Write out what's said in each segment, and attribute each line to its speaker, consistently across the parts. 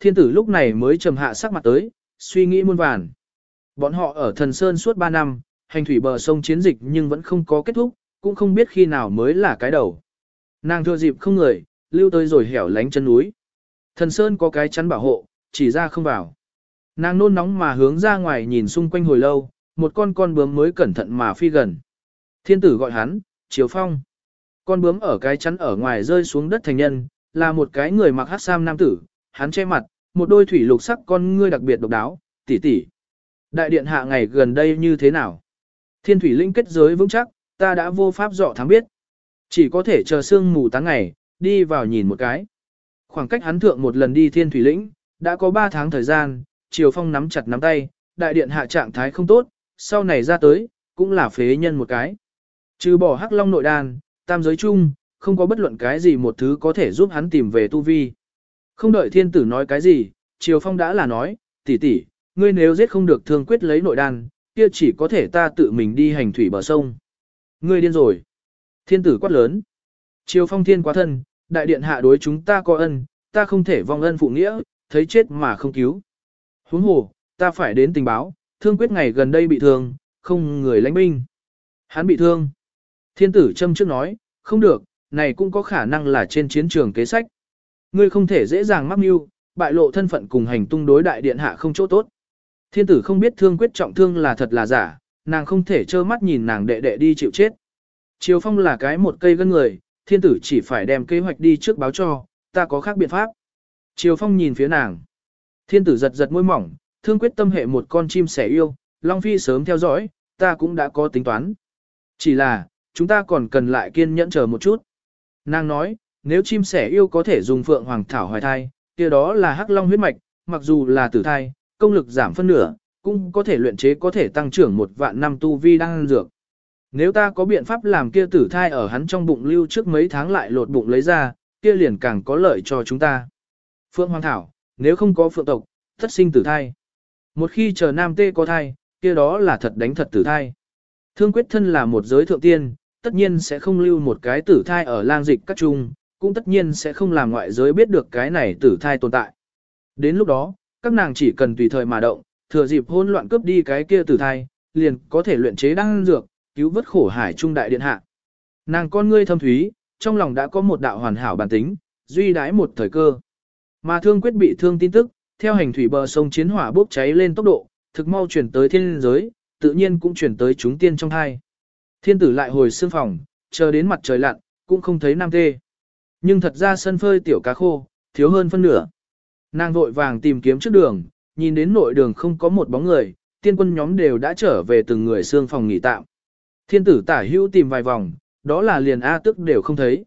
Speaker 1: thiên tử lúc này mới trầm hạ sắc mặt tới, suy nghĩ muôn vàn. Bọn họ ở thần sơn suốt 3 năm, hành thủy bờ sông chiến dịch nhưng vẫn không có kết thúc, cũng không biết khi nào mới là cái đầu. Nàng thừa dịp không người, lưu tới rồi hẻo lánh chân núi. Thần sơn có cái chắn bảo hộ, chỉ ra không vào. Nàng nôn nóng mà hướng ra ngoài nhìn xung quanh hồi lâu, một con con bướm mới cẩn thận mà phi gần. Thiên tử gọi hắn, Chiếu Phong. Con bướm ở cái chắn ở ngoài rơi xuống đất thành nhân, là một cái người mặc hát sam nam tử, hắn che mặt, một đôi thủy lục sắc con ngươi đặc biệt độc đáo, tỷ tỷ. Đại điện hạ ngày gần đây như thế nào? Thiên thủy linh kết giới vững chắc, ta đã vô pháp dọ thắng biết. Chỉ có thể chờ sương mù tháng ngày, đi vào nhìn một cái. Khoảng cách hắn thượng một lần đi thiên thủy lĩnh, đã có 3 tháng thời gian, Triều Phong nắm chặt nắm tay, đại điện hạ trạng thái không tốt, sau này ra tới, cũng là phế nhân một cái. Trừ bỏ hắc long nội đan, tam giới chung, không có bất luận cái gì một thứ có thể giúp hắn tìm về tu vi. Không đợi thiên tử nói cái gì, Triều Phong đã là nói, tỷ tỷ, ngươi nếu giết không được thương quyết lấy nội đan, kia chỉ có thể ta tự mình đi hành thủy bờ sông. Ngươi điên rồi. Thiên tử quát lớn. Triều Phong thiên quá thân, đại điện hạ đối chúng ta có ân, ta không thể vong ân phụ nghĩa, thấy chết mà không cứu. Huống hồ, ta phải đến tình báo, thương quyết ngày gần đây bị thương, không người lãnh binh. Hắn bị thương. Thiên tử châm trước nói, không được, này cũng có khả năng là trên chiến trường kế sách. Ngươi không thể dễ dàng mắc mưu, bại lộ thân phận cùng hành tung đối đại điện hạ không chỗ tốt. Thiên tử không biết thương quyết trọng thương là thật là giả, nàng không thể trơ mắt nhìn nàng đệ đệ đi chịu chết. Triều phong là cái một cây gân người, thiên tử chỉ phải đem kế hoạch đi trước báo cho, ta có khác biện pháp. Triều phong nhìn phía nàng. Thiên tử giật giật môi mỏng, thương quyết tâm hệ một con chim sẻ yêu, Long Phi sớm theo dõi, ta cũng đã có tính toán. Chỉ là, chúng ta còn cần lại kiên nhẫn chờ một chút. Nàng nói, nếu chim sẻ yêu có thể dùng phượng hoàng thảo hoài thai, kia đó là hắc long huyết mạch, mặc dù là tử thai, công lực giảm phân nửa, cũng có thể luyện chế có thể tăng trưởng một vạn năm tu vi đang dược. Nếu ta có biện pháp làm kia tử thai ở hắn trong bụng lưu trước mấy tháng lại lột bụng lấy ra, kia liền càng có lợi cho chúng ta. Phượng Hoàng Thảo, nếu không có phượng tộc, thất sinh tử thai. Một khi chờ nam tê có thai, kia đó là thật đánh thật tử thai. Thương quyết thân là một giới thượng tiên, tất nhiên sẽ không lưu một cái tử thai ở lang dịch các trung, cũng tất nhiên sẽ không làm ngoại giới biết được cái này tử thai tồn tại. Đến lúc đó, các nàng chỉ cần tùy thời mà động, thừa dịp hỗn loạn cướp đi cái kia tử thai, liền có thể luyện chế đăng dược, cứu vớt khổ hải trung đại điện hạ. Nàng con ngươi thâm thúy, trong lòng đã có một đạo hoàn hảo bản tính, duy đái một thời cơ. Mà thương quyết bị thương tin tức, theo hành thủy bờ sông chiến hỏa bốc cháy lên tốc độ, thực mau chuyển tới thiên giới, tự nhiên cũng chuyển tới chúng tiên trong hai. Thiên tử lại hồi xương phòng, chờ đến mặt trời lặn, cũng không thấy nam tê. Nhưng thật ra sân phơi tiểu cá khô, thiếu hơn phân nửa. Nàng vội vàng tìm kiếm trước đường, nhìn đến nội đường không có một bóng người, tiên quân nhóm đều đã trở về từng người xương phòng nghỉ tạm. Thiên tử tả hữu tìm vài vòng, đó là liền A tức đều không thấy.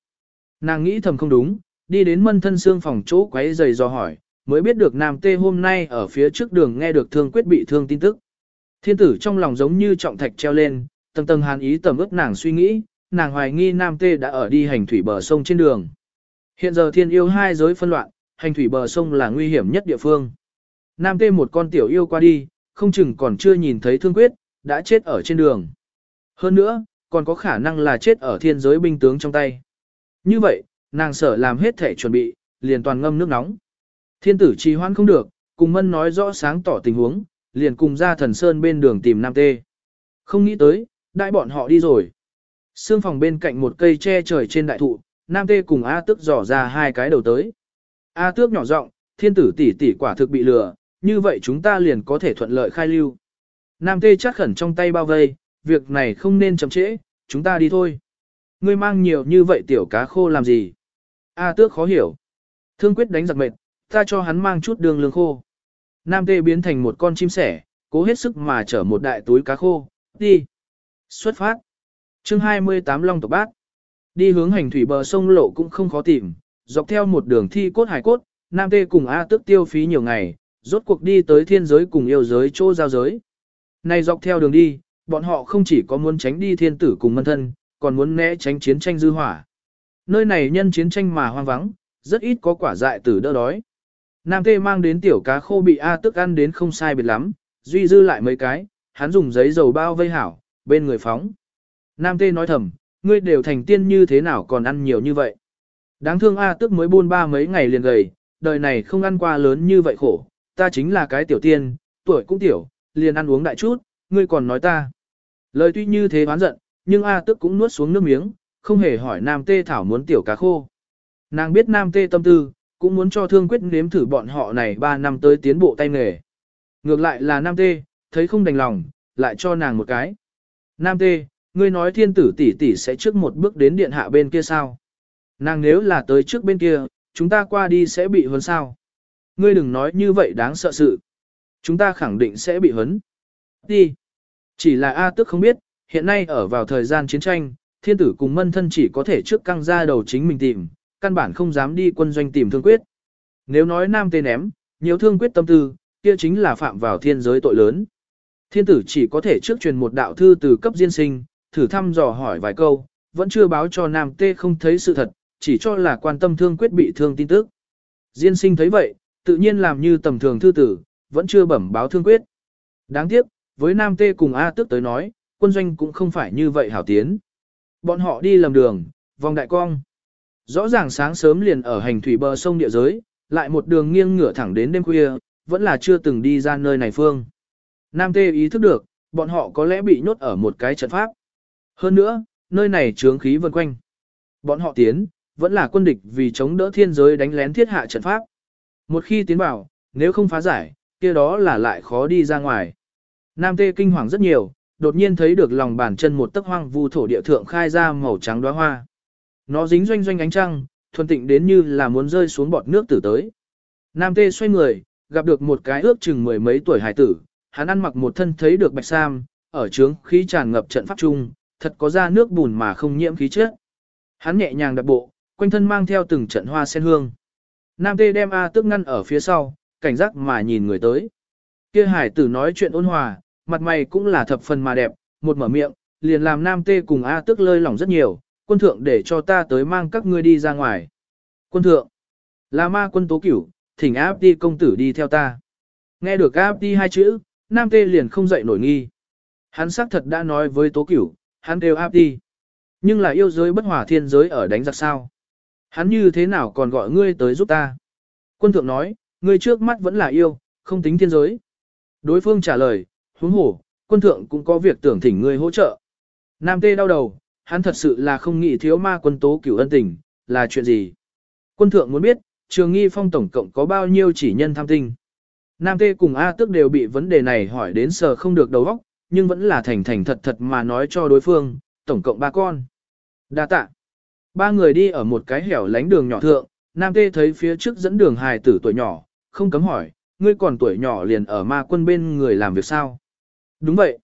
Speaker 1: Nàng nghĩ thầm không đúng, đi đến mân thân xương phòng chỗ quấy giày do hỏi, mới biết được nam tê hôm nay ở phía trước đường nghe được thương quyết bị thương tin tức. Thiên tử trong lòng giống như trọng thạch treo lên, tầng tầng hàn ý tầm ước nàng suy nghĩ, nàng hoài nghi nam tê đã ở đi hành thủy bờ sông trên đường. Hiện giờ thiên yêu hai giới phân loạn, hành thủy bờ sông là nguy hiểm nhất địa phương. Nam tê một con tiểu yêu qua đi, không chừng còn chưa nhìn thấy thương quyết, đã chết ở trên đường. Hơn nữa, còn có khả năng là chết ở thiên giới binh tướng trong tay. Như vậy, nàng sở làm hết thể chuẩn bị, liền toàn ngâm nước nóng. Thiên tử trì hoãn không được, cùng mân nói rõ sáng tỏ tình huống, liền cùng ra thần sơn bên đường tìm Nam Tê. Không nghĩ tới, đại bọn họ đi rồi. Sương phòng bên cạnh một cây che trời trên đại thụ, Nam Tê cùng A Tước dò ra hai cái đầu tới. A Tước nhỏ giọng, thiên tử tỷ tỷ quả thực bị lừa, như vậy chúng ta liền có thể thuận lợi khai lưu. Nam Tê chắc khẩn trong tay bao vây, việc này không nên chậm trễ, chúng ta đi thôi. Ngươi mang nhiều như vậy tiểu cá khô làm gì? A Tước khó hiểu. Thương quyết đánh giặc mệt, ta cho hắn mang chút đường lương khô. Nam Tê biến thành một con chim sẻ, cố hết sức mà chở một đại túi cá khô, đi. Xuất phát. chương 28 Long tộc bát. Đi hướng hành thủy bờ sông lộ cũng không khó tìm, dọc theo một đường thi cốt hải cốt, Nam Tê cùng A tức tiêu phí nhiều ngày, rốt cuộc đi tới thiên giới cùng yêu giới chỗ giao giới. Này dọc theo đường đi, bọn họ không chỉ có muốn tránh đi thiên tử cùng mân thân, còn muốn né tránh chiến tranh dư hỏa. Nơi này nhân chiến tranh mà hoang vắng, rất ít có quả dại tử đỡ đói. Nam Tê mang đến tiểu cá khô bị A tức ăn đến không sai biệt lắm, duy dư lại mấy cái, hắn dùng giấy dầu bao vây hảo, bên người phóng. Nam Tê nói thầm, ngươi đều thành tiên như thế nào còn ăn nhiều như vậy. Đáng thương A tức mới buôn ba mấy ngày liền gầy, đời này không ăn qua lớn như vậy khổ, ta chính là cái tiểu tiên, tuổi cũng tiểu, liền ăn uống đại chút, ngươi còn nói ta. Lời tuy như thế oán giận, nhưng A tức cũng nuốt xuống nước miếng, không hề hỏi Nam Tê Thảo muốn tiểu cá khô. Nàng biết Nam Tê tâm tư, cũng muốn cho thương quyết nếm thử bọn họ này 3 năm tới tiến bộ tay nghề. Ngược lại là Nam Tê, thấy không đành lòng, lại cho nàng một cái. Nam Tê, ngươi nói thiên tử tỷ tỷ sẽ trước một bước đến điện hạ bên kia sao? Nàng nếu là tới trước bên kia, chúng ta qua đi sẽ bị huấn sao? Ngươi đừng nói như vậy đáng sợ sự. Chúng ta khẳng định sẽ bị huấn. Đi. Chỉ là A tức không biết, hiện nay ở vào thời gian chiến tranh, thiên tử cùng mân thân chỉ có thể trước căng ra đầu chính mình tìm, căn bản không dám đi quân doanh tìm thương quyết. Nếu nói nam tên ném, nhiều thương quyết tâm tư, kia chính là phạm vào thiên giới tội lớn. Thiên tử chỉ có thể trước truyền một đạo thư từ cấp diên sinh, thử thăm dò hỏi vài câu, vẫn chưa báo cho nam tê không thấy sự thật, chỉ cho là quan tâm thương quyết bị thương tin tức. Diên sinh thấy vậy, tự nhiên làm như tầm thường thư tử, vẫn chưa bẩm báo thương quyết. Đáng tiếc, với nam tê cùng A tước tới nói, quân doanh cũng không phải như vậy hảo tiến. Bọn họ đi lầm đường, vòng đại cong. Rõ ràng sáng sớm liền ở hành thủy bờ sông địa giới, lại một đường nghiêng ngửa thẳng đến đêm khuya, vẫn là chưa từng đi ra nơi này phương. Nam Tê ý thức được, bọn họ có lẽ bị nhốt ở một cái trận pháp. Hơn nữa, nơi này trướng khí vần quanh. Bọn họ tiến, vẫn là quân địch vì chống đỡ thiên giới đánh lén thiết hạ trận pháp. Một khi tiến vào, nếu không phá giải, kia đó là lại khó đi ra ngoài. Nam Tê kinh hoàng rất nhiều, đột nhiên thấy được lòng bàn chân một tấc hoang vu thổ địa thượng khai ra màu trắng đóa hoa. Nó dính doanh doanh ánh trăng, thuần tịnh đến như là muốn rơi xuống bọt nước tử tới. Nam Tê xoay người, gặp được một cái ước chừng mười mấy tuổi hải tử, hắn ăn mặc một thân thấy được bạch sam, ở trướng khí tràn ngập trận pháp trung, thật có ra nước bùn mà không nhiễm khí chất. Hắn nhẹ nhàng đạp bộ, quanh thân mang theo từng trận hoa sen hương. Nam Tê đem A tức ngăn ở phía sau, cảnh giác mà nhìn người tới. Kia hải tử nói chuyện ôn hòa, mặt mày cũng là thập phần mà đẹp, một mở miệng, liền làm Nam Tê cùng A tức lơi lỏng rất nhiều, quân thượng để cho ta tới mang các ngươi đi ra ngoài. Quân thượng, là ma quân tố cửu, thỉnh áp đi công tử đi theo ta. Nghe được áp đi hai chữ, Nam Tê liền không dậy nổi nghi. Hắn xác thật đã nói với tố cửu, hắn đều áp đi. Nhưng là yêu giới bất hòa thiên giới ở đánh giặc sao. Hắn như thế nào còn gọi ngươi tới giúp ta? Quân thượng nói, ngươi trước mắt vẫn là yêu, không tính thiên giới. Đối phương trả lời, huống hổ, quân thượng cũng có việc tưởng thỉnh ngươi hỗ trợ. Nam tê đau đầu, hắn thật sự là không nghĩ thiếu ma quân tố cửu ân tình, là chuyện gì? Quân thượng muốn biết, trường nghi phong tổng cộng có bao nhiêu chỉ nhân tham tinh. Nam tê cùng A tức đều bị vấn đề này hỏi đến sờ không được đầu óc, nhưng vẫn là thành thành thật thật mà nói cho đối phương, tổng cộng ba con. Đa tạ. Ba người đi ở một cái hẻo lánh đường nhỏ thượng, Nam tê thấy phía trước dẫn đường hài tử tuổi nhỏ, không cấm hỏi, ngươi còn tuổi nhỏ liền ở ma quân bên người làm việc sao? Đúng vậy.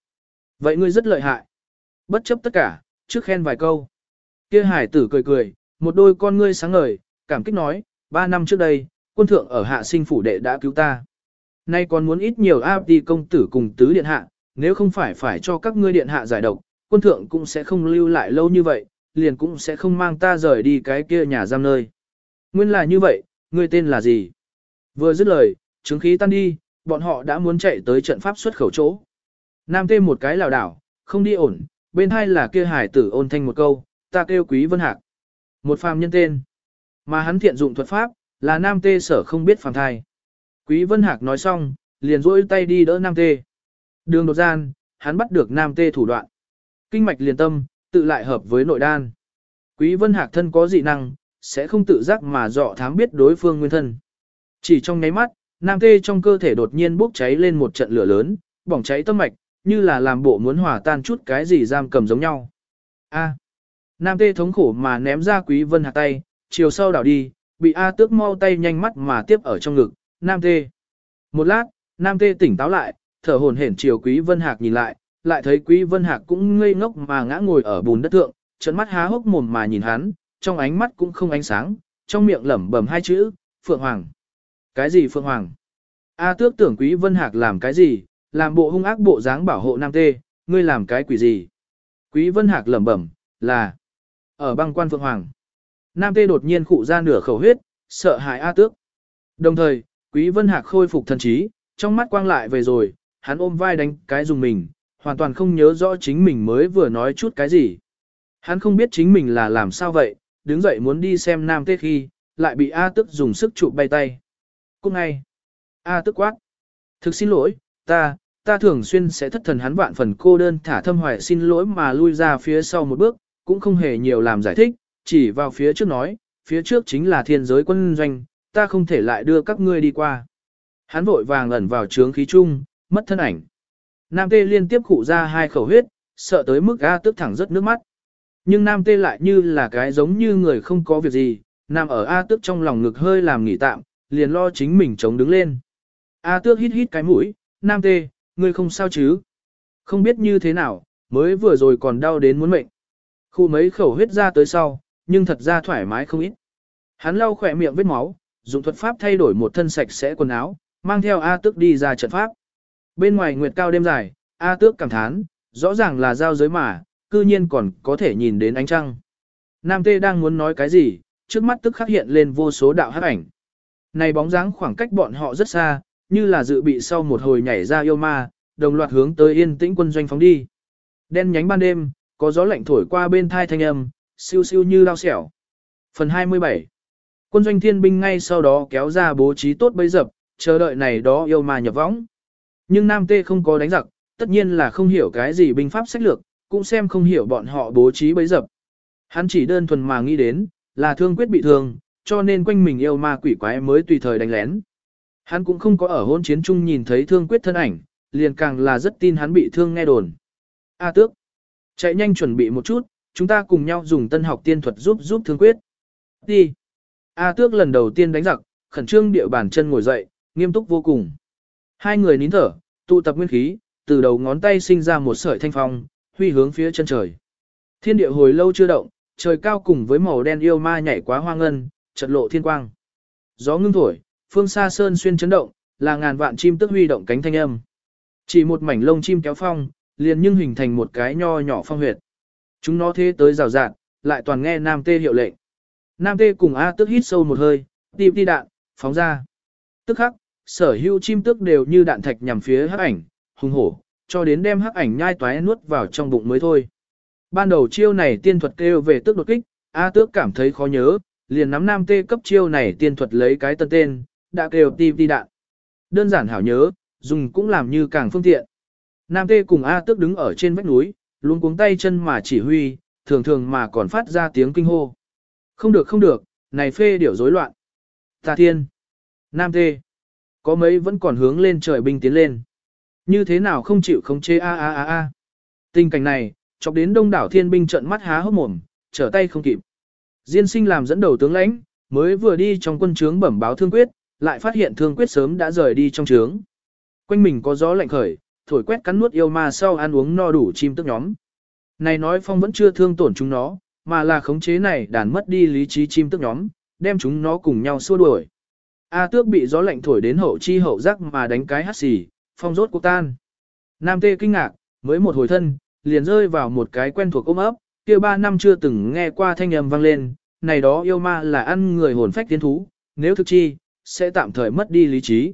Speaker 1: Vậy ngươi rất lợi hại. Bất chấp tất cả, trước khen vài câu. Kia hải tử cười cười, một đôi con ngươi sáng ngời, cảm kích nói, ba năm trước đây, quân thượng ở hạ sinh phủ đệ đã cứu ta. Nay còn muốn ít nhiều áp đi công tử cùng tứ điện hạ, nếu không phải phải cho các ngươi điện hạ giải độc, quân thượng cũng sẽ không lưu lại lâu như vậy, liền cũng sẽ không mang ta rời đi cái kia nhà giam nơi. Nguyên là như vậy, ngươi tên là gì? Vừa dứt lời, chứng khí tan đi, bọn họ đã muốn chạy tới trận pháp xuất khẩu chỗ. Nam tê một cái lảo đảo, không đi ổn, bên hai là kia hải tử ôn thanh một câu, ta kêu quý vân hạc. Một phàm nhân tên. Mà hắn thiện dụng thuật pháp, là nam tê sở không biết phàm thai. Quý vân hạc nói xong, liền rỗi tay đi đỡ nam tê. Đường đột gian, hắn bắt được nam tê thủ đoạn. Kinh mạch liền tâm, tự lại hợp với nội đan. Quý vân hạc thân có dị năng, sẽ không tự giác mà dọ thám biết đối phương nguyên thân. Chỉ trong nháy mắt, nam tê trong cơ thể đột nhiên bốc cháy lên một trận lửa lớn, bỏng cháy tâm mạch, như là làm bộ muốn hòa tan chút cái gì giam cầm giống nhau. A. Nam tê thống khổ mà ném ra quý vân hạc tay, chiều sau đảo đi, bị A tước mau tay nhanh mắt mà tiếp ở trong ngực, Nam tê. Một lát, Nam tê tỉnh táo lại, thở hồn hển chiều quý vân hạc nhìn lại, lại thấy quý vân hạc cũng ngây ngốc mà ngã ngồi ở bùn đất thượng, trận mắt há hốc mồm mà nhìn hắn, trong ánh mắt cũng không ánh sáng, trong miệng lẩm bẩm hai chữ, Phượng Hoàng. Cái gì Phượng Hoàng? A tước tưởng quý vân hạc làm cái gì, làm bộ hung ác bộ dáng bảo hộ nam tê, ngươi làm cái quỷ gì? Quý Vân Hạc lẩm bẩm, là ở băng quan Phượng Hoàng. Nam tê đột nhiên khụ ra nửa khẩu huyết, sợ hãi A tước. Đồng thời, Quý Vân Hạc khôi phục thần trí, trong mắt quang lại về rồi, hắn ôm vai đánh cái dùng mình, hoàn toàn không nhớ rõ chính mình mới vừa nói chút cái gì. Hắn không biết chính mình là làm sao vậy, đứng dậy muốn đi xem nam Tế khi, lại bị A tức dùng sức trụ bay tay. Cũng ngay. A tức quát. Thực xin lỗi, ta, ta thường xuyên sẽ thất thần hắn vạn phần cô đơn thả thâm hoài xin lỗi mà lui ra phía sau một bước, cũng không hề nhiều làm giải thích, chỉ vào phía trước nói, phía trước chính là thiên giới quân doanh, ta không thể lại đưa các ngươi đi qua. Hắn vội vàng ẩn vào trướng khí chung, mất thân ảnh. Nam tê liên tiếp khụ ra hai khẩu huyết, sợ tới mức A tức thẳng rất nước mắt. Nhưng Nam tê lại như là cái giống như người không có việc gì, nằm ở A tức trong lòng ngực hơi làm nghỉ tạm, liền lo chính mình chống đứng lên. A tước hít hít cái mũi, Nam tê, ngươi không sao chứ? Không biết như thế nào, mới vừa rồi còn đau đến muốn mệnh. Khu mấy khẩu huyết ra tới sau, nhưng thật ra thoải mái không ít. Hắn lau khỏe miệng vết máu, dùng thuật pháp thay đổi một thân sạch sẽ quần áo, mang theo A tước đi ra trận pháp. Bên ngoài nguyệt cao đêm dài, A tước cảm thán, rõ ràng là giao giới mà, cư nhiên còn có thể nhìn đến ánh trăng. Nam Tê đang muốn nói cái gì, trước mắt tức khắc hiện lên vô số đạo hắc ảnh. Này bóng dáng khoảng cách bọn họ rất xa, như là dự bị sau một hồi nhảy ra yêu ma, đồng loạt hướng tới yên tĩnh quân doanh phóng đi. Đen nhánh ban đêm, có gió lạnh thổi qua bên thai thanh âm, siêu siêu như lao xẻo. Phần 27 Quân doanh thiên binh ngay sau đó kéo ra bố trí tốt bấy dập, chờ đợi này đó yêu ma nhập võng. Nhưng Nam Tê không có đánh giặc, tất nhiên là không hiểu cái gì binh pháp sách lược, cũng xem không hiểu bọn họ bố trí bấy dập. Hắn chỉ đơn thuần mà nghĩ đến, là thương quyết bị thương, cho nên quanh mình yêu ma quỷ quái mới tùy thời đánh lén. Hắn cũng không có ở hôn chiến chung nhìn thấy thương quyết thân ảnh, liền càng là rất tin hắn bị thương nghe đồn. A à, tước, chạy nhanh chuẩn bị một chút, chúng ta cùng nhau dùng tân học tiên thuật giúp giúp thương quyết. Đi. A à, tước lần đầu tiên đánh giặc, khẩn trương địa bản chân ngồi dậy, nghiêm túc vô cùng. Hai người nín thở, tụ tập nguyên khí, từ đầu ngón tay sinh ra một sợi thanh phong, huy hướng phía chân trời. Thiên địa hồi lâu chưa động, trời cao cùng với màu đen yêu ma nhảy quá hoang ngân, chật lộ thiên quang. Gió ngưng thổi, phương xa sơn xuyên chấn động, là ngàn vạn chim tức huy động cánh thanh âm. Chỉ một mảnh lông chim kéo phong, liền nhưng hình thành một cái nho nhỏ phong huyệt. Chúng nó thế tới rào rạt, lại toàn nghe Nam Tê hiệu lệnh. Nam Tê cùng A tức hít sâu một hơi, tìm đi đạn, phóng ra. Tức khắc, sở hữu chim tước đều như đạn thạch nhằm phía hắc ảnh, hung hổ, cho đến đem hắc ảnh nhai toái nuốt vào trong bụng mới thôi. Ban đầu chiêu này tiên thuật kêu về tước đột kích, A tước cảm thấy khó nhớ, liền nắm nam tê cấp chiêu này tiên thuật lấy cái tân tên, đã kêu ti ti đạn. Đơn giản hảo nhớ, dùng cũng làm như càng phương tiện. Nam tê cùng A tước đứng ở trên vách núi, luôn cuống tay chân mà chỉ huy, thường thường mà còn phát ra tiếng kinh hô. Không được không được, này phê điểu rối loạn. Tà thiên. Nam tê. Có mấy vẫn còn hướng lên trời binh tiến lên. Như thế nào không chịu không chế a a a a. Tình cảnh này, chọc đến đông đảo thiên binh trận mắt há hốc mồm, trở tay không kịp. Diên sinh làm dẫn đầu tướng lãnh, mới vừa đi trong quân trướng bẩm báo thương quyết, lại phát hiện thương quyết sớm đã rời đi trong trướng. Quanh mình có gió lạnh khởi, thổi quét cắn nuốt yêu ma sau ăn uống no đủ chim tức nhóm. Này nói phong vẫn chưa thương tổn chúng nó, mà là khống chế này đàn mất đi lý trí chim tức nhóm, đem chúng nó cùng nhau xua đuổi. A tước bị gió lạnh thổi đến hậu chi hậu giác mà đánh cái hắt xì, phong rốt cuộc tan. Nam tê kinh ngạc, mới một hồi thân, liền rơi vào một cái quen thuộc ôm ấp, kia ba năm chưa từng nghe qua thanh âm vang lên, này đó yêu ma là ăn người hồn phách tiến thú, nếu thực chi, sẽ tạm thời mất đi lý trí.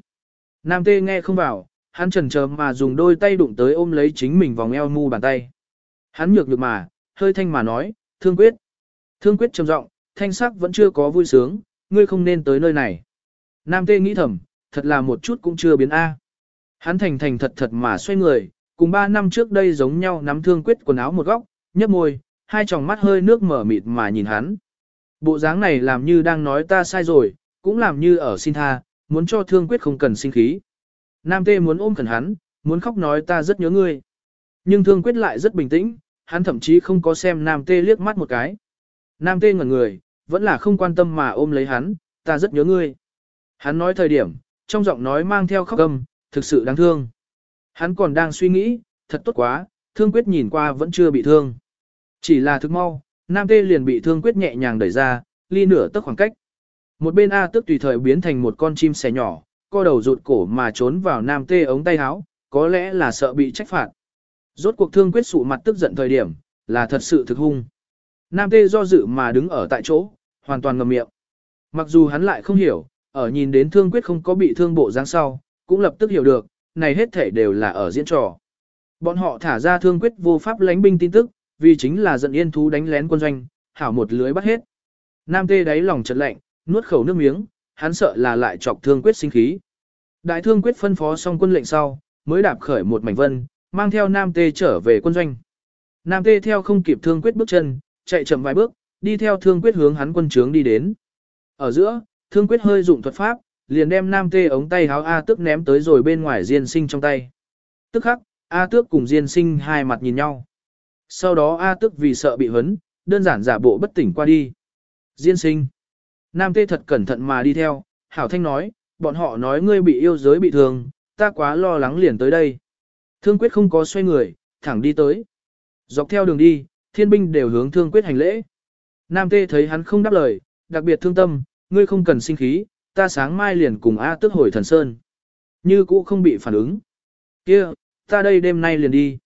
Speaker 1: Nam tê nghe không vào, hắn trần chờ mà dùng đôi tay đụng tới ôm lấy chính mình vòng eo mu bàn tay. Hắn nhược được mà, hơi thanh mà nói, thương quyết. Thương quyết trầm giọng, thanh sắc vẫn chưa có vui sướng, ngươi không nên tới nơi này. Nam tê nghĩ thầm, thật là một chút cũng chưa biến A. Hắn thành thành thật thật mà xoay người, cùng ba năm trước đây giống nhau nắm thương quyết quần áo một góc, nhấp môi, hai tròng mắt hơi nước mở mịt mà nhìn hắn. Bộ dáng này làm như đang nói ta sai rồi, cũng làm như ở xin tha, muốn cho thương quyết không cần sinh khí. Nam tê muốn ôm cần hắn, muốn khóc nói ta rất nhớ ngươi. Nhưng thương quyết lại rất bình tĩnh, hắn thậm chí không có xem Nam tê liếc mắt một cái. Nam tê ngẩn người, vẫn là không quan tâm mà ôm lấy hắn, ta rất nhớ ngươi. Hắn nói thời điểm, trong giọng nói mang theo khóc âm, thực sự đáng thương. Hắn còn đang suy nghĩ, thật tốt quá, thương quyết nhìn qua vẫn chưa bị thương. Chỉ là thức mau, nam tê liền bị thương quyết nhẹ nhàng đẩy ra, ly nửa tức khoảng cách. Một bên A tức tùy thời biến thành một con chim sẻ nhỏ, co đầu rụt cổ mà trốn vào nam tê ống tay áo, có lẽ là sợ bị trách phạt. Rốt cuộc thương quyết sụ mặt tức giận thời điểm, là thật sự thực hung. Nam tê do dự mà đứng ở tại chỗ, hoàn toàn ngầm miệng. Mặc dù hắn lại không hiểu, ở nhìn đến thương quyết không có bị thương bộ dáng sau, cũng lập tức hiểu được, này hết thể đều là ở diễn trò. Bọn họ thả ra thương quyết vô pháp lánh binh tin tức, vì chính là giận yên thú đánh lén quân doanh, hảo một lưới bắt hết. Nam tê đáy lòng chợt lạnh, nuốt khẩu nước miếng, hắn sợ là lại chọc thương quyết sinh khí. Đại thương quyết phân phó xong quân lệnh sau, mới đạp khởi một mảnh vân, mang theo Nam Tê trở về quân doanh. Nam Tê theo không kịp thương quyết bước chân, chạy chậm vài bước, đi theo thương quyết hướng hắn quân trướng đi đến. Ở giữa, thương quyết hơi dụng thuật pháp, liền đem Nam Tê ống tay háo A Tước ném tới rồi bên ngoài Diên sinh trong tay. Tức khắc, A tước cùng Diên sinh hai mặt nhìn nhau. Sau đó A Tước vì sợ bị hấn, đơn giản giả bộ bất tỉnh qua đi. Diên sinh. Nam Tê thật cẩn thận mà đi theo, Hảo Thanh nói, bọn họ nói ngươi bị yêu giới bị thương, ta quá lo lắng liền tới đây. Thương quyết không có xoay người, thẳng đi tới. Dọc theo đường đi, thiên binh đều hướng thương quyết hành lễ. Nam Tê thấy hắn không đáp lời, đặc biệt thương tâm, ngươi không cần sinh khí, ta sáng mai liền cùng A tức hồi thần sơn. Như cũ không bị phản ứng. kia ta đây đêm nay liền đi.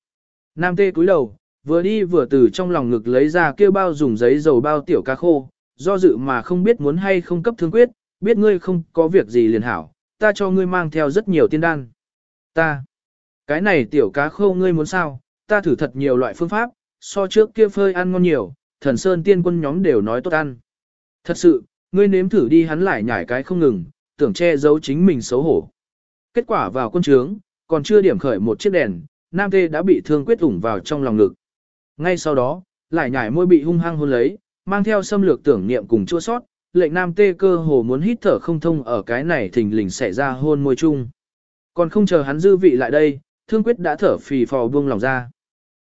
Speaker 1: Nam Tê cúi đầu, vừa đi vừa từ trong lòng ngực lấy ra kia bao dùng giấy dầu bao tiểu ca khô, do dự mà không biết muốn hay không cấp thương quyết, biết ngươi không có việc gì liền hảo, ta cho ngươi mang theo rất nhiều tiên đan. Ta, cái này tiểu cá khô ngươi muốn sao, ta thử thật nhiều loại phương pháp, so trước kia phơi ăn ngon nhiều, thần sơn tiên quân nhóm đều nói tốt ăn. Thật sự, ngươi nếm thử đi hắn lại nhảy cái không ngừng, tưởng che giấu chính mình xấu hổ. Kết quả vào quân trướng, còn chưa điểm khởi một chiếc đèn, nam tê đã bị thương quyết ủng vào trong lòng ngực. Ngay sau đó, lại nhảy môi bị hung hăng hôn lấy, mang theo xâm lược tưởng niệm cùng chua sót, lệnh nam tê cơ hồ muốn hít thở không thông ở cái này thình lình xảy ra hôn môi chung. Còn không chờ hắn dư vị lại đây, thương quyết đã thở phì phò buông lòng ra.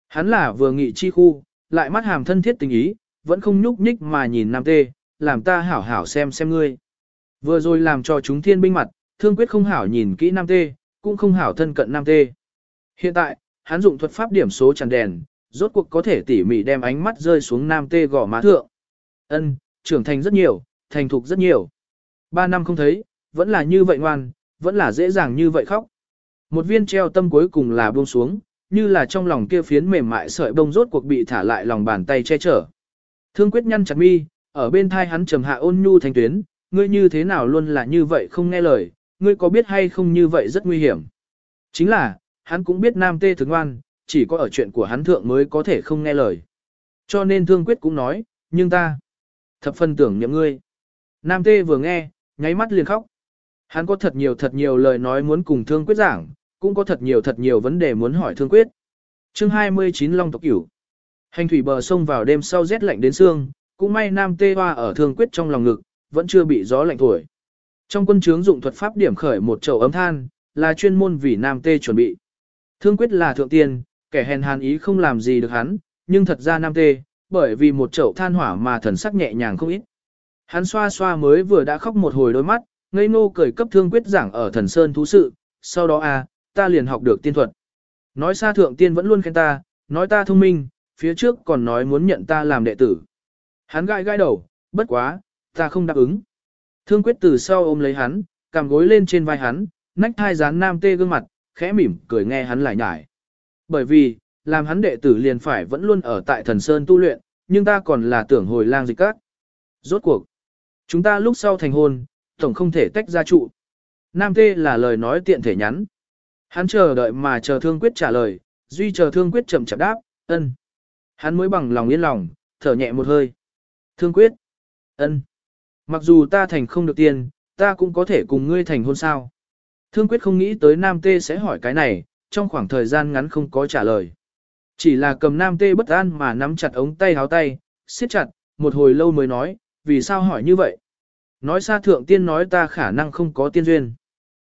Speaker 1: Hắn là vừa nghị chi khu, lại mắt hàm thân thiết tình ý, vẫn không nhúc nhích mà nhìn nam tê, làm ta hảo hảo xem xem ngươi. Vừa rồi làm cho chúng thiên binh mặt, thương quyết không hảo nhìn kỹ nam tê, cũng không hảo thân cận nam tê. Hiện tại, hắn dụng thuật pháp điểm số tràn đèn, rốt cuộc có thể tỉ mỉ đem ánh mắt rơi xuống nam tê gò má thượng. Ân, trưởng thành rất nhiều, thành thục rất nhiều. Ba năm không thấy, vẫn là như vậy ngoan, vẫn là dễ dàng như vậy khóc. Một viên treo tâm cuối cùng là buông xuống, như là trong lòng kia phiến mềm mại sợi bông rốt cuộc bị thả lại lòng bàn tay che chở. Thương quyết nhăn chặt mi, ở bên thai hắn trầm hạ ôn nhu thành tuyến, ngươi như thế nào luôn là như vậy không nghe lời, ngươi có biết hay không như vậy rất nguy hiểm. Chính là, hắn cũng biết nam tê thường ngoan, chỉ có ở chuyện của hắn thượng mới có thể không nghe lời. Cho nên thương quyết cũng nói, nhưng ta, thập phân tưởng nhậm ngươi. Nam tê vừa nghe, nháy mắt liền khóc. Hắn có thật nhiều thật nhiều lời nói muốn cùng thương quyết giảng, cũng có thật nhiều thật nhiều vấn đề muốn hỏi thương quyết. chương 29 Long tộc cửu. Hành thủy bờ sông vào đêm sau rét lạnh đến xương, cũng may nam tê hoa ở thương quyết trong lòng ngực, vẫn chưa bị gió lạnh thổi. Trong quân chướng dụng thuật pháp điểm khởi một chậu ấm than, là chuyên môn vì nam tê chuẩn bị. Thương quyết là thượng tiên, kẻ hèn hàn ý không làm gì được hắn, nhưng thật ra nam tê, bởi vì một chậu than hỏa mà thần sắc nhẹ nhàng không ít. Hắn xoa xoa mới vừa đã khóc một hồi đôi mắt, ngây Ngô cởi cấp thương quyết giảng ở thần sơn thú sự, sau đó à, ta liền học được tiên thuật. Nói xa thượng tiên vẫn luôn khen ta, nói ta thông minh, phía trước còn nói muốn nhận ta làm đệ tử. Hắn gãi gãi đầu, bất quá, ta không đáp ứng. Thương quyết từ sau ôm lấy hắn, cằm gối lên trên vai hắn, nách thai dán nam tê gương mặt, khẽ mỉm cười nghe hắn lại nhải. Bởi vì, làm hắn đệ tử liền phải vẫn luôn ở tại thần sơn tu luyện, nhưng ta còn là tưởng hồi lang dịch các. Rốt cuộc, chúng ta lúc sau thành hôn, tổng không thể tách ra trụ. Nam tê là lời nói tiện thể nhắn. Hắn chờ đợi mà chờ thương quyết trả lời, duy chờ thương quyết chậm chậm đáp, ân. Hắn mới bằng lòng yên lòng, thở nhẹ một hơi. Thương quyết, ân. Mặc dù ta thành không được tiền, ta cũng có thể cùng ngươi thành hôn sao. Thương quyết không nghĩ tới Nam Tê sẽ hỏi cái này, trong khoảng thời gian ngắn không có trả lời. Chỉ là cầm Nam Tê bất an mà nắm chặt ống tay háo tay, siết chặt, một hồi lâu mới nói, vì sao hỏi như vậy? Nói xa thượng tiên nói ta khả năng không có tiên duyên.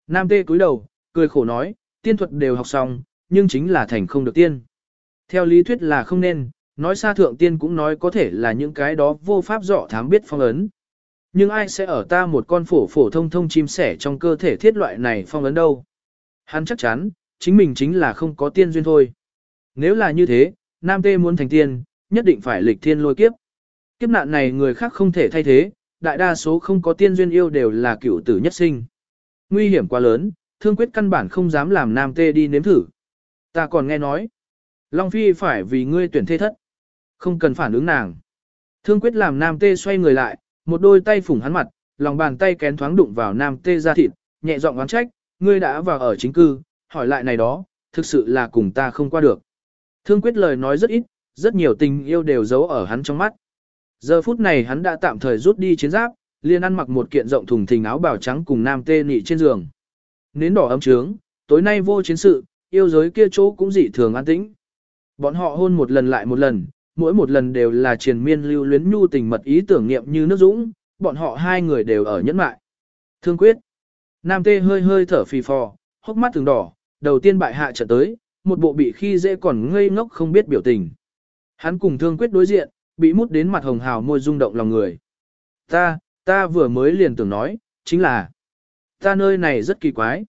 Speaker 1: Nam Tê cúi đầu, cười khổ nói, tiên thuật đều học xong, nhưng chính là thành không được tiên. Theo lý thuyết là không nên, nói xa thượng tiên cũng nói có thể là những cái đó vô pháp dọ thám biết phong ấn. Nhưng ai sẽ ở ta một con phổ phổ thông thông chim sẻ trong cơ thể thiết loại này phong ấn đâu? Hắn chắc chắn, chính mình chính là không có tiên duyên thôi. Nếu là như thế, Nam Tê muốn thành tiên, nhất định phải lịch thiên lôi kiếp. Kiếp nạn này người khác không thể thay thế, đại đa số không có tiên duyên yêu đều là cựu tử nhất sinh. Nguy hiểm quá lớn, thương quyết căn bản không dám làm Nam Tê đi nếm thử. Ta còn nghe nói, Long Phi phải vì ngươi tuyển thế thất. Không cần phản ứng nàng. Thương quyết làm Nam Tê xoay người lại, một đôi tay phủng hắn mặt, lòng bàn tay kén thoáng đụng vào Nam Tê ra thịt, nhẹ giọng oán trách, ngươi đã vào ở chính cư, hỏi lại này đó, thực sự là cùng ta không qua được. Thương quyết lời nói rất ít, rất nhiều tình yêu đều giấu ở hắn trong mắt. Giờ phút này hắn đã tạm thời rút đi chiến giáp, liền ăn mặc một kiện rộng thùng thình áo bào trắng cùng nam tê nị trên giường. Nến đỏ ấm trướng, tối nay vô chiến sự, yêu giới kia chỗ cũng dị thường an tĩnh. Bọn họ hôn một lần lại một lần, mỗi một lần đều là triền miên lưu luyến nhu tình mật ý tưởng niệm như nước dũng, bọn họ hai người đều ở nhẫn mại. Thương quyết. Nam tê hơi hơi thở phì phò, hốc mắt từng đỏ, đầu tiên bại hạ trở tới, một bộ bị khi dễ còn ngây ngốc không biết biểu tình. Hắn cùng thương quyết đối diện, bị mút đến mặt hồng hào môi rung động lòng người. Ta, ta vừa mới liền tưởng nói, chính là, ta nơi này rất kỳ quái.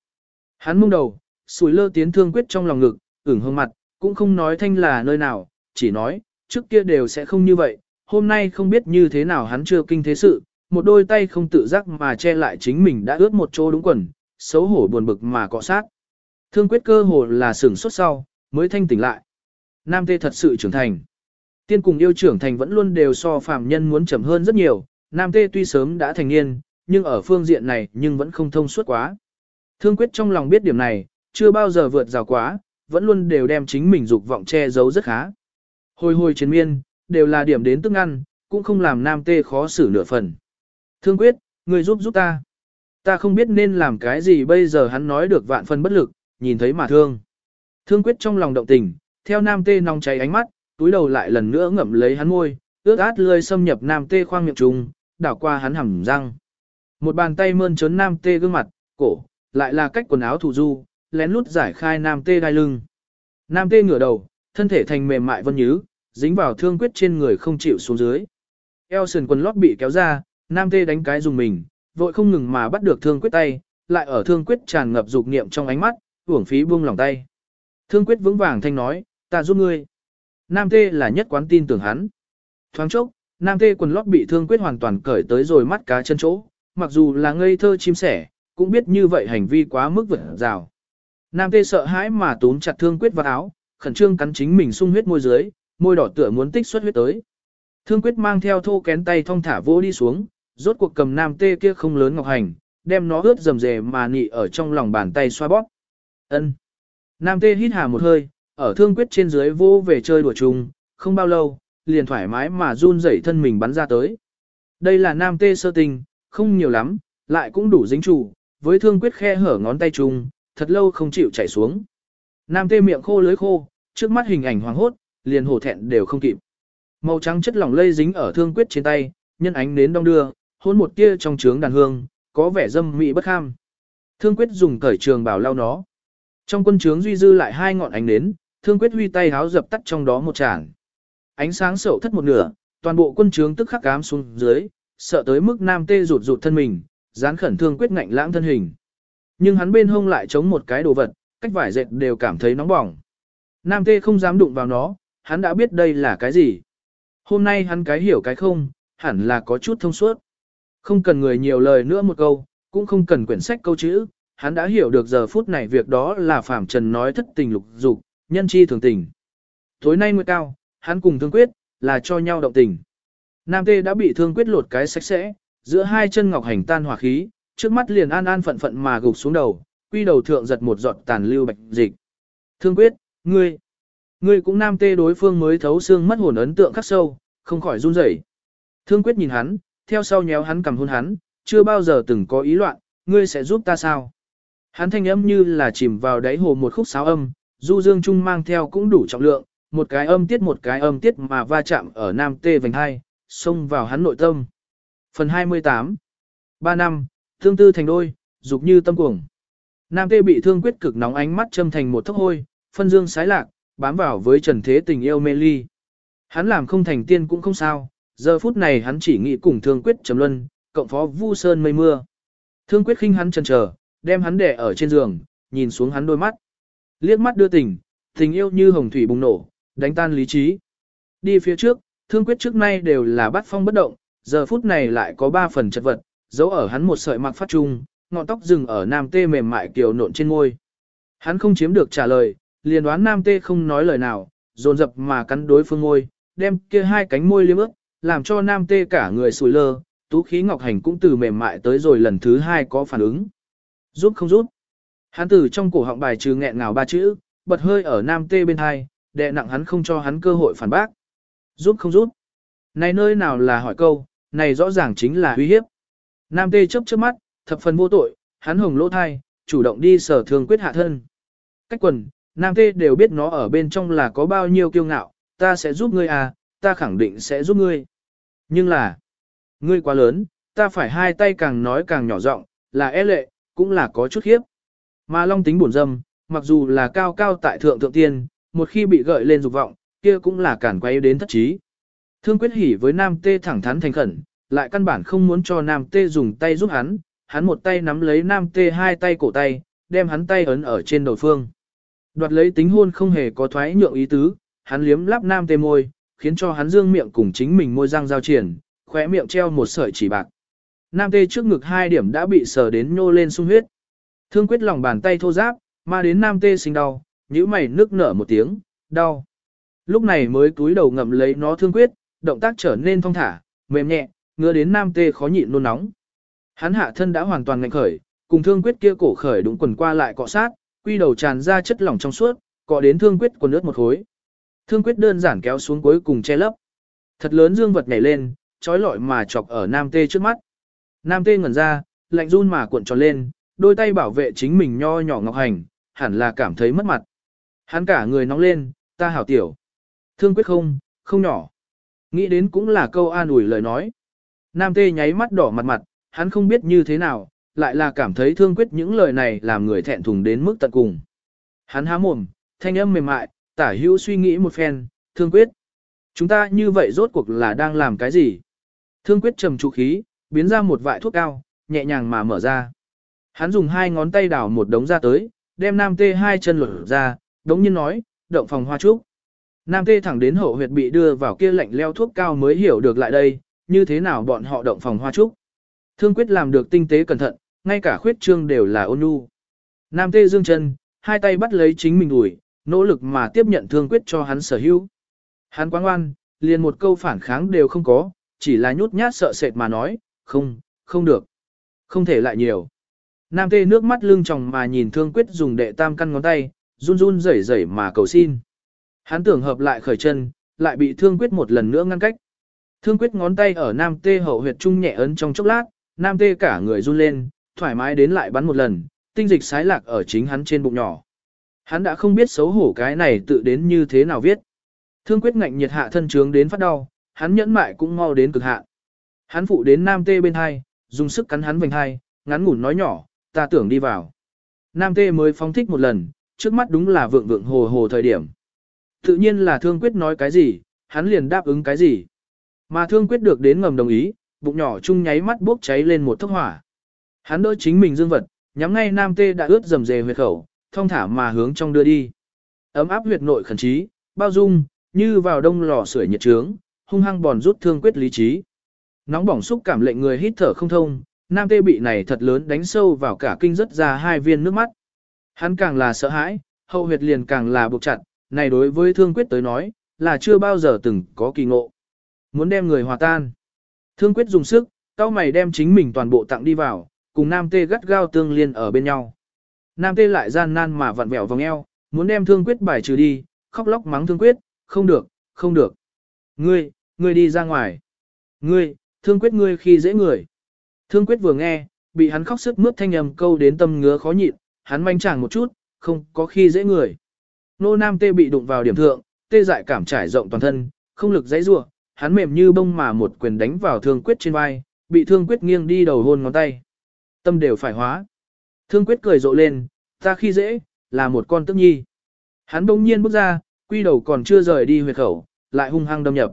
Speaker 1: Hắn mông đầu, sùi lơ tiến thương quyết trong lòng ngực, ửng hương mặt, cũng không nói thanh là nơi nào, chỉ nói, trước kia đều sẽ không như vậy, hôm nay không biết như thế nào hắn chưa kinh thế sự, một đôi tay không tự giác mà che lại chính mình đã ướt một chỗ đúng quần, xấu hổ buồn bực mà cọ sát. Thương quyết cơ hồ là sửng sốt sau, mới thanh tỉnh lại. Nam tê thật sự trưởng thành. Tiên cùng yêu trưởng thành vẫn luôn đều so phàm nhân muốn chậm hơn rất nhiều, Nam tê tuy sớm đã thành niên, nhưng ở phương diện này nhưng vẫn không thông suốt quá. Thương quyết trong lòng biết điểm này, chưa bao giờ vượt rào quá, vẫn luôn đều đem chính mình dục vọng che giấu rất khá. Hồi hồi chiến miên, đều là điểm đến tức ăn, cũng không làm nam tê khó xử nửa phần. Thương quyết, người giúp giúp ta. Ta không biết nên làm cái gì bây giờ hắn nói được vạn phần bất lực, nhìn thấy mà thương. Thương quyết trong lòng động tình, theo nam tê nóng cháy ánh mắt, túi đầu lại lần nữa ngậm lấy hắn môi, ướt át lươi xâm nhập nam tê khoang miệng trùng, đảo qua hắn hầm răng. Một bàn tay mơn trớn nam tê gương mặt, cổ, lại là cách quần áo thủ du, lén lút giải khai nam tê đai lưng. Nam tê ngửa đầu, thân thể thành mềm mại vân nhứ, dính vào thương quyết trên người không chịu xuống dưới. Eo sườn quần lót bị kéo ra, nam tê đánh cái dùng mình, vội không ngừng mà bắt được thương quyết tay, lại ở thương quyết tràn ngập dục niệm trong ánh mắt, uổng phí buông lòng tay. Thương quyết vững vàng thanh nói, ta giúp ngươi. Nam tê là nhất quán tin tưởng hắn. Thoáng chốc, nam tê quần lót bị thương quyết hoàn toàn cởi tới rồi mắt cá chân chỗ, mặc dù là ngây thơ chim sẻ, cũng biết như vậy hành vi quá mức vượt rào. Nam tê sợ hãi mà túm chặt thương quyết vào áo, khẩn trương cắn chính mình sung huyết môi dưới, môi đỏ tựa muốn tích xuất huyết tới. Thương quyết mang theo thô kén tay thong thả vô đi xuống, rốt cuộc cầm nam tê kia không lớn ngọc hành, đem nó ướt rầm rề mà nị ở trong lòng bàn tay xoa bóp. Ân. Nam tê hít hà một hơi, ở thương quyết trên dưới vô về chơi đùa chung, không bao lâu, liền thoải mái mà run rẩy thân mình bắn ra tới. Đây là nam tê sơ tình, không nhiều lắm, lại cũng đủ dính chủ, với thương quyết khe hở ngón tay chung, thật lâu không chịu chảy xuống. Nam tê miệng khô lưới khô, trước mắt hình ảnh hoàng hốt, liền hổ thẹn đều không kịp. Màu trắng chất lỏng lây dính ở thương quyết trên tay, nhân ánh nến đong đưa, hôn một tia trong trướng đàn hương, có vẻ dâm mị bất kham. Thương quyết dùng cởi trường bảo lao nó. Trong quân trướng duy dư lại hai ngọn ánh nến, thương quyết huy tay háo dập tắt trong đó một tràn. Ánh sáng sậu thất một nửa, toàn bộ quân trướng tức khắc cám xuống dưới, sợ tới mức nam tê rụt rụt thân mình, dán khẩn thương quyết ngạnh lãng thân hình. Nhưng hắn bên hông lại chống một cái đồ vật, cách vải dệt đều cảm thấy nóng bỏng. Nam tê không dám đụng vào nó, hắn đã biết đây là cái gì. Hôm nay hắn cái hiểu cái không, hẳn là có chút thông suốt. Không cần người nhiều lời nữa một câu, cũng không cần quyển sách câu chữ, hắn đã hiểu được giờ phút này việc đó là Phạm Trần nói thất tình lục dục, nhân chi thường tình. Tối nay nguyệt cao, hắn cùng thương quyết, là cho nhau động tình. Nam tê đã bị thương quyết lột cái sạch sẽ, giữa hai chân ngọc hành tan hỏa khí, trước mắt liền an an phận phận mà gục xuống đầu, quy đầu thượng giật một giọt tàn lưu bạch dịch. Thương quyết, ngươi, ngươi cũng nam tê đối phương mới thấu xương mất hồn ấn tượng khắc sâu, không khỏi run rẩy. Thương quyết nhìn hắn, theo sau nhéo hắn cầm hôn hắn, chưa bao giờ từng có ý loạn, ngươi sẽ giúp ta sao? Hắn thanh âm như là chìm vào đáy hồ một khúc sáo âm, du dương trung mang theo cũng đủ trọng lượng, một cái âm tiết một cái âm tiết mà va chạm ở nam tê vành hai, xông vào hắn nội tâm. Phần 28 Ba năm, thương tư thành đôi, dục như tâm cuồng. Nam tê bị thương quyết cực nóng ánh mắt châm thành một thốc hôi, phân dương sái lạc, bám vào với trần thế tình yêu mê ly. Hắn làm không thành tiên cũng không sao, giờ phút này hắn chỉ nghĩ cùng thương quyết trầm luân, cộng phó vu sơn mây mưa. Thương quyết khinh hắn chần chờ, đem hắn đè ở trên giường, nhìn xuống hắn đôi mắt. Liếc mắt đưa tình, tình yêu như hồng thủy bùng nổ, đánh tan lý trí. Đi phía trước, thương quyết trước nay đều là bắt phong bất động, giờ phút này lại có ba phần chật vật, giấu ở hắn một sợi mặc phát trung, ngọn tóc dừng ở nam tê mềm mại kiều nộn trên môi. Hắn không chiếm được trả lời, liền đoán nam tê không nói lời nào, dồn dập mà cắn đối phương môi, đem kia hai cánh môi liếm ướt, làm cho nam tê cả người sùi lơ, tú khí ngọc hành cũng từ mềm mại tới rồi lần thứ hai có phản ứng. Giúp không giúp. Hắn từ trong cổ họng bài trừ nghẹn ngào ba chữ, bật hơi ở nam tê bên hai, đè nặng hắn không cho hắn cơ hội phản bác. Giúp không giúp. Này nơi nào là hỏi câu, này rõ ràng chính là uy hiếp. Nam tê chớp chớp mắt, thập phần vô tội, hắn hồng lỗ thai, chủ động đi sở thương quyết hạ thân. Cách quần, Nam tê đều biết nó ở bên trong là có bao nhiêu kiêu ngạo, ta sẽ giúp ngươi à, ta khẳng định sẽ giúp ngươi. Nhưng là, ngươi quá lớn, ta phải hai tay càng nói càng nhỏ giọng, là e lệ, cũng là có chút khiếp. Mà long tính buồn dâm, mặc dù là cao cao tại thượng thượng tiên, một khi bị gợi lên dục vọng, kia cũng là cản quay đến thất trí. Thương quyết hỉ với nam tê thẳng thắn thành khẩn, lại căn bản không muốn cho nam tê dùng tay giúp hắn, hắn một tay nắm lấy nam tê hai tay cổ tay, đem hắn tay ấn ở trên đầu phương. Đoạt lấy tính hôn không hề có thoái nhượng ý tứ, hắn liếm lắp nam tê môi, khiến cho hắn dương miệng cùng chính mình môi răng giao triển, khóe miệng treo một sợi chỉ bạc. Nam tê trước ngực hai điểm đã bị sờ đến nhô lên sung huyết. Thương quyết lòng bàn tay thô giáp, mà đến nam tê sinh đau, nhíu mày nước nở một tiếng, đau. Lúc này mới cúi đầu ngậm lấy nó thương quyết, động tác trở nên thong thả, mềm nhẹ, ngứa đến nam tê khó nhịn nôn nóng. Hắn hạ thân đã hoàn toàn ngạnh khởi, cùng thương quyết kia cổ khởi đúng quần qua lại cọ sát, quy đầu tràn ra chất lỏng trong suốt, cọ đến thương quyết quần ướt một khối. Thương quyết đơn giản kéo xuống cuối cùng che lấp. Thật lớn dương vật nhảy lên, trói lọi mà chọc ở nam tê trước mắt. Nam tê ngẩn ra, lạnh run mà cuộn tròn lên, đôi tay bảo vệ chính mình nho nhỏ ngọc hành, hẳn là cảm thấy mất mặt. Hắn cả người nóng lên, ta hảo tiểu. Thương quyết không, không nhỏ. Nghĩ đến cũng là câu an ủi lời nói. Nam tê nháy mắt đỏ mặt mặt, hắn không biết như thế nào, lại là cảm thấy thương quyết những lời này làm người thẹn thùng đến mức tận cùng. Hắn há mồm, thanh âm mềm mại, tả hữu suy nghĩ một phen, thương quyết. Chúng ta như vậy rốt cuộc là đang làm cái gì? Thương quyết trầm trụ khí, biến ra một vại thuốc cao, nhẹ nhàng mà mở ra. Hắn dùng hai ngón tay đảo một đống ra tới, đem nam tê hai chân lột ra, đống nhiên nói, động phòng hoa trúc. Nam tê thẳng đến hậu huyệt bị đưa vào kia lạnh leo thuốc cao mới hiểu được lại đây, như thế nào bọn họ động phòng hoa trúc. Thương quyết làm được tinh tế cẩn thận, ngay cả khuyết trương đều là ôn nhu. Nam tê dương chân, hai tay bắt lấy chính mình đuổi, nỗ lực mà tiếp nhận thương quyết cho hắn sở hữu. Hắn quá ngoan, liền một câu phản kháng đều không có, chỉ là nhút nhát sợ sệt mà nói, không, không được, không thể lại nhiều. Nam tê nước mắt lưng tròng mà nhìn thương quyết dùng đệ tam căn ngón tay, run run rẩy rẩy mà cầu xin. Hắn tưởng hợp lại khởi chân, lại bị thương quyết một lần nữa ngăn cách. Thương quyết ngón tay ở nam tê hậu huyệt trung nhẹ ấn trong chốc lát, nam tê cả người run lên, thoải mái đến lại bắn một lần, tinh dịch sái lạc ở chính hắn trên bụng nhỏ. Hắn đã không biết xấu hổ cái này tự đến như thế nào viết. Thương quyết ngạnh nhiệt hạ thân trướng đến phát đau, hắn nhẫn mại cũng mau đến cực hạn. Hắn phụ đến nam tê bên hai, dùng sức cắn hắn vành hai, ngắn ngủn nói nhỏ, ta tưởng đi vào. Nam tê mới phóng thích một lần, trước mắt đúng là vượng vượng hồ hồ thời điểm. Tự nhiên là thương quyết nói cái gì, hắn liền đáp ứng cái gì. Mà thương quyết được đến ngầm đồng ý, bụng nhỏ chung nháy mắt bốc cháy lên một thốc hỏa. Hắn đỡ chính mình dương vật, nhắm ngay nam tê đã ướt dầm dề huyệt khẩu, thông thả mà hướng trong đưa đi. Ấm áp huyệt nội khẩn trí, bao dung, như vào đông lò sưởi nhiệt trướng, hung hăng bòn rút thương quyết lý trí. Nóng bỏng xúc cảm lệnh người hít thở không thông, nam tê bị này thật lớn đánh sâu vào cả kinh rất ra hai viên nước mắt. Hắn càng là sợ hãi, hậu huyệt liền càng là buộc chặt, này đối với thương quyết tới nói, là chưa bao giờ từng có kỳ ngộ. Muốn đem người hòa tan. Thương quyết dùng sức, cao mày đem chính mình toàn bộ tặng đi vào, cùng nam tê gắt gao tương liên ở bên nhau. Nam tê lại gian nan mà vặn vẹo vòng eo, muốn đem thương quyết bài trừ đi, khóc lóc mắng thương quyết, không được, không được. Ngươi, ngươi đi ra ngoài. Ngươi, thương quyết ngươi khi dễ người. Thương quyết vừa nghe, bị hắn khóc sức mướt thanh âm câu đến tâm ngứa khó nhịn, hắn manh chàng một chút, không có khi dễ người. Nô nam tê bị đụng vào điểm thượng, tê dại cảm trải rộng toàn thân, không lực dãy rua, hắn mềm như bông mà một quyền đánh vào thương quyết trên vai, bị thương quyết nghiêng đi đầu hôn ngón tay. Tâm đều phải hóa. Thương quyết cười rộ lên, ta khi dễ, là một con tức nhi. Hắn bỗng nhiên bước ra, quy đầu còn chưa rời đi huyệt khẩu, lại hung hăng đâm nhập.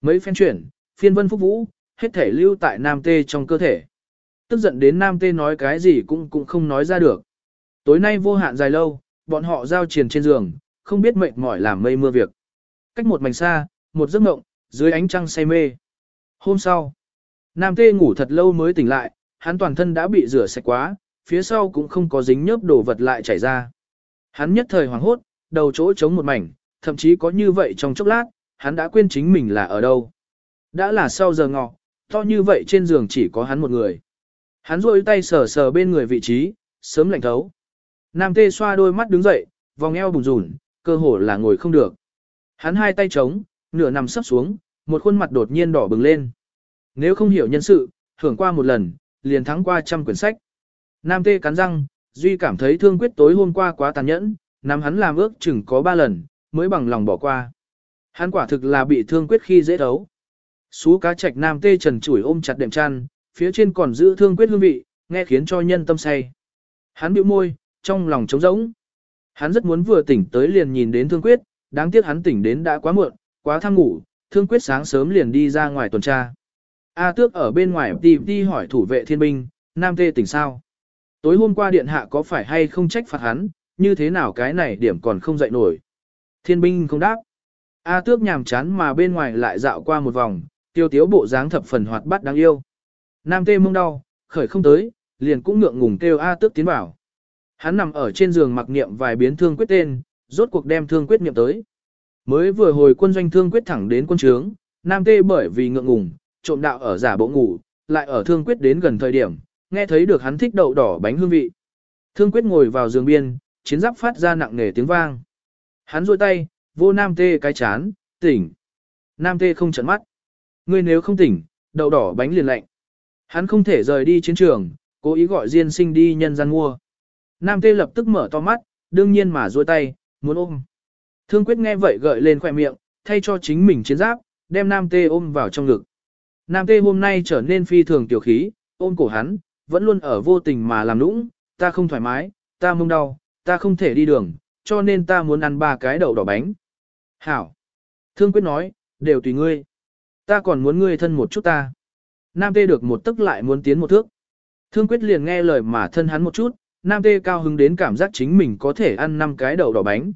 Speaker 1: Mấy phen chuyển, phiên vân phúc vũ, hết thể lưu tại nam tê trong cơ thể. Tức giận đến nam tê nói cái gì cũng cũng không nói ra được. Tối nay vô hạn dài lâu, bọn họ giao triển trên giường, không biết mệt mỏi làm mây mưa việc. Cách một mảnh xa, một giấc mộng, dưới ánh trăng say mê. Hôm sau, nam tê ngủ thật lâu mới tỉnh lại, hắn toàn thân đã bị rửa sạch quá, phía sau cũng không có dính nhớp đồ vật lại chảy ra. Hắn nhất thời hoảng hốt, đầu chỗ trống một mảnh, thậm chí có như vậy trong chốc lát, hắn đã quên chính mình là ở đâu. Đã là sau giờ ngọ, to như vậy trên giường chỉ có hắn một người. Hắn rôi tay sờ sờ bên người vị trí, sớm lạnh thấu. Nam tê xoa đôi mắt đứng dậy, vòng eo bùn rùn, cơ hồ là ngồi không được. Hắn hai tay trống, nửa nằm sấp xuống, một khuôn mặt đột nhiên đỏ bừng lên. Nếu không hiểu nhân sự, thưởng qua một lần, liền thắng qua trăm quyển sách. Nam tê cắn răng, Duy cảm thấy thương quyết tối hôm qua quá tàn nhẫn, nắm hắn làm ước chừng có ba lần, mới bằng lòng bỏ qua. Hắn quả thực là bị thương quyết khi dễ đấu. Xú cá trạch nam tê trần chủi ôm chặt đệm chăn, phía trên còn giữ thương quyết hương vị, nghe khiến cho nhân tâm say. Hắn bĩu môi, trong lòng trống rỗng. Hắn rất muốn vừa tỉnh tới liền nhìn đến thương quyết, đáng tiếc hắn tỉnh đến đã quá muộn, quá tham ngủ, thương quyết sáng sớm liền đi ra ngoài tuần tra. A tước ở bên ngoài tìm đi hỏi thủ vệ thiên binh, nam tê tỉnh sao? Tối hôm qua điện hạ có phải hay không trách phạt hắn, như thế nào cái này điểm còn không dậy nổi. Thiên binh không đáp. A tước nhàm chán mà bên ngoài lại dạo qua một vòng, tiêu tiếu bộ dáng thập phần hoạt bát đáng yêu. Nam tê mông đau, khởi không tới, liền cũng ngượng ngùng kêu A tước tiến vào. Hắn nằm ở trên giường mặc niệm vài biến thương quyết tên, rốt cuộc đem thương quyết niệm tới. Mới vừa hồi quân doanh thương quyết thẳng đến quân trướng, Nam tê bởi vì ngượng ngùng, trộm đạo ở giả bộ ngủ, lại ở thương quyết đến gần thời điểm, nghe thấy được hắn thích đậu đỏ bánh hương vị. Thương quyết ngồi vào giường biên, chiến giáp phát ra nặng nề tiếng vang. Hắn duỗi tay, vô nam tê cái chán, tỉnh. Nam tê không trận mắt. Ngươi nếu không tỉnh, đậu đỏ bánh liền lạnh. Hắn không thể rời đi chiến trường, cố ý gọi Diên sinh đi nhân gian mua. Nam tê lập tức mở to mắt, đương nhiên mà duỗi tay, muốn ôm. Thương quyết nghe vậy gợi lên khỏe miệng, thay cho chính mình chiến giáp, đem Nam tê ôm vào trong ngực. Nam tê hôm nay trở nên phi thường tiểu khí, ôm cổ hắn, vẫn luôn ở vô tình mà làm nũng, ta không thoải mái, ta mông đau, ta không thể đi đường, cho nên ta muốn ăn ba cái đậu đỏ bánh. Hảo. Thương quyết nói, đều tùy ngươi. Ta còn muốn ngươi thân một chút ta. Nam tê được một tức lại muốn tiến một thước. Thương quyết liền nghe lời mà thân hắn một chút, Nam tê cao hứng đến cảm giác chính mình có thể ăn năm cái đậu đỏ bánh.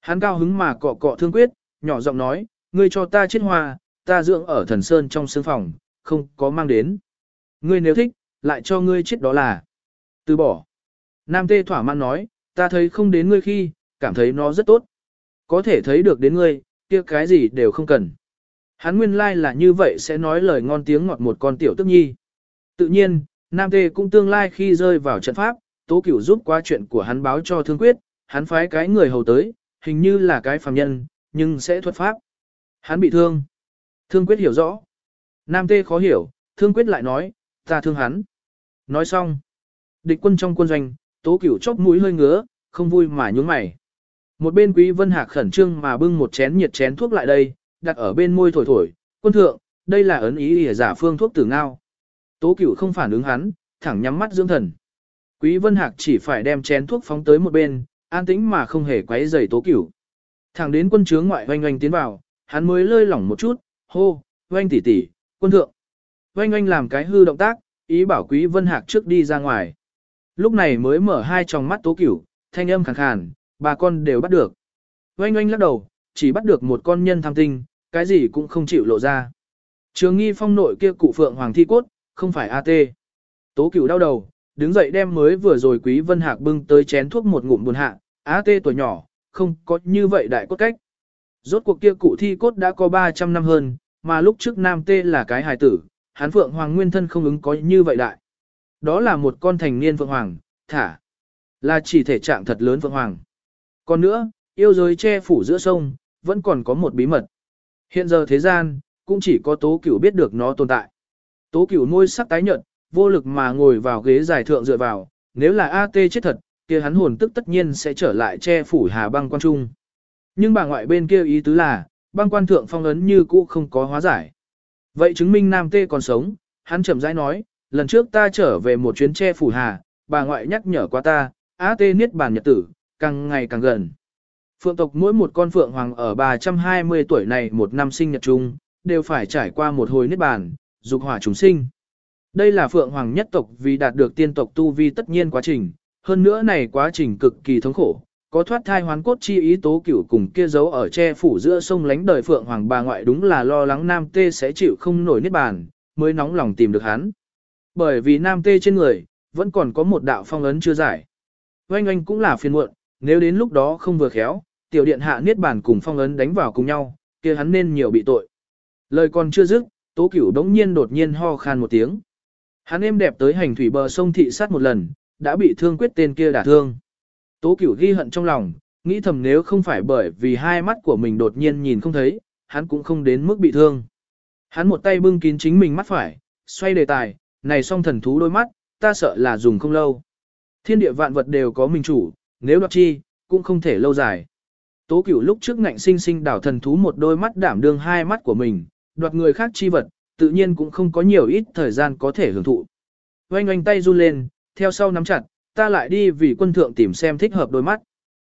Speaker 1: Hắn cao hứng mà cọ cọ thương quyết, nhỏ giọng nói, ngươi cho ta chết hoa, ta dưỡng ở thần sơn trong sương phòng, không có mang đến. Ngươi nếu thích, lại cho ngươi chết đó là. Từ bỏ. Nam tê thỏa mãn nói, ta thấy không đến ngươi khi, cảm thấy nó rất tốt. Có thể thấy được đến ngươi, kia cái gì đều không cần. Hắn nguyên lai like là như vậy sẽ nói lời ngon tiếng ngọt một con tiểu tức nhi. Tự nhiên, Nam Tê cũng tương lai khi rơi vào trận pháp, Tố Cửu giúp qua chuyện của hắn báo cho Thương Quyết, hắn phái cái người hầu tới, hình như là cái phàm nhân, nhưng sẽ thuật pháp. Hắn bị thương. Thương Quyết hiểu rõ. Nam Tê khó hiểu, Thương Quyết lại nói, ta thương hắn. Nói xong, địch quân trong quân doanh, tố cửu chóp mũi hơi ngứa, không vui mà nhún mày. Một bên quý vân hạc khẩn trương mà bưng một chén nhiệt chén thuốc lại đây, đặt ở bên môi thổi thổi, quân thượng, đây là ấn ý ỉa giả phương thuốc tử ngao. Tố cửu không phản ứng hắn, thẳng nhắm mắt dưỡng thần. Quý vân hạc chỉ phải đem chén thuốc phóng tới một bên, an tĩnh mà không hề quấy rầy tố cửu. Thẳng đến quân chướng ngoại oanh oanh tiến vào, hắn mới lơi lỏng một chút, hô, oanh tỷ tỷ, quân thượng. Oanh oanh làm cái hư động tác, ý bảo quý vân hạc trước đi ra ngoài. Lúc này mới mở hai tròng mắt tố cửu, thanh âm khàn khàn, bà con đều bắt được. Oanh oanh lắc đầu, chỉ bắt được một con nhân tham tinh, cái gì cũng không chịu lộ ra. Trường nghi phong nội kia cụ phượng hoàng thi cốt, không phải AT. Tố cửu đau đầu, đứng dậy đem mới vừa rồi quý vân hạc bưng tới chén thuốc một ngụm buồn hạ, AT tuổi nhỏ, không có như vậy đại cốt cách. Rốt cuộc kia cụ thi cốt đã có 300 năm hơn, mà lúc trước nam tê là cái hài tử, hắn phượng hoàng nguyên thân không ứng có như vậy đại. Đó là một con thành niên phượng hoàng, thả. Là chỉ thể trạng thật lớn phượng hoàng. Còn nữa, yêu giới che phủ giữa sông, vẫn còn có một bí mật. Hiện giờ thế gian, cũng chỉ có tố cửu biết được nó tồn tại. Tố cửu môi sắc tái nhợt, vô lực mà ngồi vào ghế giải thượng dựa vào, nếu là AT chết thật, kia hắn hồn tức tất nhiên sẽ trở lại che phủ hà băng quan trung. Nhưng bà ngoại bên kia ý tứ là, băng quan thượng phong ấn như cũ không có hóa giải. Vậy chứng minh nam tê còn sống, hắn chậm rãi nói, lần trước ta trở về một chuyến che phủ hà, bà ngoại nhắc nhở qua ta, á tê niết bàn nhật tử, càng ngày càng gần. Phượng tộc mỗi một con phượng hoàng ở 320 tuổi này một năm sinh nhật chung, đều phải trải qua một hồi niết bàn, dục hỏa chúng sinh. Đây là phượng hoàng nhất tộc vì đạt được tiên tộc tu vi tất nhiên quá trình, hơn nữa này quá trình cực kỳ thống khổ, có thoát thai hoán cốt chi ý tố cửu cùng kia giấu ở che phủ giữa sông lánh đời phượng hoàng bà ngoại đúng là lo lắng nam tê sẽ chịu không nổi niết bàn, mới nóng lòng tìm được hắn. Bởi vì nam tê trên người, vẫn còn có một đạo phong ấn chưa giải. Oanh oanh cũng là phiền muộn, nếu đến lúc đó không vừa khéo, tiểu điện hạ niết bàn cùng phong ấn đánh vào cùng nhau, kia hắn nên nhiều bị tội. Lời còn chưa dứt, tố cửu đống nhiên đột nhiên ho khan một tiếng. Hắn êm đẹp tới hành thủy bờ sông thị sát một lần, đã bị thương quyết tên kia đả thương. Tố cửu ghi hận trong lòng, nghĩ thầm nếu không phải bởi vì hai mắt của mình đột nhiên nhìn không thấy, hắn cũng không đến mức bị thương. Hắn một tay bưng kín chính mình mắt phải, xoay đề tài, này song thần thú đôi mắt, ta sợ là dùng không lâu. Thiên địa vạn vật đều có mình chủ, nếu đoạt chi, cũng không thể lâu dài. Tố cửu lúc trước ngạnh sinh sinh đảo thần thú một đôi mắt đảm đương hai mắt của mình, đoạt người khác chi vật, tự nhiên cũng không có nhiều ít thời gian có thể hưởng thụ. Oanh oanh tay run lên, theo sau nắm chặt, ta lại đi vì quân thượng tìm xem thích hợp đôi mắt.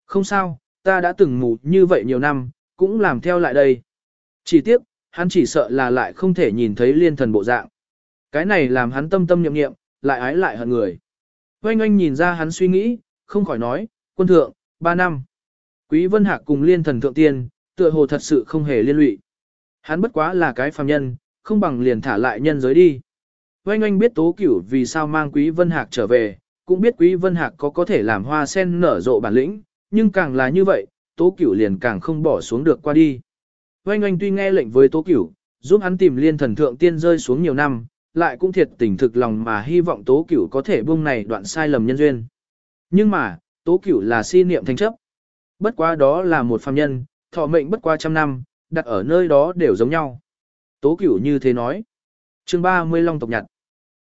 Speaker 1: Không sao, ta đã từng mù như vậy nhiều năm, cũng làm theo lại đây. Chỉ tiếc, hắn chỉ sợ là lại không thể nhìn thấy liên thần bộ dạng. Cái này làm hắn tâm tâm nhậm nghiệm, lại ái lại hận người. Oanh oanh nhìn ra hắn suy nghĩ, không khỏi nói, quân thượng, ba năm. Quý Vân Hạc cùng liên thần thượng tiên, tựa hồ thật sự không hề liên lụy. Hắn bất quá là cái phàm nhân, không bằng liền thả lại nhân giới đi. Oanh oanh biết tố cửu vì sao mang Quý Vân Hạc trở về, cũng biết Quý Vân Hạc có có thể làm hoa sen nở rộ bản lĩnh, nhưng càng là như vậy, tố cửu liền càng không bỏ xuống được qua đi. Oanh oanh tuy nghe lệnh với tố cửu, giúp hắn tìm liên thần thượng tiên rơi xuống nhiều năm, lại cũng thiệt tình thực lòng mà hy vọng tố cửu có thể buông này đoạn sai lầm nhân duyên. Nhưng mà, tố cửu là si niệm thành chấp. Bất quá đó là một phàm nhân, thọ mệnh bất qua trăm năm, đặt ở nơi đó đều giống nhau. Tố cửu như thế nói. chương 30 Long tộc Nhật.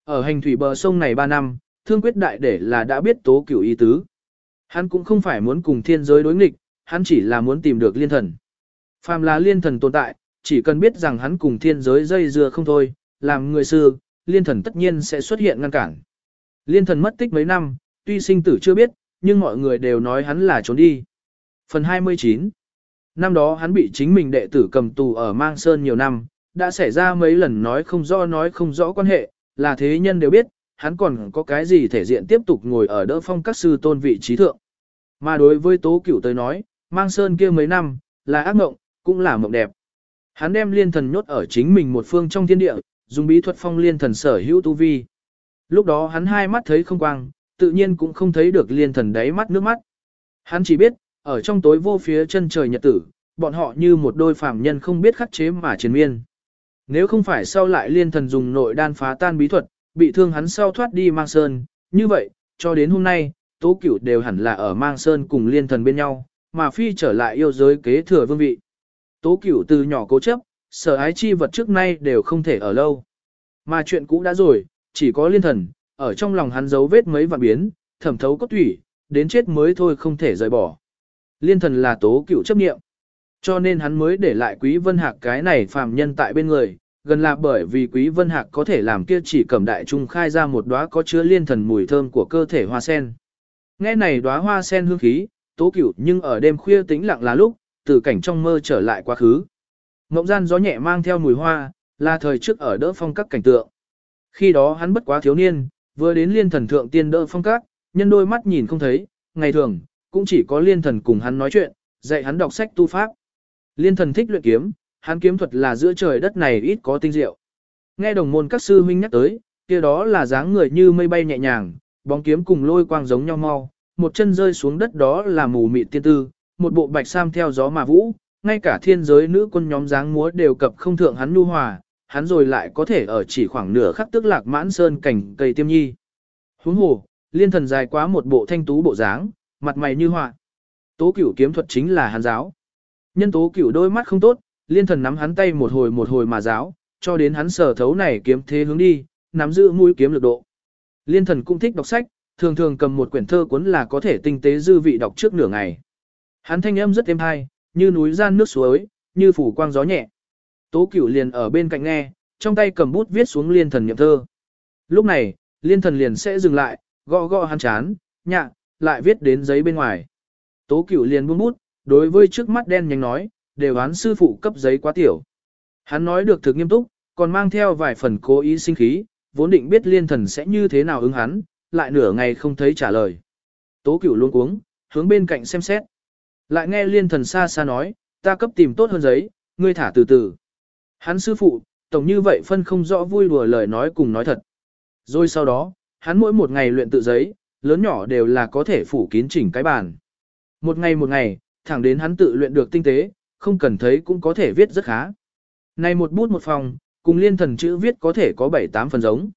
Speaker 1: Ở hành thủy bờ sông này 3 năm, thương quyết đại để là đã biết tố cửu ý tứ. Hắn cũng không phải muốn cùng thiên giới đối nghịch, hắn chỉ là muốn tìm được liên thần. Phàm là liên thần tồn tại, chỉ cần biết rằng hắn cùng thiên giới dây dưa không thôi, làm người xưa, liên thần tất nhiên sẽ xuất hiện ngăn cản. Liên thần mất tích mấy năm, tuy sinh tử chưa biết, nhưng mọi người đều nói hắn là trốn đi. Phần 29 Năm đó hắn bị chính mình đệ tử cầm tù ở Mang Sơn nhiều năm, đã xảy ra mấy lần nói không rõ nói không rõ quan hệ, là thế nhân đều biết, hắn còn có cái gì thể diện tiếp tục ngồi ở đỡ phong các sư tôn vị trí thượng. Mà đối với Tố Cửu tới nói, Mang Sơn kia mấy năm, là ác mộng, cũng là mộng đẹp. Hắn đem liên thần nhốt ở chính mình một phương trong thiên địa, dùng bí thuật phong liên thần sở hữu tu vi. Lúc đó hắn hai mắt thấy không quang, tự nhiên cũng không thấy được liên thần đáy mắt nước mắt. Hắn chỉ biết, ở trong tối vô phía chân trời nhật tử, bọn họ như một đôi phàm nhân không biết khắc chế mà chiến miên. Nếu không phải sau lại liên thần dùng nội đan phá tan bí thuật, bị thương hắn sau thoát đi mang sơn, như vậy, cho đến hôm nay, tố cửu đều hẳn là ở mang sơn cùng liên thần bên nhau, mà phi trở lại yêu giới kế thừa vương vị. Tố cửu từ nhỏ cố chấp, sở ái chi vật trước nay đều không thể ở lâu. Mà chuyện cũ đã rồi, chỉ có liên thần, ở trong lòng hắn dấu vết mấy vạn biến, thẩm thấu cốt thủy, đến chết mới thôi không thể rời bỏ. Liên thần là tố cửu chấp nghiệm. Cho nên hắn mới để lại Quý Vân Hạc cái này phàm nhân tại bên người, gần là bởi vì Quý Vân Hạc có thể làm kia chỉ cầm đại trung khai ra một đóa có chứa liên thần mùi thơm của cơ thể hoa sen. Nghe này đóa hoa sen hương khí, tố cửu nhưng ở đêm khuya tĩnh lặng là lúc, từ cảnh trong mơ trở lại quá khứ. Ngộng gian gió nhẹ mang theo mùi hoa, là thời trước ở đỡ phong các cảnh tượng. Khi đó hắn bất quá thiếu niên, vừa đến liên thần thượng tiên đỡ phong các, nhân đôi mắt nhìn không thấy, ngày thường, cũng chỉ có liên thần cùng hắn nói chuyện, dạy hắn đọc sách tu pháp. Liên thần thích luyện kiếm, hắn kiếm thuật là giữa trời đất này ít có tinh diệu. Nghe đồng môn các sư huynh nhắc tới, kia đó là dáng người như mây bay nhẹ nhàng, bóng kiếm cùng lôi quang giống nhau mau, một chân rơi xuống đất đó là mù mịt tiên tư, một bộ bạch sam theo gió mà vũ, ngay cả thiên giới nữ quân nhóm dáng múa đều cập không thượng hắn nhu hòa, hắn rồi lại có thể ở chỉ khoảng nửa khắc tức lạc mãn sơn cảnh cây tiêm nhi. Huống hồ, liên thần dài quá một bộ thanh tú bộ dáng, mặt mày như họa. Tố cửu kiếm thuật chính là hàn giáo. Nhân tố cửu đôi mắt không tốt, liên thần nắm hắn tay một hồi một hồi mà giáo, cho đến hắn sở thấu này kiếm thế hướng đi, nắm giữ mũi kiếm lực độ. Liên thần cũng thích đọc sách, thường thường cầm một quyển thơ cuốn là có thể tinh tế dư vị đọc trước nửa ngày. Hắn thanh âm rất êm hay, như núi gian nước suối, như phủ quang gió nhẹ. Tố cửu liền ở bên cạnh nghe, trong tay cầm bút viết xuống liên thần nhậm thơ. Lúc này, liên thần liền sẽ dừng lại, gõ gõ hắn chán, nhạ, lại viết đến giấy bên ngoài. Tố cửu liền buông bút, đối với trước mắt đen nhánh nói, đều án sư phụ cấp giấy quá tiểu. Hắn nói được thực nghiêm túc, còn mang theo vài phần cố ý sinh khí, vốn định biết liên thần sẽ như thế nào ứng hắn, lại nửa ngày không thấy trả lời. Tố cửu luôn cuống, hướng bên cạnh xem xét. Lại nghe liên thần xa xa nói, ta cấp tìm tốt hơn giấy, ngươi thả từ từ. Hắn sư phụ, tổng như vậy phân không rõ vui đùa lời nói cùng nói thật. Rồi sau đó, hắn mỗi một ngày luyện tự giấy, lớn nhỏ đều là có thể phủ kín chỉnh cái bàn. Một ngày một ngày, thẳng đến hắn tự luyện được tinh tế, không cần thấy cũng có thể viết rất khá. Này một bút một phòng, cùng liên thần chữ viết có thể có 7-8 phần giống.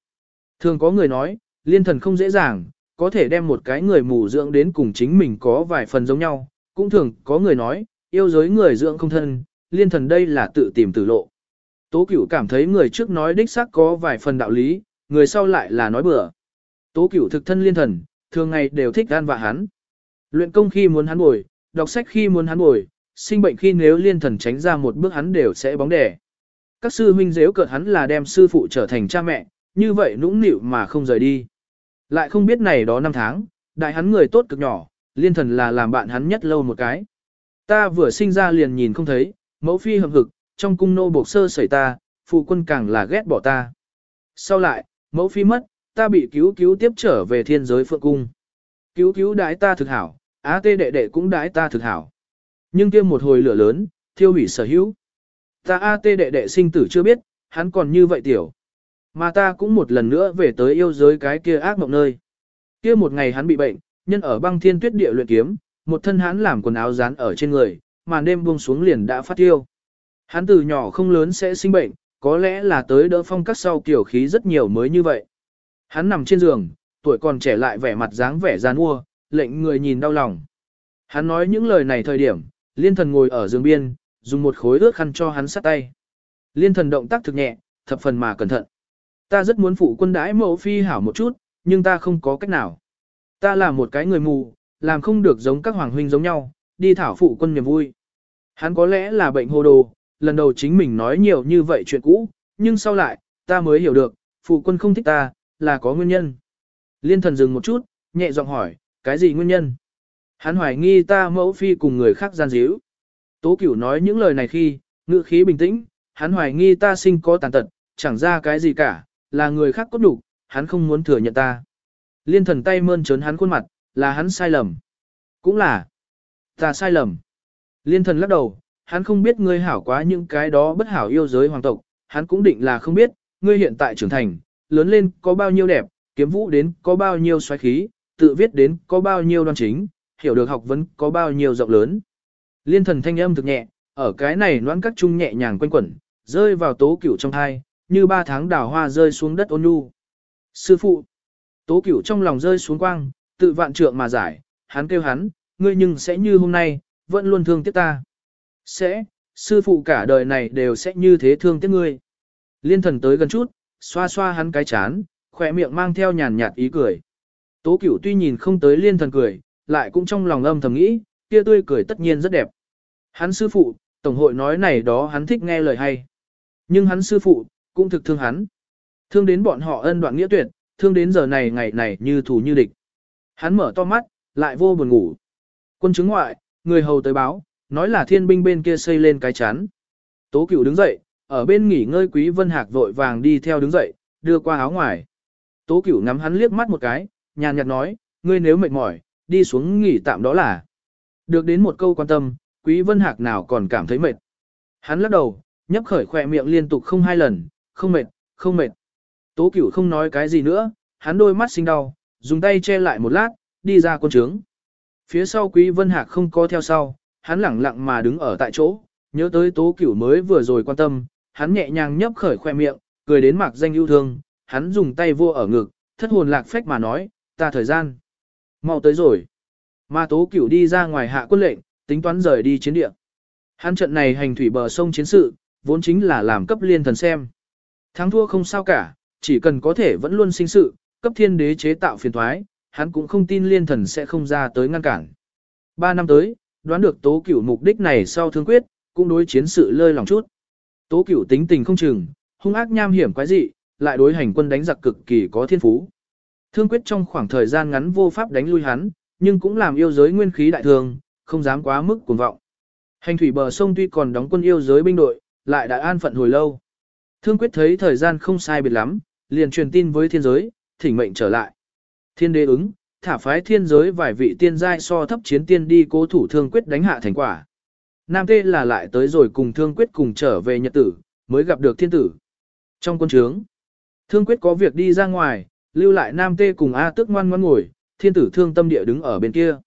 Speaker 1: Thường có người nói, liên thần không dễ dàng, có thể đem một cái người mù dưỡng đến cùng chính mình có vài phần giống nhau. Cũng thường có người nói, yêu giới người dưỡng không thân, liên thần đây là tự tìm tử lộ. Tố cửu cảm thấy người trước nói đích xác có vài phần đạo lý, người sau lại là nói bừa. Tố cửu thực thân liên thần, thường ngày đều thích gan và hắn. Luyện công khi muốn hắn bồi, đọc sách khi muốn hắn bồi, sinh bệnh khi nếu liên thần tránh ra một bước hắn đều sẽ bóng đẻ. Các sư huynh dễu cợt hắn là đem sư phụ trở thành cha mẹ, như vậy nũng nịu mà không rời đi. Lại không biết này đó năm tháng, đại hắn người tốt cực nhỏ, liên thần là làm bạn hắn nhất lâu một cái. Ta vừa sinh ra liền nhìn không thấy, mẫu phi hầm hực, trong cung nô buộc sơ sẩy ta, phụ quân càng là ghét bỏ ta. Sau lại, mẫu phi mất, ta bị cứu cứu tiếp trở về thiên giới phượng cung. Cứu cứu đái ta thực hảo, á tê đệ đệ cũng đái ta thực hảo. Nhưng kia một hồi lửa lớn, thiêu hủy sở hữu. Ta A tê đệ đệ sinh tử chưa biết, hắn còn như vậy tiểu. Mà ta cũng một lần nữa về tới yêu giới cái kia ác mộng nơi. Kia một ngày hắn bị bệnh, nhân ở băng thiên tuyết địa luyện kiếm, một thân hắn làm quần áo dán ở trên người, mà đêm buông xuống liền đã phát tiêu. Hắn từ nhỏ không lớn sẽ sinh bệnh, có lẽ là tới đỡ phong cắt sau kiểu khí rất nhiều mới như vậy. Hắn nằm trên giường, tuổi còn trẻ lại vẻ mặt dáng vẻ gian mua, lệnh người nhìn đau lòng. Hắn nói những lời này thời điểm, liên thần ngồi ở giường biên, dùng một khối ướt khăn cho hắn sát tay. Liên thần động tác thực nhẹ, thập phần mà cẩn thận. Ta rất muốn phụ quân đãi mẫu phi hảo một chút, nhưng ta không có cách nào. Ta là một cái người mù, làm không được giống các hoàng huynh giống nhau, đi thảo phụ quân niềm vui. Hắn có lẽ là bệnh hồ đồ, lần đầu chính mình nói nhiều như vậy chuyện cũ, nhưng sau lại, ta mới hiểu được, phụ quân không thích ta, là có nguyên nhân. Liên thần dừng một chút, nhẹ giọng hỏi, cái gì nguyên nhân? Hắn hoài nghi ta mẫu phi cùng người khác gian díu. Tố cửu nói những lời này khi, ngữ khí bình tĩnh, hắn hoài nghi ta sinh có tàn tật, chẳng ra cái gì cả, là người khác có đủ, hắn không muốn thừa nhận ta. Liên thần tay mơn trớn hắn khuôn mặt, là hắn sai lầm. Cũng là, ta sai lầm. Liên thần lắc đầu, hắn không biết ngươi hảo quá những cái đó bất hảo yêu giới hoàng tộc, hắn cũng định là không biết, ngươi hiện tại trưởng thành, lớn lên có bao nhiêu đẹp, kiếm vũ đến có bao nhiêu xoáy khí, tự viết đến có bao nhiêu đoan chính, hiểu được học vấn có bao nhiêu rộng lớn. Liên thần thanh âm thực nhẹ, ở cái này noãn các trung nhẹ nhàng quanh quẩn, rơi vào tố cửu trong thai, như ba tháng đào hoa rơi xuống đất ôn nhu. Sư phụ, tố cửu trong lòng rơi xuống quang, tự vạn trượng mà giải, hắn kêu hắn, ngươi nhưng sẽ như hôm nay, vẫn luôn thương tiếc ta. Sẽ, sư phụ cả đời này đều sẽ như thế thương tiếc ngươi. Liên thần tới gần chút, xoa xoa hắn cái chán, khỏe miệng mang theo nhàn nhạt ý cười. Tố cửu tuy nhìn không tới liên thần cười, lại cũng trong lòng âm thầm nghĩ, kia tươi cười tất nhiên rất đẹp. Hắn sư phụ, tổng hội nói này đó hắn thích nghe lời hay. Nhưng hắn sư phụ, cũng thực thương hắn. Thương đến bọn họ ân đoạn nghĩa tuyệt, thương đến giờ này ngày này như thù như địch. Hắn mở to mắt, lại vô buồn ngủ. Quân chứng ngoại, người hầu tới báo, nói là thiên binh bên kia xây lên cái chắn. Tố cửu đứng dậy, ở bên nghỉ ngơi quý vân hạc vội vàng đi theo đứng dậy, đưa qua áo ngoài. Tố cửu ngắm hắn liếc mắt một cái, nhàn nhạt nói, ngươi nếu mệt mỏi, đi xuống nghỉ tạm đó là. Được đến một câu quan tâm, quý vân hạc nào còn cảm thấy mệt. Hắn lắc đầu, nhấp khởi khỏe miệng liên tục không hai lần, không mệt, không mệt. Tố cửu không nói cái gì nữa, hắn đôi mắt sinh đau, dùng tay che lại một lát, đi ra quân trướng. Phía sau quý vân hạc không có theo sau, hắn lẳng lặng mà đứng ở tại chỗ, nhớ tới tố cửu mới vừa rồi quan tâm, hắn nhẹ nhàng nhấp khởi khoe miệng, cười đến mạc danh yêu thương, hắn dùng tay vua ở ngực, thất hồn lạc phách mà nói, ta thời gian mau tới rồi. Mà tố cửu đi ra ngoài hạ quân lệnh, tính toán rời đi chiến địa. Hắn trận này hành thủy bờ sông chiến sự, vốn chính là làm cấp liên thần xem. Thắng thua không sao cả, chỉ cần có thể vẫn luôn sinh sự, cấp thiên đế chế tạo phiền thoái, hắn cũng không tin liên thần sẽ không ra tới ngăn cản. Ba năm tới, đoán được tố cửu mục đích này sau thương quyết, cũng đối chiến sự lơi lòng chút. Tố cửu tính tình không chừng, hung ác nham hiểm quái dị, lại đối hành quân đánh giặc cực kỳ có thiên phú. Thương quyết trong khoảng thời gian ngắn vô pháp đánh lui hắn, nhưng cũng làm yêu giới nguyên khí đại thường, không dám quá mức cuồng vọng. Hành thủy bờ sông tuy còn đóng quân yêu giới binh đội, lại đã an phận hồi lâu. Thương quyết thấy thời gian không sai biệt lắm, liền truyền tin với thiên giới, thỉnh mệnh trở lại. Thiên đế ứng, thả phái thiên giới vài vị tiên giai so thấp chiến tiên đi cố thủ thương quyết đánh hạ thành quả. Nam tê là lại tới rồi cùng thương quyết cùng trở về nhật tử, mới gặp được thiên tử. Trong quân trướng, thương quyết có việc đi ra ngoài, lưu lại nam tê cùng A tước ngoan ngoan ngồi, thiên tử thương tâm địa đứng ở bên kia.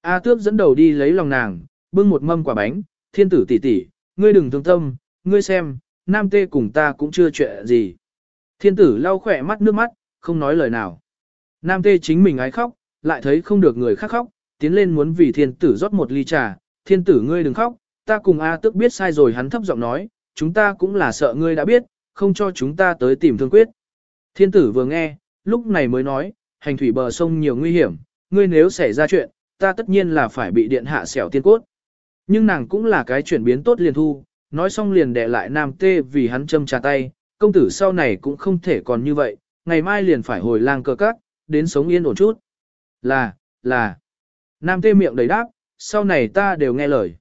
Speaker 1: A tước dẫn đầu đi lấy lòng nàng, bưng một mâm quả bánh, thiên tử tỷ tỷ, ngươi đừng thương tâm, ngươi xem, nam tê cùng ta cũng chưa chuyện gì. Thiên tử lau khỏe mắt nước mắt, không nói lời nào. Nam tê chính mình ái khóc, lại thấy không được người khác khóc, tiến lên muốn vì thiên tử rót một ly trà, thiên tử ngươi đừng khóc, ta cùng A Tước biết sai rồi hắn thấp giọng nói, chúng ta cũng là sợ ngươi đã biết, không cho chúng ta tới tìm thương quyết. Thiên tử vừa nghe, lúc này mới nói, hành thủy bờ sông nhiều nguy hiểm, ngươi nếu xảy ra chuyện, ta tất nhiên là phải bị điện hạ xẻo tiên cốt. Nhưng nàng cũng là cái chuyển biến tốt liền thu, nói xong liền đè lại nam tê vì hắn châm trà tay, công tử sau này cũng không thể còn như vậy, ngày mai liền phải hồi lang cơ cát, đến sống yên ổn chút. Là, là. Nam tê miệng đầy đáp, sau này ta đều nghe lời.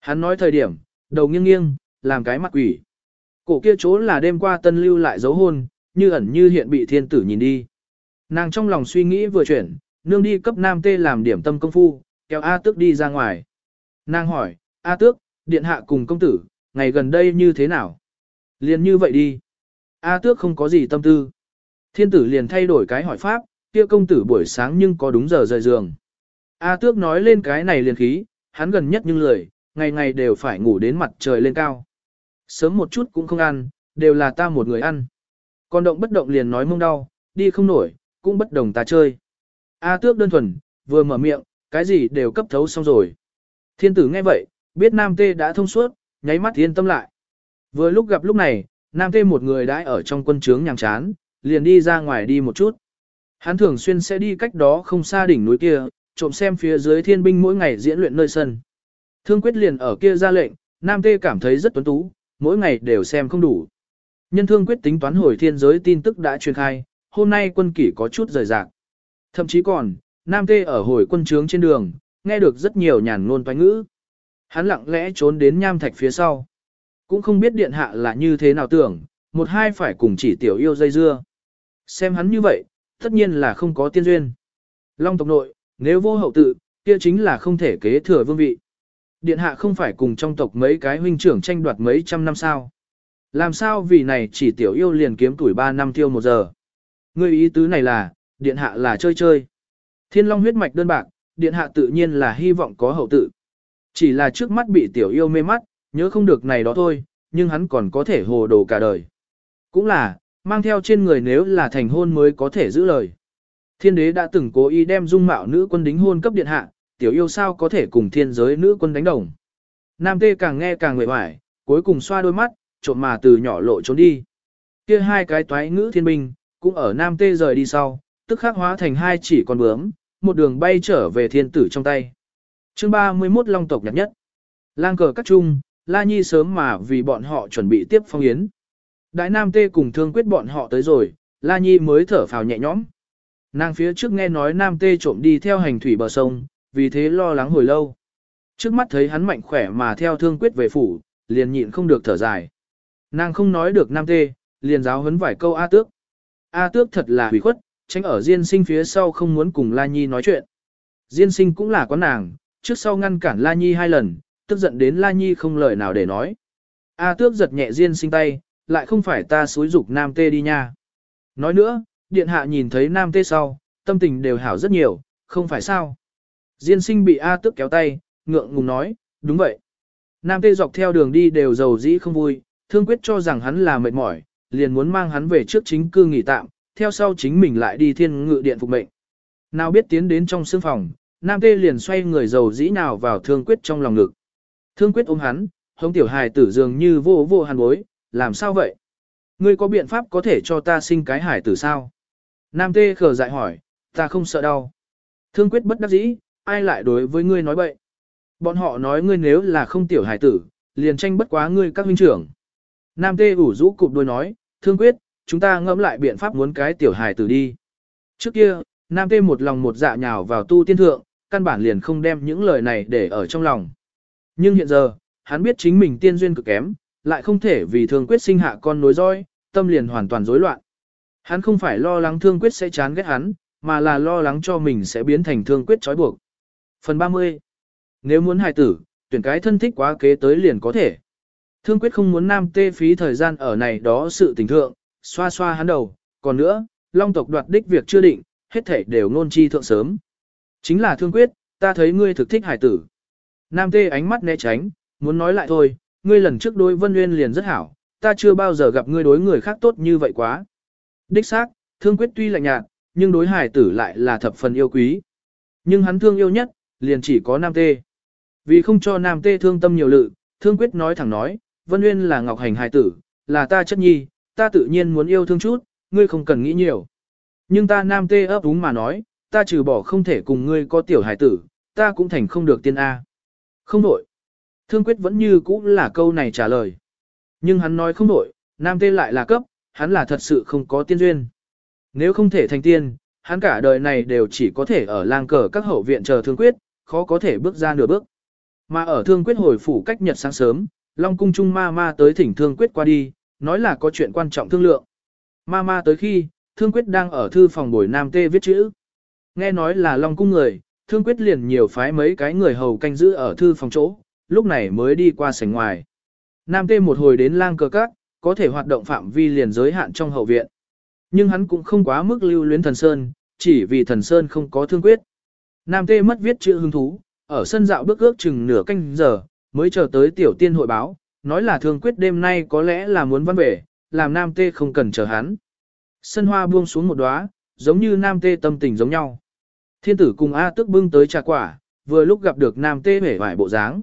Speaker 1: Hắn nói thời điểm, đầu nghiêng nghiêng, làm cái mặt quỷ. Cổ kia chỗ là đêm qua tân lưu lại dấu hôn, như ẩn như hiện bị thiên tử nhìn đi. Nàng trong lòng suy nghĩ vừa chuyển, nương đi cấp nam tê làm điểm tâm công phu, kéo A tước đi ra ngoài. Nàng hỏi, A tước, điện hạ cùng công tử, ngày gần đây như thế nào? Liền như vậy đi. A tước không có gì tâm tư. Thiên tử liền thay đổi cái hỏi pháp, kia công tử buổi sáng nhưng có đúng giờ rời giường. A tước nói lên cái này liền khí, hắn gần nhất nhưng lười, ngày ngày đều phải ngủ đến mặt trời lên cao. Sớm một chút cũng không ăn, đều là ta một người ăn. Còn động bất động liền nói mông đau, đi không nổi, cũng bất đồng ta chơi. A tước đơn thuần, vừa mở miệng, cái gì đều cấp thấu xong rồi. Thiên tử nghe vậy, biết Nam Tê đã thông suốt, nháy mắt yên tâm lại. Vừa lúc gặp lúc này, Nam Tê một người đã ở trong quân trướng nhàng chán, liền đi ra ngoài đi một chút. Hắn thường xuyên sẽ đi cách đó không xa đỉnh núi kia, trộm xem phía dưới thiên binh mỗi ngày diễn luyện nơi sân. Thương quyết liền ở kia ra lệnh, Nam Tê cảm thấy rất tuấn tú, mỗi ngày đều xem không đủ. Nhân thương quyết tính toán hồi thiên giới tin tức đã truyền khai, hôm nay quân kỷ có chút rời rạc. Thậm chí còn, Nam Tê ở hồi quân trướng trên đường, nghe được rất nhiều nhàn ngôn toán ngữ. Hắn lặng lẽ trốn đến nham thạch phía sau. Cũng không biết điện hạ là như thế nào tưởng, một hai phải cùng chỉ tiểu yêu dây dưa. Xem hắn như vậy, tất nhiên là không có tiên duyên. Long tộc nội, nếu vô hậu tự, kia chính là không thể kế thừa vương vị. Điện hạ không phải cùng trong tộc mấy cái huynh trưởng tranh đoạt mấy trăm năm sao. Làm sao vì này chỉ tiểu yêu liền kiếm tuổi 3 năm tiêu một giờ. Người ý tứ này là, điện hạ là chơi chơi. Thiên long huyết mạch đơn bạc, điện hạ tự nhiên là hy vọng có hậu tự. Chỉ là trước mắt bị tiểu yêu mê mắt, nhớ không được này đó thôi, nhưng hắn còn có thể hồ đồ cả đời. Cũng là, mang theo trên người nếu là thành hôn mới có thể giữ lời. Thiên đế đã từng cố ý đem dung mạo nữ quân đính hôn cấp điện hạ, tiểu yêu sao có thể cùng thiên giới nữ quân đánh đồng. Nam tê càng nghe càng nguệ hoài, cuối cùng xoa đôi mắt, trộm mà từ nhỏ lộ trốn đi. Kia hai cái toái ngữ thiên binh, cũng ở Nam tê rời đi sau, tức khắc hóa thành hai chỉ con bướm, một đường bay trở về thiên tử trong tay. chương 31 Long tộc nhật nhất. Lang cờ các trung, La Nhi sớm mà vì bọn họ chuẩn bị tiếp phong yến. Đại Nam Tê cùng thương quyết bọn họ tới rồi, La Nhi mới thở phào nhẹ nhõm. Nàng phía trước nghe nói Nam Tê trộm đi theo hành thủy bờ sông, vì thế lo lắng hồi lâu. Trước mắt thấy hắn mạnh khỏe mà theo thương quyết về phủ, liền nhịn không được thở dài. Nàng không nói được Nam Tê, liền giáo huấn vài câu A Tước. A Tước thật là hủy khuất, tránh ở Diên Sinh phía sau không muốn cùng La Nhi nói chuyện. Diên Sinh cũng là con nàng, trước sau ngăn cản La Nhi hai lần, tức giận đến La Nhi không lời nào để nói. A Tước giật nhẹ Diên Sinh tay, lại không phải ta xúi dục Nam Tê đi nha. Nói nữa, điện hạ nhìn thấy Nam Tê sau, tâm tình đều hảo rất nhiều, không phải sao. Diên sinh bị A Tước kéo tay, ngượng ngùng nói, đúng vậy. Nam Tê dọc theo đường đi đều giàu dĩ không vui, thương quyết cho rằng hắn là mệt mỏi, liền muốn mang hắn về trước chính cư nghỉ tạm, theo sau chính mình lại đi thiên ngự điện phục mệnh. Nào biết tiến đến trong sương phòng, Nam Tê liền xoay người giàu dĩ nào vào thương quyết trong lòng ngực. Thương quyết ôm hắn, hống tiểu hài tử dường như vô vô hàn bối, làm sao vậy? Ngươi có biện pháp có thể cho ta sinh cái hải tử sao? Nam Tê khờ dại hỏi, ta không sợ đau. Thương quyết bất đắc dĩ, ai lại đối với ngươi nói bậy? Bọn họ nói ngươi nếu là không tiểu hải tử, liền tranh bất quá ngươi các huynh trưởng. Nam Tê ủ rũ cụp đôi nói, thương quyết, chúng ta ngẫm lại biện pháp muốn cái tiểu hải tử đi. Trước kia, Nam Tê một lòng một dạ nhào vào tu tiên thượng, căn bản liền không đem những lời này để ở trong lòng. Nhưng hiện giờ, hắn biết chính mình tiên duyên cực kém, lại không thể vì thương quyết sinh hạ con nối roi, tâm liền hoàn toàn rối loạn. Hắn không phải lo lắng thương quyết sẽ chán ghét hắn, mà là lo lắng cho mình sẽ biến thành thương quyết trói buộc. Phần 30. Nếu muốn hài tử, tuyển cái thân thích quá kế tới liền có thể. Thương quyết không muốn nam tê phí thời gian ở này đó sự tình thượng, xoa xoa hắn đầu, còn nữa, long tộc đoạt đích việc chưa định, hết thể đều ngôn chi thượng sớm. Chính là thương quyết, ta thấy ngươi thực thích hải tử. Nam tê ánh mắt né tránh, muốn nói lại thôi, ngươi lần trước đối Vân Nguyên liền rất hảo, ta chưa bao giờ gặp ngươi đối người khác tốt như vậy quá. Đích xác, thương quyết tuy lạnh nhạt, nhưng đối hải tử lại là thập phần yêu quý. Nhưng hắn thương yêu nhất, liền chỉ có Nam Tê. Vì không cho Nam Tê thương tâm nhiều lự, thương quyết nói thẳng nói, Vân Uyên là Ngọc Hành hải tử, là ta chất nhi, ta tự nhiên muốn yêu thương chút, ngươi không cần nghĩ nhiều. Nhưng ta nam tê ấp úng mà nói, ta trừ bỏ không thể cùng ngươi có tiểu hải tử, ta cũng thành không được tiên A. Không đổi. Thương quyết vẫn như cũ là câu này trả lời. Nhưng hắn nói không đổi, nam tê lại là cấp, hắn là thật sự không có tiên duyên. Nếu không thể thành tiên, hắn cả đời này đều chỉ có thể ở lang cờ các hậu viện chờ thương quyết, khó có thể bước ra nửa bước. Mà ở thương quyết hồi phủ cách nhật sáng sớm, Long cung trung ma ma tới thỉnh thương quyết qua đi, nói là có chuyện quan trọng thương lượng. Ma ma tới khi, thương quyết đang ở thư phòng bồi nam tê viết chữ. Nghe nói là Long cung người, thương quyết liền nhiều phái mấy cái người hầu canh giữ ở thư phòng chỗ, lúc này mới đi qua sảnh ngoài. Nam tê một hồi đến lang cờ các, có thể hoạt động phạm vi liền giới hạn trong hậu viện. Nhưng hắn cũng không quá mức lưu luyến thần sơn, chỉ vì thần sơn không có thương quyết. Nam tê mất viết chữ hứng thú, ở sân dạo bước ước chừng nửa canh giờ, mới chờ tới tiểu tiên hội báo, nói là thương quyết đêm nay có lẽ là muốn văn về, làm nam tê không cần chờ hắn. Sân hoa buông xuống một đóa, giống như nam tê tâm tình giống nhau. Thiên tử cùng A tước bưng tới trà quả, vừa lúc gặp được nam tê vẻ vải bộ dáng.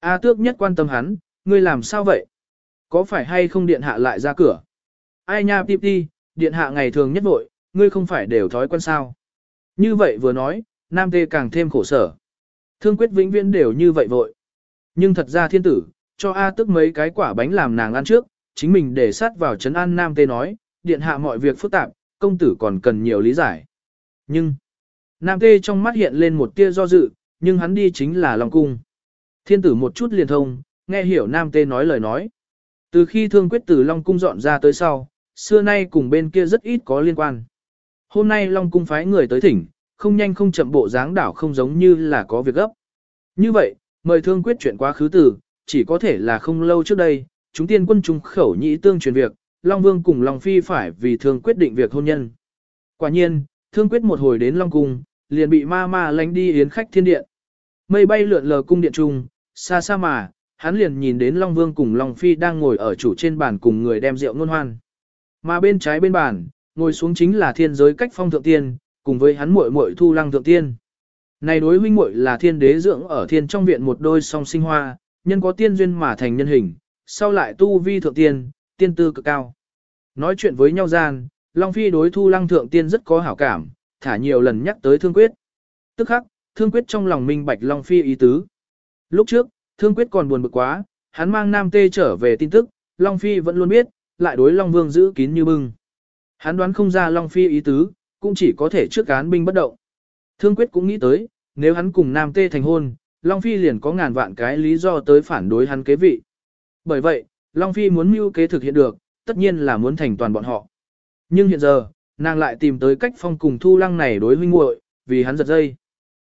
Speaker 1: A tước nhất quan tâm hắn, ngươi làm sao vậy? Có phải hay không điện hạ lại ra cửa? Ai nha tiếp đi, điện hạ ngày thường nhất vội, ngươi không phải đều thói quen sao? Như vậy vừa nói, nam tê càng thêm khổ sở. Thương quyết vĩnh viễn đều như vậy vội. Nhưng thật ra thiên tử, cho A tức mấy cái quả bánh làm nàng ăn trước, chính mình để sát vào chấn an nam tê nói, điện hạ mọi việc phức tạp, công tử còn cần nhiều lý giải. Nhưng, nam tê trong mắt hiện lên một tia do dự, nhưng hắn đi chính là Long Cung. Thiên tử một chút liền thông, nghe hiểu nam tê nói lời nói. Từ khi thương quyết tử Long Cung dọn ra tới sau, xưa nay cùng bên kia rất ít có liên quan. Hôm nay Long Cung phái người tới thỉnh, không nhanh không chậm bộ dáng đảo không giống như là có việc gấp. Như vậy, mời thương quyết chuyện quá khứ tử, chỉ có thể là không lâu trước đây, chúng tiên quân trung khẩu nhị tương truyền việc, Long Vương cùng Long Phi phải vì thương quyết định việc hôn nhân. Quả nhiên, thương quyết một hồi đến Long Cung, liền bị ma ma lánh đi yến khách thiên điện. Mây bay lượn lờ cung điện trung, xa xa mà, hắn liền nhìn đến Long Vương cùng Long Phi đang ngồi ở chủ trên bàn cùng người đem rượu ngôn hoan. Mà bên trái bên bàn, ngồi xuống chính là thiên giới cách phong thượng tiên, cùng với hắn muội muội thu lăng thượng tiên. Này đối huynh muội là thiên đế dưỡng ở thiên trong viện một đôi song sinh hoa, nhân có tiên duyên mà thành nhân hình, sau lại tu vi thượng tiên, tiên tư cực cao. Nói chuyện với nhau gian, Long Phi đối thu lăng thượng tiên rất có hảo cảm, thả nhiều lần nhắc tới thương quyết. Tức khắc, thương quyết trong lòng minh bạch Long Phi ý tứ. Lúc trước, thương quyết còn buồn bực quá, hắn mang nam tê trở về tin tức, Long Phi vẫn luôn biết, lại đối Long Vương giữ kín như bưng. Hắn đoán không ra Long Phi ý tứ, cũng chỉ có thể trước cán binh bất động. Thương quyết cũng nghĩ tới, nếu hắn cùng Nam Tê thành hôn, Long Phi liền có ngàn vạn cái lý do tới phản đối hắn kế vị. Bởi vậy, Long Phi muốn mưu kế thực hiện được, tất nhiên là muốn thành toàn bọn họ. Nhưng hiện giờ, nàng lại tìm tới cách phong cùng thu lăng này đối huynh muội, vì hắn giật dây.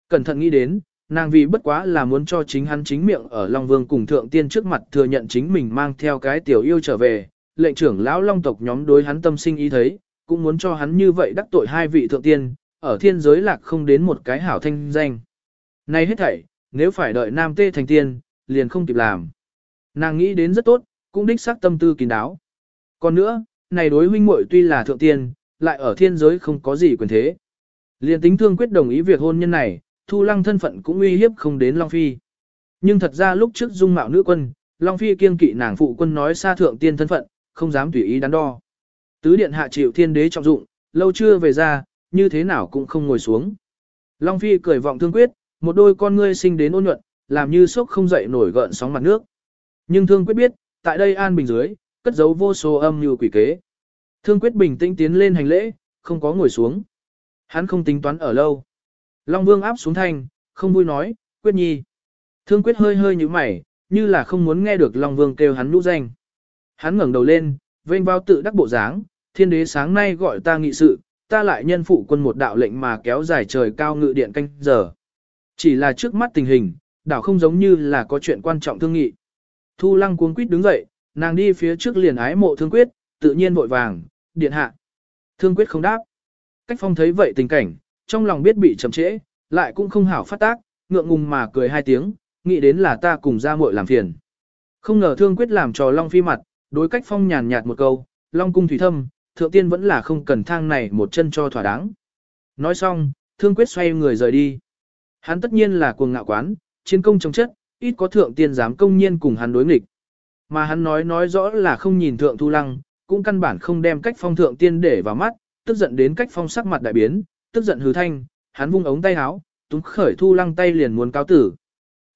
Speaker 1: Cẩn thận nghĩ đến, nàng vì bất quá là muốn cho chính hắn chính miệng ở Long Vương cùng Thượng Tiên trước mặt thừa nhận chính mình mang theo cái tiểu yêu trở về, lệnh trưởng lão Long tộc nhóm đối hắn tâm sinh ý thấy, cũng muốn cho hắn như vậy đắc tội hai vị Thượng Tiên, ở thiên giới lạc không đến một cái hảo thanh danh. Nay hết thảy, nếu phải đợi nam tê thành tiên, liền không kịp làm. Nàng nghĩ đến rất tốt, cũng đích xác tâm tư kín đáo. Còn nữa, này đối huynh muội tuy là thượng tiên, lại ở thiên giới không có gì quyền thế. Liền tính thương quyết đồng ý việc hôn nhân này, thu lăng thân phận cũng uy hiếp không đến Long Phi. Nhưng thật ra lúc trước dung mạo nữ quân, Long Phi kiên kỵ nàng phụ quân nói xa thượng tiên thân phận, không dám tùy ý đắn đo. Tứ điện hạ chịu thiên đế trọng dụng, lâu chưa về ra, như thế nào cũng không ngồi xuống. Long Phi cười vọng thương quyết, một đôi con ngươi sinh đến ôn nhuận, làm như sốc không dậy nổi gợn sóng mặt nước. Nhưng thương quyết biết, tại đây an bình dưới, cất giấu vô số âm như quỷ kế. Thương quyết bình tĩnh tiến lên hành lễ, không có ngồi xuống. Hắn không tính toán ở lâu. Long Vương áp xuống thanh, không vui nói, quyết nhi. Thương quyết hơi hơi như mày, như là không muốn nghe được Long Vương kêu hắn nhũ danh. Hắn ngẩng đầu lên, vênh vào tự đắc bộ dáng, thiên đế sáng nay gọi ta nghị sự, ta lại nhân phụ quân một đạo lệnh mà kéo dài trời cao ngự điện canh giờ. Chỉ là trước mắt tình hình, đảo không giống như là có chuyện quan trọng thương nghị. Thu lăng cuống quýt đứng dậy, nàng đi phía trước liền ái mộ thương quyết, tự nhiên vội vàng, điện hạ. Thương quyết không đáp. Cách phong thấy vậy tình cảnh, trong lòng biết bị chậm trễ, lại cũng không hảo phát tác, ngượng ngùng mà cười hai tiếng, nghĩ đến là ta cùng ra muội làm phiền. Không ngờ thương quyết làm trò Long Phi mặt, đối cách phong nhàn nhạt một câu, Long cung thủy thâm, thượng tiên vẫn là không cần thang này một chân cho thỏa đáng. Nói xong, thương quyết xoay người rời đi. Hắn tất nhiên là cuồng ngạo quán, chiến công trong chất, ít có thượng tiên dám công nhiên cùng hắn đối nghịch. Mà hắn nói nói rõ là không nhìn thượng thu lăng, cũng căn bản không đem cách phong thượng tiên để vào mắt, tức giận đến cách phong sắc mặt đại biến, tức giận hứ thanh, hắn vung ống tay háo, túng khởi thu lăng tay liền muốn cáo tử.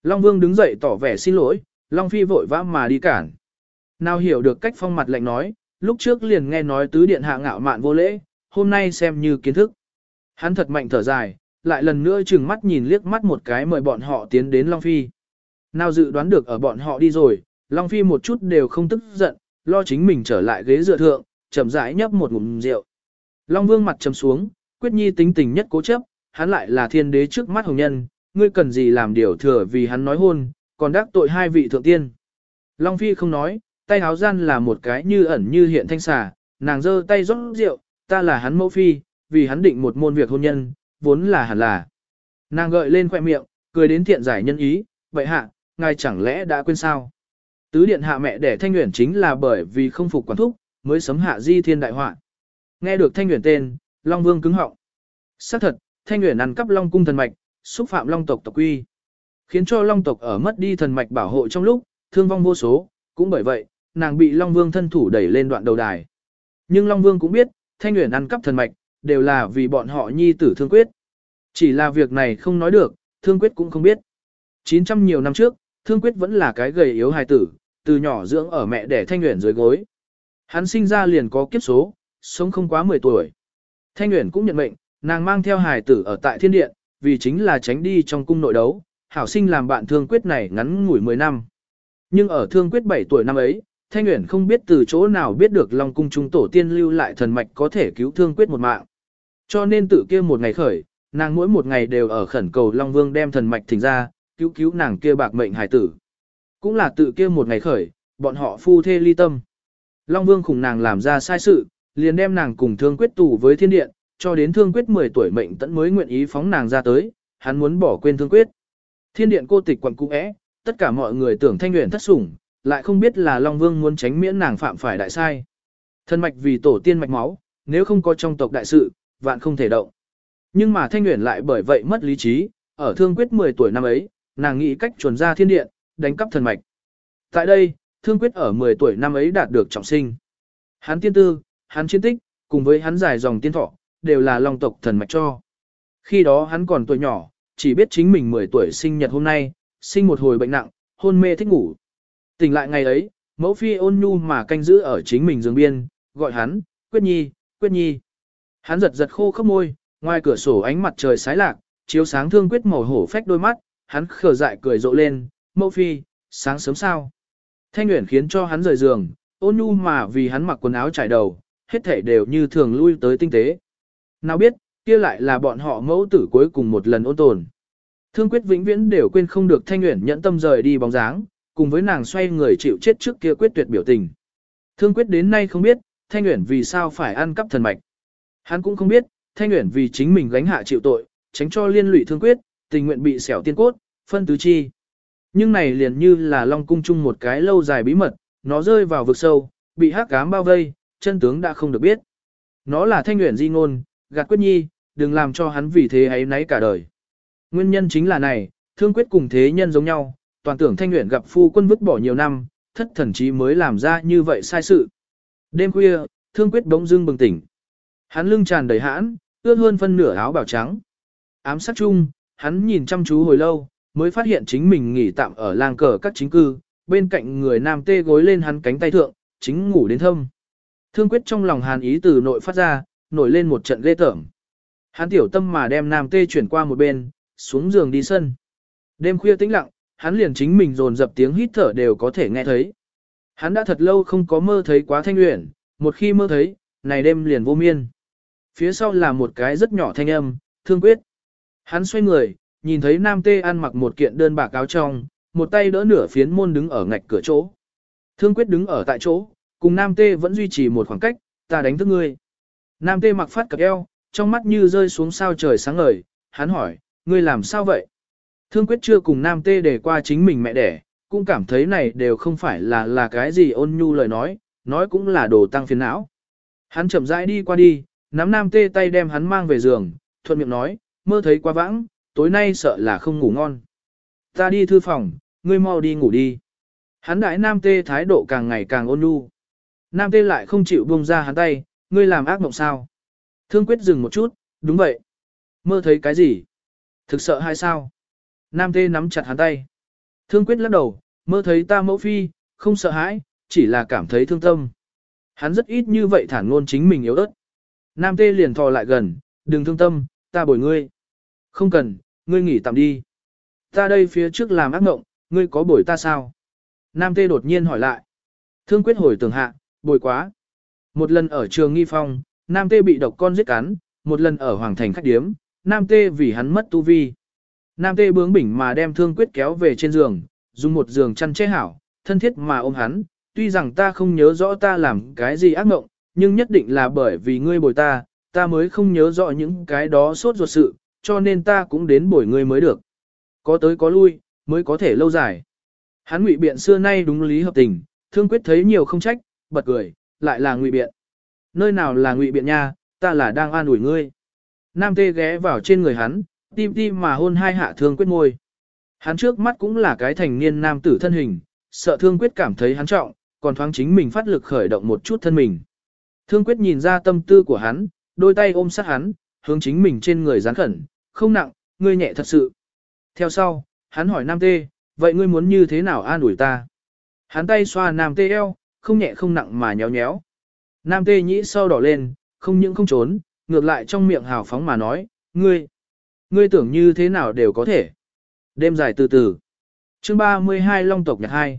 Speaker 1: Long Vương đứng dậy tỏ vẻ xin lỗi, Long Phi vội vã mà đi cản. Nào hiểu được cách phong mặt lạnh nói, lúc trước liền nghe nói tứ điện hạ ngạo mạn vô lễ, hôm nay xem như kiến thức. Hắn thật mạnh thở dài, lại lần nữa chừng mắt nhìn liếc mắt một cái mời bọn họ tiến đến Long Phi. Nào dự đoán được ở bọn họ đi rồi, Long Phi một chút đều không tức giận, lo chính mình trở lại ghế dựa thượng, chậm rãi nhấp một ngụm rượu. Long Vương mặt trầm xuống, quyết nhi tính tình nhất cố chấp, hắn lại là thiên đế trước mắt hồng nhân, ngươi cần gì làm điều thừa vì hắn nói hôn, còn đắc tội hai vị thượng tiên. Long Phi không nói, tay háo gian là một cái như ẩn như hiện thanh xà, nàng giơ tay rót rượu, ta là hắn mẫu phi, vì hắn định một môn việc hôn nhân, vốn là hẳn là. Nàng gợi lên khoẻ miệng, cười đến thiện giải nhân ý, vậy hạ, ngài chẳng lẽ đã quên sao? Tứ điện hạ mẹ đẻ thanh nguyện chính là bởi vì không phục quản thúc, mới sấm hạ di thiên đại họa. Nghe được thanh nguyện tên, Long Vương cứng họng. Xác thật, thanh nguyện ăn cắp Long cung thần mạch, xúc phạm Long tộc tộc quy. Khiến cho Long tộc ở mất đi thần mạch bảo hộ trong lúc, thương vong vô số, cũng bởi vậy, nàng bị Long Vương thân thủ đẩy lên đoạn đầu đài. Nhưng Long Vương cũng biết, thanh uyển ăn cắp thần mạch, đều là vì bọn họ nhi tử thương quyết. Chỉ là việc này không nói được, thương quyết cũng không biết. 900 nhiều năm trước, thương quyết vẫn là cái gầy yếu hài tử, từ nhỏ dưỡng ở mẹ đẻ thanh uyển dưới gối. Hắn sinh ra liền có kiếp số, sống không quá 10 tuổi. Thanh uyển cũng nhận mệnh, nàng mang theo hài tử ở tại thiên điện, vì chính là tránh đi trong cung nội đấu, hảo sinh làm bạn thương quyết này ngắn ngủi 10 năm. Nhưng ở thương quyết 7 tuổi năm ấy, Thanh Uyển không biết từ chỗ nào biết được Long cung trung tổ tiên lưu lại thần mạch có thể cứu thương quyết một mạng. Cho nên tự kia một ngày khởi, nàng mỗi một ngày đều ở khẩn cầu Long Vương đem thần mạch thỉnh ra, cứu cứu nàng kia bạc mệnh hải tử. Cũng là tự kia một ngày khởi, bọn họ phu thê ly tâm. Long Vương khủng nàng làm ra sai sự, liền đem nàng cùng thương quyết tù với thiên điện, cho đến thương quyết 10 tuổi mệnh tẫn mới nguyện ý phóng nàng ra tới, hắn muốn bỏ quên thương quyết. Thiên điện cô tịch quận cũ é, tất cả mọi người tưởng thanh Uyển thất sủng, lại không biết là Long Vương muốn tránh miễn nàng phạm phải đại sai. Thân mạch vì tổ tiên mạch máu, nếu không có trong tộc đại sự, vạn không thể động. Nhưng mà Thanh Nguyễn lại bởi vậy mất lý trí, ở thương quyết 10 tuổi năm ấy, nàng nghĩ cách chuẩn ra thiên điện, đánh cắp thần mạch. Tại đây, thương quyết ở 10 tuổi năm ấy đạt được trọng sinh. Hắn tiên tư, hắn chiến tích, cùng với hắn giải dòng tiên thọ, đều là long tộc thần mạch cho. Khi đó hắn còn tuổi nhỏ, chỉ biết chính mình 10 tuổi sinh nhật hôm nay, sinh một hồi bệnh nặng, hôn mê thích ngủ. Tỉnh lại ngày ấy, mẫu phi ôn nhu mà canh giữ ở chính mình giường biên, gọi hắn, quyết nhi, quyết nhi. Hắn giật giật khô khốc môi, ngoài cửa sổ ánh mặt trời sái lạc, chiếu sáng thương quyết màu hổ phách đôi mắt, hắn khờ dại cười rộ lên, mẫu phi, sáng sớm sao. Thanh Nguyễn khiến cho hắn rời giường, ôn nhu mà vì hắn mặc quần áo trải đầu, hết thể đều như thường lui tới tinh tế. Nào biết, kia lại là bọn họ mẫu tử cuối cùng một lần ôn tồn. Thương quyết vĩnh viễn đều quên không được Thanh Nguyễn nhẫn tâm rời đi bóng dáng, cùng với nàng xoay người chịu chết trước kia quyết tuyệt biểu tình. Thương quyết đến nay không biết, Thanh uyển vì sao phải ăn cắp thần mạch. Hắn cũng không biết, Thanh uyển vì chính mình gánh hạ chịu tội, tránh cho liên lụy thương quyết, tình nguyện bị xẻo tiên cốt, phân tứ chi. Nhưng này liền như là Long cung chung một cái lâu dài bí mật, nó rơi vào vực sâu, bị hắc ám bao vây, chân tướng đã không được biết. Nó là Thanh uyển di ngôn, gạt quyết nhi, đừng làm cho hắn vì thế ấy nấy cả đời. Nguyên nhân chính là này, thương quyết cùng thế nhân giống nhau, toàn tưởng Thanh nguyện gặp phu quân vứt bỏ nhiều năm, thất thần chí mới làm ra như vậy sai sự. Đêm khuya, thương quyết bỗng dưng bừng tỉnh. Hắn lưng tràn đầy hãn, ướt hơn phân nửa áo bào trắng. Ám sát chung, hắn nhìn chăm chú hồi lâu, mới phát hiện chính mình nghỉ tạm ở làng cờ các chính cư, bên cạnh người nam tê gối lên hắn cánh tay thượng, chính ngủ đến thâm. Thương quyết trong lòng hàn ý từ nội phát ra, nổi lên một trận ghê tởm. Hắn tiểu tâm mà đem nam tê chuyển qua một bên, xuống giường đi sân. Đêm khuya tĩnh lặng, hắn liền chính mình dồn dập tiếng hít thở đều có thể nghe thấy. Hắn đã thật lâu không có mơ thấy quá thanh luyện, một khi mơ thấy, này đêm liền vô miên. Phía sau là một cái rất nhỏ thanh âm, thương quyết. Hắn xoay người, nhìn thấy nam tê ăn mặc một kiện đơn bạc áo trong, một tay đỡ nửa phiến môn đứng ở ngạch cửa chỗ. Thương quyết đứng ở tại chỗ, cùng nam tê vẫn duy trì một khoảng cách, ta đánh thức ngươi. Nam tê mặc phát cặp eo, trong mắt như rơi xuống sao trời sáng ngời, hắn hỏi, ngươi làm sao vậy? Thương quyết chưa cùng nam tê để qua chính mình mẹ đẻ, cũng cảm thấy này đều không phải là là cái gì ôn nhu lời nói, nói cũng là đồ tăng phiền não. Hắn chậm rãi đi qua đi, nắm nam tê tay đem hắn mang về giường, thuận miệng nói, mơ thấy quá vãng, tối nay sợ là không ngủ ngon. Ta đi thư phòng, ngươi mau đi ngủ đi. Hắn đại nam tê thái độ càng ngày càng ôn nhu. Nam tê lại không chịu buông ra hắn tay, ngươi làm ác mộng sao? Thương quyết dừng một chút, đúng vậy. Mơ thấy cái gì? Thực sợ hay sao? Nam tê nắm chặt hắn tay. Thương quyết lắc đầu, mơ thấy ta mẫu phi, không sợ hãi, chỉ là cảm thấy thương tâm. Hắn rất ít như vậy thản ngôn chính mình yếu ớt. Nam tê liền thò lại gần, đừng thương tâm, ta bồi ngươi. Không cần, ngươi nghỉ tạm đi. Ta đây phía trước làm ác mộng, ngươi có bồi ta sao? Nam tê đột nhiên hỏi lại. Thương quyết hồi tưởng hạ, bồi quá. Một lần ở trường nghi phong, Nam tê bị độc con giết cắn, một lần ở hoàng thành khách điếm, Nam tê vì hắn mất tu vi. Nam tê bướng bỉnh mà đem thương quyết kéo về trên giường, dùng một giường chăn che hảo, thân thiết mà ôm hắn, tuy rằng ta không nhớ rõ ta làm cái gì ác mộng, nhưng nhất định là bởi vì ngươi bồi ta, ta mới không nhớ rõ những cái đó sốt ruột sự, cho nên ta cũng đến bồi ngươi mới được. Có tới có lui, mới có thể lâu dài. Hắn ngụy biện xưa nay đúng lý hợp tình, thương quyết thấy nhiều không trách, bật cười, lại là ngụy biện. Nơi nào là ngụy biện nha, ta là đang an ủi ngươi. Nam tê ghé vào trên người hắn, tim tim mà hôn hai hạ thương quyết môi. Hắn trước mắt cũng là cái thành niên nam tử thân hình, sợ thương quyết cảm thấy hắn trọng, còn thoáng chính mình phát lực khởi động một chút thân mình. Thương quyết nhìn ra tâm tư của hắn, đôi tay ôm sát hắn, hướng chính mình trên người gián khẩn, không nặng, ngươi nhẹ thật sự. Theo sau, hắn hỏi nam tê, vậy ngươi muốn như thế nào an ủi ta? Hắn tay xoa nam tê eo, không nhẹ không nặng mà nhéo nhéo. Nam tê nhĩ sau đỏ lên, không những không trốn, ngược lại trong miệng hào phóng mà nói, ngươi, ngươi tưởng như thế nào đều có thể. Đêm dài từ từ. chương 32 Long tộc nhật 2.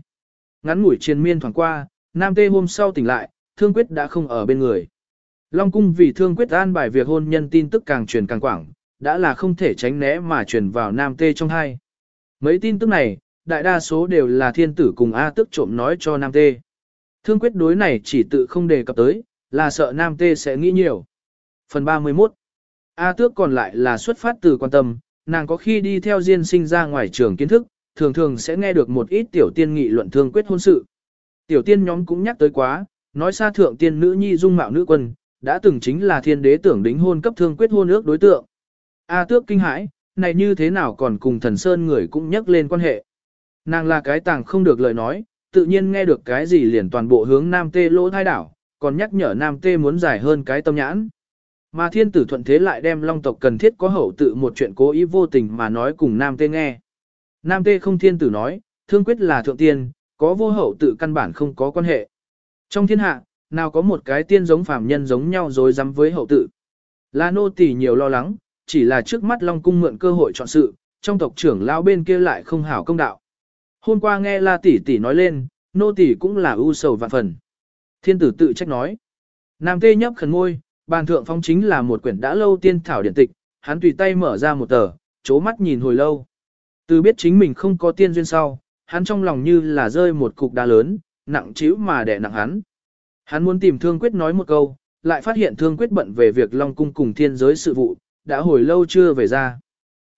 Speaker 1: Ngắn ngủi triền miên thoảng qua, Nam Tê hôm sau tỉnh lại, Thương Quyết đã không ở bên người. Long cung vì Thương Quyết an bài việc hôn nhân tin tức càng truyền càng quảng, đã là không thể tránh né mà truyền vào Nam Tê trong hai. Mấy tin tức này, đại đa số đều là thiên tử cùng A tức trộm nói cho Nam Tê. Thương Quyết đối này chỉ tự không đề cập tới, là sợ Nam Tê sẽ nghĩ nhiều. Phần 31 A tước còn lại là xuất phát từ quan tâm, nàng có khi đi theo Diên sinh ra ngoài trường kiến thức, thường thường sẽ nghe được một ít tiểu tiên nghị luận thương quyết hôn sự. Tiểu tiên nhóm cũng nhắc tới quá, nói xa thượng tiên nữ nhi dung mạo nữ quân, đã từng chính là thiên đế tưởng đính hôn cấp thương quyết hôn ước đối tượng. A tước kinh hãi, này như thế nào còn cùng thần sơn người cũng nhắc lên quan hệ. Nàng là cái tàng không được lời nói, tự nhiên nghe được cái gì liền toàn bộ hướng nam tê lỗ thai đảo, còn nhắc nhở nam tê muốn giải hơn cái tâm nhãn. Mà thiên tử thuận thế lại đem long tộc cần thiết có hậu tự một chuyện cố ý vô tình mà nói cùng nam tê nghe. Nam tê không thiên tử nói, thương quyết là thượng tiên, có vô hậu tự căn bản không có quan hệ. Trong thiên hạ, nào có một cái tiên giống phàm nhân giống nhau rồi dám với hậu tự. Là nô tỳ nhiều lo lắng, chỉ là trước mắt Long cung mượn cơ hội chọn sự, trong tộc trưởng lão bên kia lại không hảo công đạo. Hôm qua nghe La tỷ tỷ nói lên, nô tỷ cũng là ưu sầu vạn phần. Thiên tử tự trách nói. Nam tê nhấp khẩn ngôi, bàn thượng phong chính là một quyển đã lâu tiên thảo điện tịch, hắn tùy tay mở ra một tờ, chố mắt nhìn hồi lâu. Từ biết chính mình không có tiên duyên sau, hắn trong lòng như là rơi một cục đá lớn, nặng trĩu mà đè nặng hắn. Hắn muốn tìm Thương Quyết nói một câu, lại phát hiện Thương Quyết bận về việc Long Cung cùng thiên giới sự vụ, đã hồi lâu chưa về ra.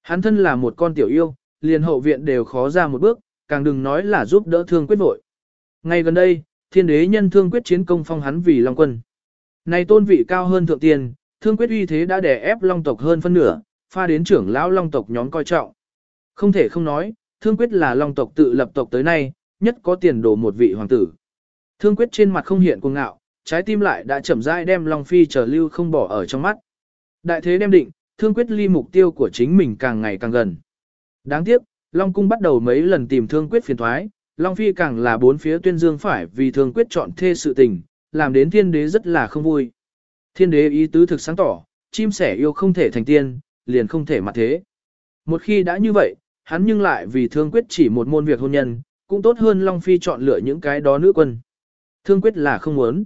Speaker 1: Hắn thân là một con tiểu yêu, liền hậu viện đều khó ra một bước, càng đừng nói là giúp đỡ Thương Quyết vội. Ngay gần đây, thiên đế nhân Thương Quyết chiến công phong hắn vì Long Quân. Này tôn vị cao hơn thượng tiên, Thương Quyết uy thế đã đè ép Long tộc hơn phân nửa, pha đến trưởng lão Long tộc nhóm coi trọng. Không thể không nói, Thương Quyết là Long tộc tự lập tộc tới nay, nhất có tiền đồ một vị hoàng tử. Thương Quyết trên mặt không hiện cuồng ngạo, trái tim lại đã chậm rãi đem Long Phi trở lưu không bỏ ở trong mắt. Đại thế đem định, Thương Quyết ly mục tiêu của chính mình càng ngày càng gần. Đáng tiếc, Long Cung bắt đầu mấy lần tìm Thương Quyết phiền thoái, Long Phi càng là bốn phía tuyên dương phải vì Thương Quyết chọn thê sự tình, làm đến thiên đế rất là không vui. Thiên đế ý tứ thực sáng tỏ, chim sẻ yêu không thể thành tiên, liền không thể mặt thế. Một khi đã như vậy, hắn nhưng lại vì thương quyết chỉ một môn việc hôn nhân, cũng tốt hơn Long Phi chọn lựa những cái đó nữ quân. Thương quyết là không muốn.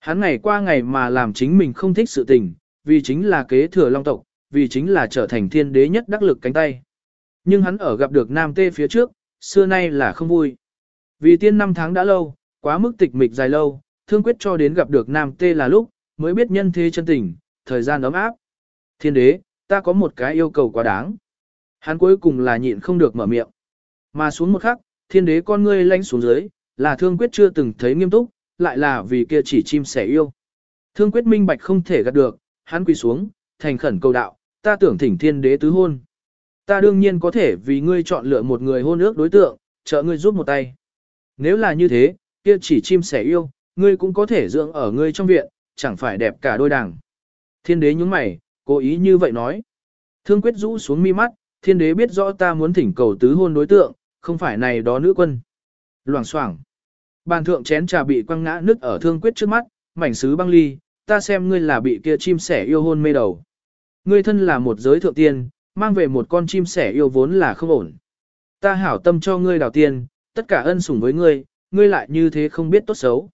Speaker 1: Hắn ngày qua ngày mà làm chính mình không thích sự tình, vì chính là kế thừa Long tộc, vì chính là trở thành thiên đế nhất đắc lực cánh tay. Nhưng hắn ở gặp được Nam Tê phía trước, xưa nay là không vui. Vì tiên năm tháng đã lâu, quá mức tịch mịch dài lâu, thương quyết cho đến gặp được Nam Tê là lúc, mới biết nhân thế chân tình, thời gian ấm áp. Thiên đế, ta có một cái yêu cầu quá đáng. Hắn cuối cùng là nhịn không được mở miệng. Mà xuống một khắc, thiên đế con ngươi lanh xuống dưới, là thương quyết chưa từng thấy nghiêm túc, lại là vì kia chỉ chim sẻ yêu. Thương quyết minh bạch không thể gạt được, hắn quỳ xuống, thành khẩn cầu đạo, ta tưởng thỉnh thiên đế tứ hôn. Ta đương nhiên có thể vì ngươi chọn lựa một người hôn ước đối tượng, trợ ngươi giúp một tay. Nếu là như thế, kia chỉ chim sẻ yêu, ngươi cũng có thể dưỡng ở ngươi trong viện, chẳng phải đẹp cả đôi đảng. Thiên đế nhúng mày, cố ý như vậy nói. Thương quyết rũ xuống mi mắt, thiên đế biết rõ ta muốn thỉnh cầu tứ hôn đối tượng, không phải này đó nữ quân. Loảng xoảng Bàn thượng chén trà bị quăng ngã nứt ở thương quyết trước mắt, mảnh sứ băng ly, ta xem ngươi là bị kia chim sẻ yêu hôn mê đầu. Ngươi thân là một giới thượng tiên, mang về một con chim sẻ yêu vốn là không ổn. Ta hảo tâm cho ngươi đào tiên, tất cả ân sủng với ngươi, ngươi lại như thế không biết tốt xấu.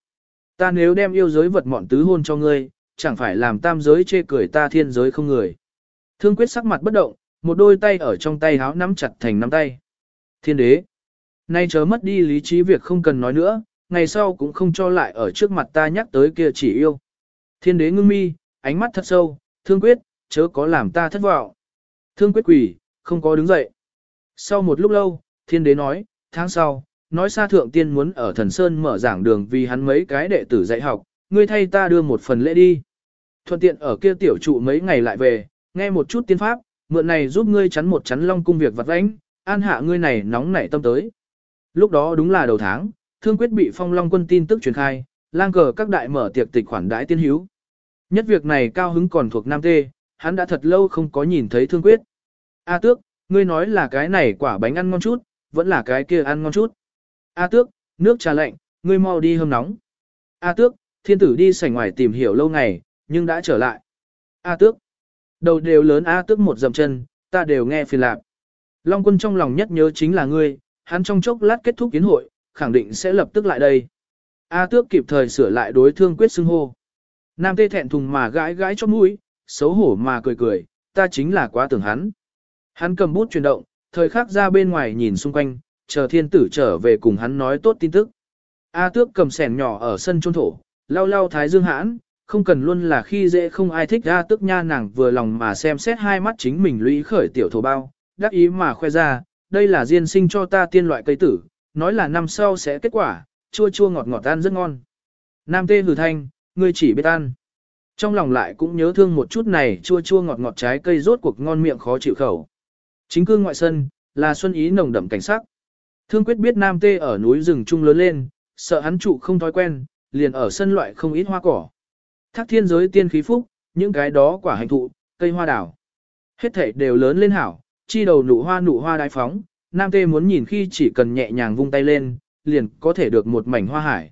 Speaker 1: Ta nếu đem yêu giới vật mọn tứ hôn cho ngươi, chẳng phải làm tam giới chê cười ta thiên giới không người. Thương quyết sắc mặt bất động, một đôi tay ở trong tay háo nắm chặt thành nắm tay. Thiên đế. Nay chớ mất đi lý trí việc không cần nói nữa, ngày sau cũng không cho lại ở trước mặt ta nhắc tới kia chỉ yêu. Thiên đế ngưng mi, ánh mắt thật sâu, thương quyết, chớ có làm ta thất vọng. Thương quyết quỷ, không có đứng dậy. Sau một lúc lâu, thiên đế nói, tháng sau, nói xa thượng tiên muốn ở thần sơn mở giảng đường vì hắn mấy cái đệ tử dạy học, ngươi thay ta đưa một phần lễ đi. Thuận tiện ở kia tiểu trụ mấy ngày lại về, nghe một chút tiên pháp, mượn này giúp ngươi chắn một chắn long cung việc vặt vãnh, an hạ ngươi này nóng nảy tâm tới. Lúc đó đúng là đầu tháng, thương quyết bị phong long quân tin tức truyền khai, lang cờ các đại mở tiệc tịch khoản đãi tiên hiếu. Nhất việc này cao hứng còn thuộc Nam Tê, hắn đã thật lâu không có nhìn thấy thương quyết. A tước, ngươi nói là cái này quả bánh ăn ngon chút, vẫn là cái kia ăn ngon chút. A tước, nước trà lạnh, ngươi mau đi hâm nóng. A tước, thiên tử đi sảnh ngoài tìm hiểu lâu ngày, nhưng đã trở lại. A tước, đầu đều lớn A tước một dầm chân, ta đều nghe phiền lạc. Long quân trong lòng nhất nhớ chính là ngươi, hắn trong chốc lát kết thúc kiến hội, khẳng định sẽ lập tức lại đây. A tước kịp thời sửa lại đối thương quyết xưng hô. Nam tê thẹn thùng mà gãi gãi cho mũi, xấu hổ mà cười cười, ta chính là quá tưởng hắn. Hắn cầm bút chuyển động, thời khắc ra bên ngoài nhìn xung quanh, chờ thiên tử trở về cùng hắn nói tốt tin tức. A tước cầm sẻn nhỏ ở sân trôn thổ, lau lau thái dương hãn, không cần luôn là khi dễ không ai thích A tước nha nàng vừa lòng mà xem xét hai mắt chính mình lũy khởi tiểu thổ bao, đắc ý mà khoe ra, đây là diên sinh cho ta tiên loại cây tử, nói là năm sau sẽ kết quả, chua chua ngọt ngọt ăn rất ngon. Nam tê hử thanh, ngươi chỉ biết ăn. Trong lòng lại cũng nhớ thương một chút này chua chua ngọt ngọt trái cây rốt cuộc ngon miệng khó chịu khẩu. Chính cương ngoại sân, là xuân ý nồng đậm cảnh sắc. Thương quyết biết Nam Tê ở núi rừng trung lớn lên, sợ hắn trụ không thói quen, liền ở sân loại không ít hoa cỏ. Thác thiên giới tiên khí phúc, những cái đó quả hành thụ, cây hoa đào. Hết thảy đều lớn lên hảo, chi đầu nụ hoa nụ hoa đai phóng, Nam Tê muốn nhìn khi chỉ cần nhẹ nhàng vung tay lên, liền có thể được một mảnh hoa hải.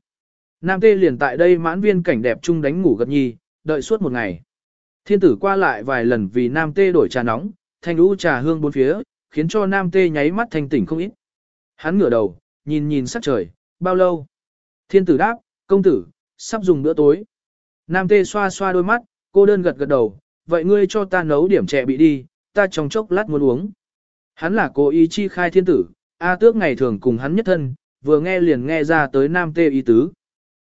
Speaker 1: Nam Tê liền tại đây mãn viên cảnh đẹp chung đánh ngủ gật nhi, đợi suốt một ngày. Thiên tử qua lại vài lần vì Nam Tê đổi trà nóng, thanh lũ trà hương bốn phía, khiến cho Nam Tê nháy mắt thanh tỉnh không ít. Hắn ngửa đầu, nhìn nhìn sắc trời, bao lâu? Thiên tử đáp, công tử, sắp dùng bữa tối. Nam Tê xoa xoa đôi mắt, cô đơn gật gật đầu, vậy ngươi cho ta nấu điểm trẻ bị đi, ta trong chốc lát muốn uống. Hắn là cố ý chi khai thiên tử, A tước ngày thường cùng hắn nhất thân, vừa nghe liền nghe ra tới Nam Tê ý tứ.